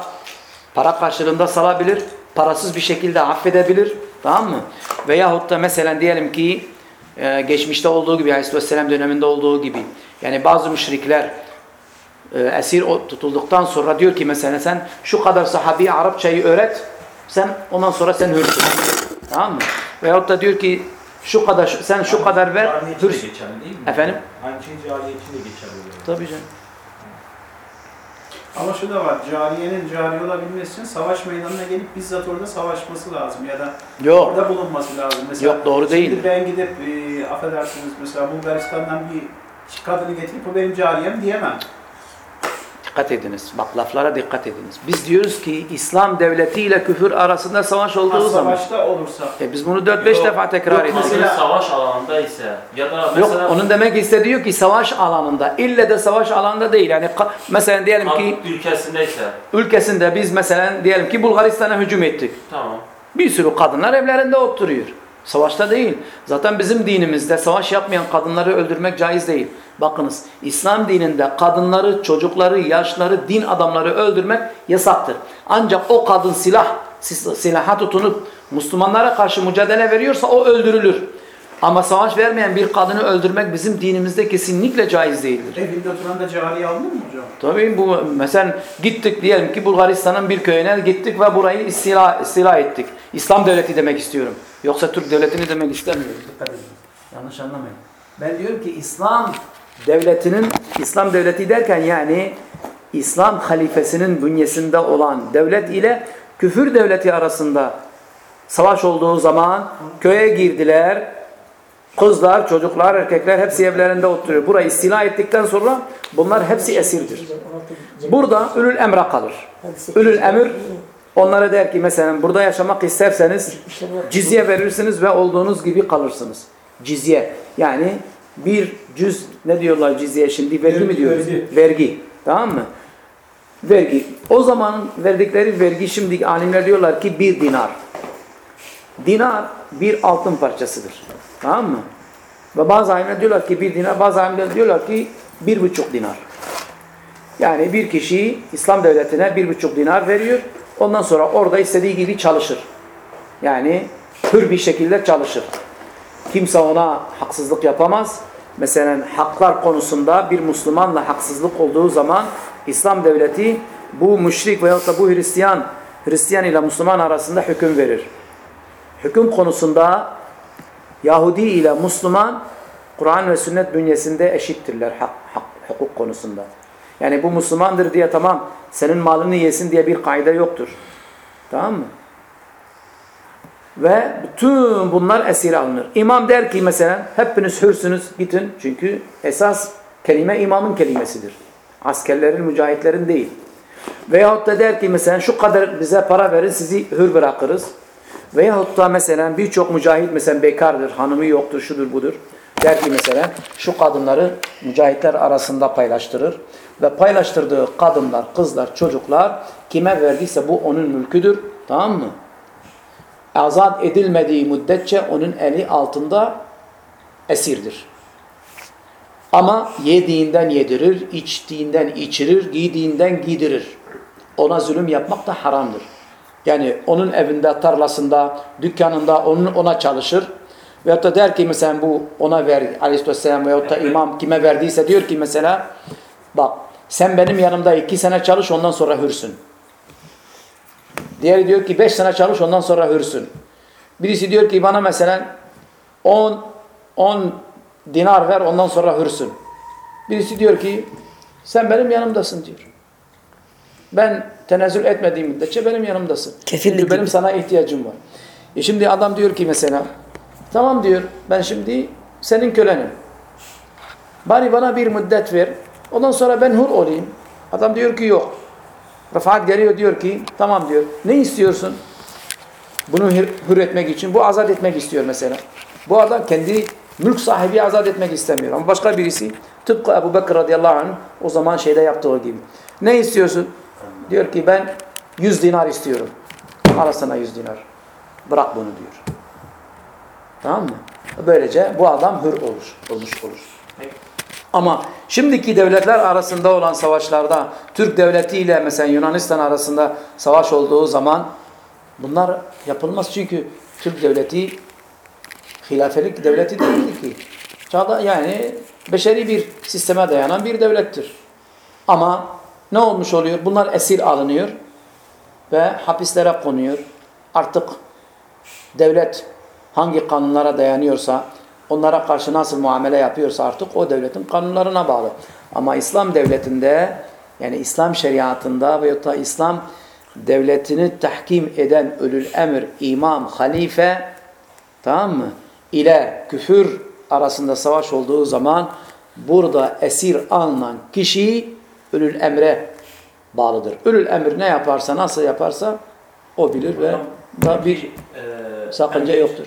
para karşılığında salabilir, parasız bir şekilde affedebilir. Tamam mı? Veyahut da mesela diyelim ki e, geçmişte olduğu gibi Aleyhisselam döneminde olduğu gibi yani bazı müşrikler e, esir tutulduktan sonra diyor ki mesela sen şu kadar sahabi Arapçayı öğret sen ondan sonra sen hürsün. Tamam mı? Veyahut da diyor ki şu kadar sen şu kadar ver hürsün. Efendim? Aynı şey cariye için de geçerli. Tabii canım. Ama şu da var, cariyenin cari olabilmesi için savaş meydanına gelip bizzat orada savaşması lazım ya da Yok. orada bulunması lazım. Mesela Yok, doğru değil. Şimdi ben gidip e, affedersiniz mesela Bulgaristan'dan bir kadını getirip o benim cariyem diyemem. Dikkat ediniz. Bak laflara dikkat ediniz. Biz diyoruz ki İslam devleti ile küfür arasında savaş olduğu Ha, zaman. savaşta olursa. E biz bunu 4-5 Yok. defa tekrar Yok, ediyoruz. mesela- savaş alanında ise ya da Yok mesela onun demek istediği ki savaş alanında. İlle de savaş alanında değil. Yani mesela diyelim ki Halk ülkesindeyse ülkesinde biz mesela diyelim ki Bulgaristan'a hücum ettik. tamam. Bir sürü kadınlar evlerinde oturuyor. Savaşta değil. Zaten bizim dinimizde savaş yapmayan kadınları öldürmek caiz değil. Bakınız İslam dininde kadınları, çocukları, yaşları, din adamları öldürmek yasaktır. Ancak o kadın silah sil- silaha tutunup Müslümanlara karşı mücadele veriyorsa o öldürülür. Ama savaş vermeyen bir kadını öldürmek bizim dinimizde kesinlikle caiz değildir. Evinde oturan da cariye alınır mı hocam? Tabii bu mesela gittik diyelim ki Bulgaristan'ın bir köyüne gittik ve burayı istila, istila ettik. İslam devleti demek istiyorum. Yoksa Türk devletini demek istemiyorum. Dikkat edin. Yanlış anlamayın. Ben diyorum ki İslam devletinin, İslam devleti derken yani İslam halifesinin bünyesinde olan devlet ile küfür devleti arasında savaş olduğu zaman köye girdiler. Kızlar, çocuklar, erkekler hepsi evlerinde oturuyor. Burayı istila ettikten sonra bunlar hepsi esirdir. Burada ülül emre kalır. Ülül emir onlara der ki mesela burada yaşamak isterseniz cizye verirsiniz ve olduğunuz gibi kalırsınız. Cizye yani bir cüz ne diyorlar cizye şimdi vergi mi diyoruz? Vergi. Tamam mı? Vergi. O zaman verdikleri vergi şimdi alimler diyorlar ki bir dinar. Dinar bir altın parçasıdır. Tamam mı? Ve bazı alimler diyorlar ki bir dinar, bazı alimler diyorlar ki bir buçuk dinar. Yani bir kişi İslam devletine bir buçuk dinar veriyor. Ondan sonra orada istediği gibi çalışır. Yani hür bir şekilde çalışır. Kimse ona haksızlık yapamaz. Mesela haklar konusunda bir Müslümanla haksızlık olduğu zaman İslam devleti bu müşrik veyahut da bu Hristiyan Hristiyan ile Müslüman arasında hüküm verir. Hüküm konusunda Yahudi ile Müslüman Kur'an ve sünnet bünyesinde eşittirler hak, hak, hukuk konusunda. Yani bu Müslümandır diye tamam senin malını yesin diye bir kaide yoktur. Tamam mı? Ve bütün bunlar esir alınır. İmam der ki mesela hepiniz hürsünüz gidin. Çünkü esas kelime imamın kelimesidir. Askerlerin, mücahitlerin değil. Veyahut da der ki mesela şu kadar bize para verin sizi hür bırakırız. Veyahut da mesela birçok mücahit mesela bekardır, hanımı yoktur, şudur budur. Der ki mesela şu kadınları mücahitler arasında paylaştırır. Ve paylaştırdığı kadınlar, kızlar, çocuklar kime verdiyse bu onun mülküdür. Tamam mı? Azat edilmediği müddetçe onun eli altında esirdir. Ama yediğinden yedirir, içtiğinden içirir, giydiğinden giydirir. Ona zulüm yapmak da haramdır. Yani onun evinde, tarlasında, dükkanında onun ona çalışır. Veyahut da der ki mesela bu ona ver aleyhisselam veyahut da imam kime verdiyse diyor ki mesela bak sen benim yanımda iki sene çalış ondan sonra hürsün. Diğeri diyor ki beş sene çalış ondan sonra hürsün. Birisi diyor ki bana mesela on, on dinar ver ondan sonra hürsün. Birisi diyor ki sen benim yanımdasın diyor. Ben tenezzül etmediğim müddetçe benim yanımdasın. Kefillik Çünkü benim sana ihtiyacım var. E şimdi adam diyor ki mesela tamam diyor ben şimdi senin kölenim. Bari bana bir müddet ver. Ondan sonra ben hur olayım. Adam diyor ki yok. Rıfat geliyor diyor ki tamam diyor. Ne istiyorsun? Bunu hür, etmek için. Bu azat etmek istiyor mesela. Bu adam kendi mülk sahibi azat etmek istemiyor. Ama başka birisi tıpkı Ebu Bekir radıyallahu anh o zaman şeyde yaptığı gibi. Ne istiyorsun? Diyor ki ben 100 dinar istiyorum. Al sana 100 dinar. Bırak bunu diyor. Tamam mı? Böylece bu adam hür olur. Olmuş olur. Ama şimdiki devletler arasında olan savaşlarda Türk devleti ile mesela Yunanistan arasında savaş olduğu zaman bunlar yapılmaz çünkü Türk devleti hilafelik devleti değildi ki. Çağda yani beşeri bir sisteme dayanan bir devlettir. Ama ne olmuş oluyor? Bunlar esir alınıyor ve hapislere konuyor. Artık devlet hangi kanunlara dayanıyorsa, onlara karşı nasıl muamele yapıyorsa artık o devletin kanunlarına bağlı. Ama İslam devletinde yani İslam şeriatında veyahut da İslam devletini tahkim eden ölül emir, imam, halife tamam mı? ile küfür arasında savaş olduğu zaman burada esir alınan kişi ölül emre bağlıdır. Ölül emir ne yaparsa, nasıl yaparsa o bilir ve da bir Eee, sakınca emir- yoktur.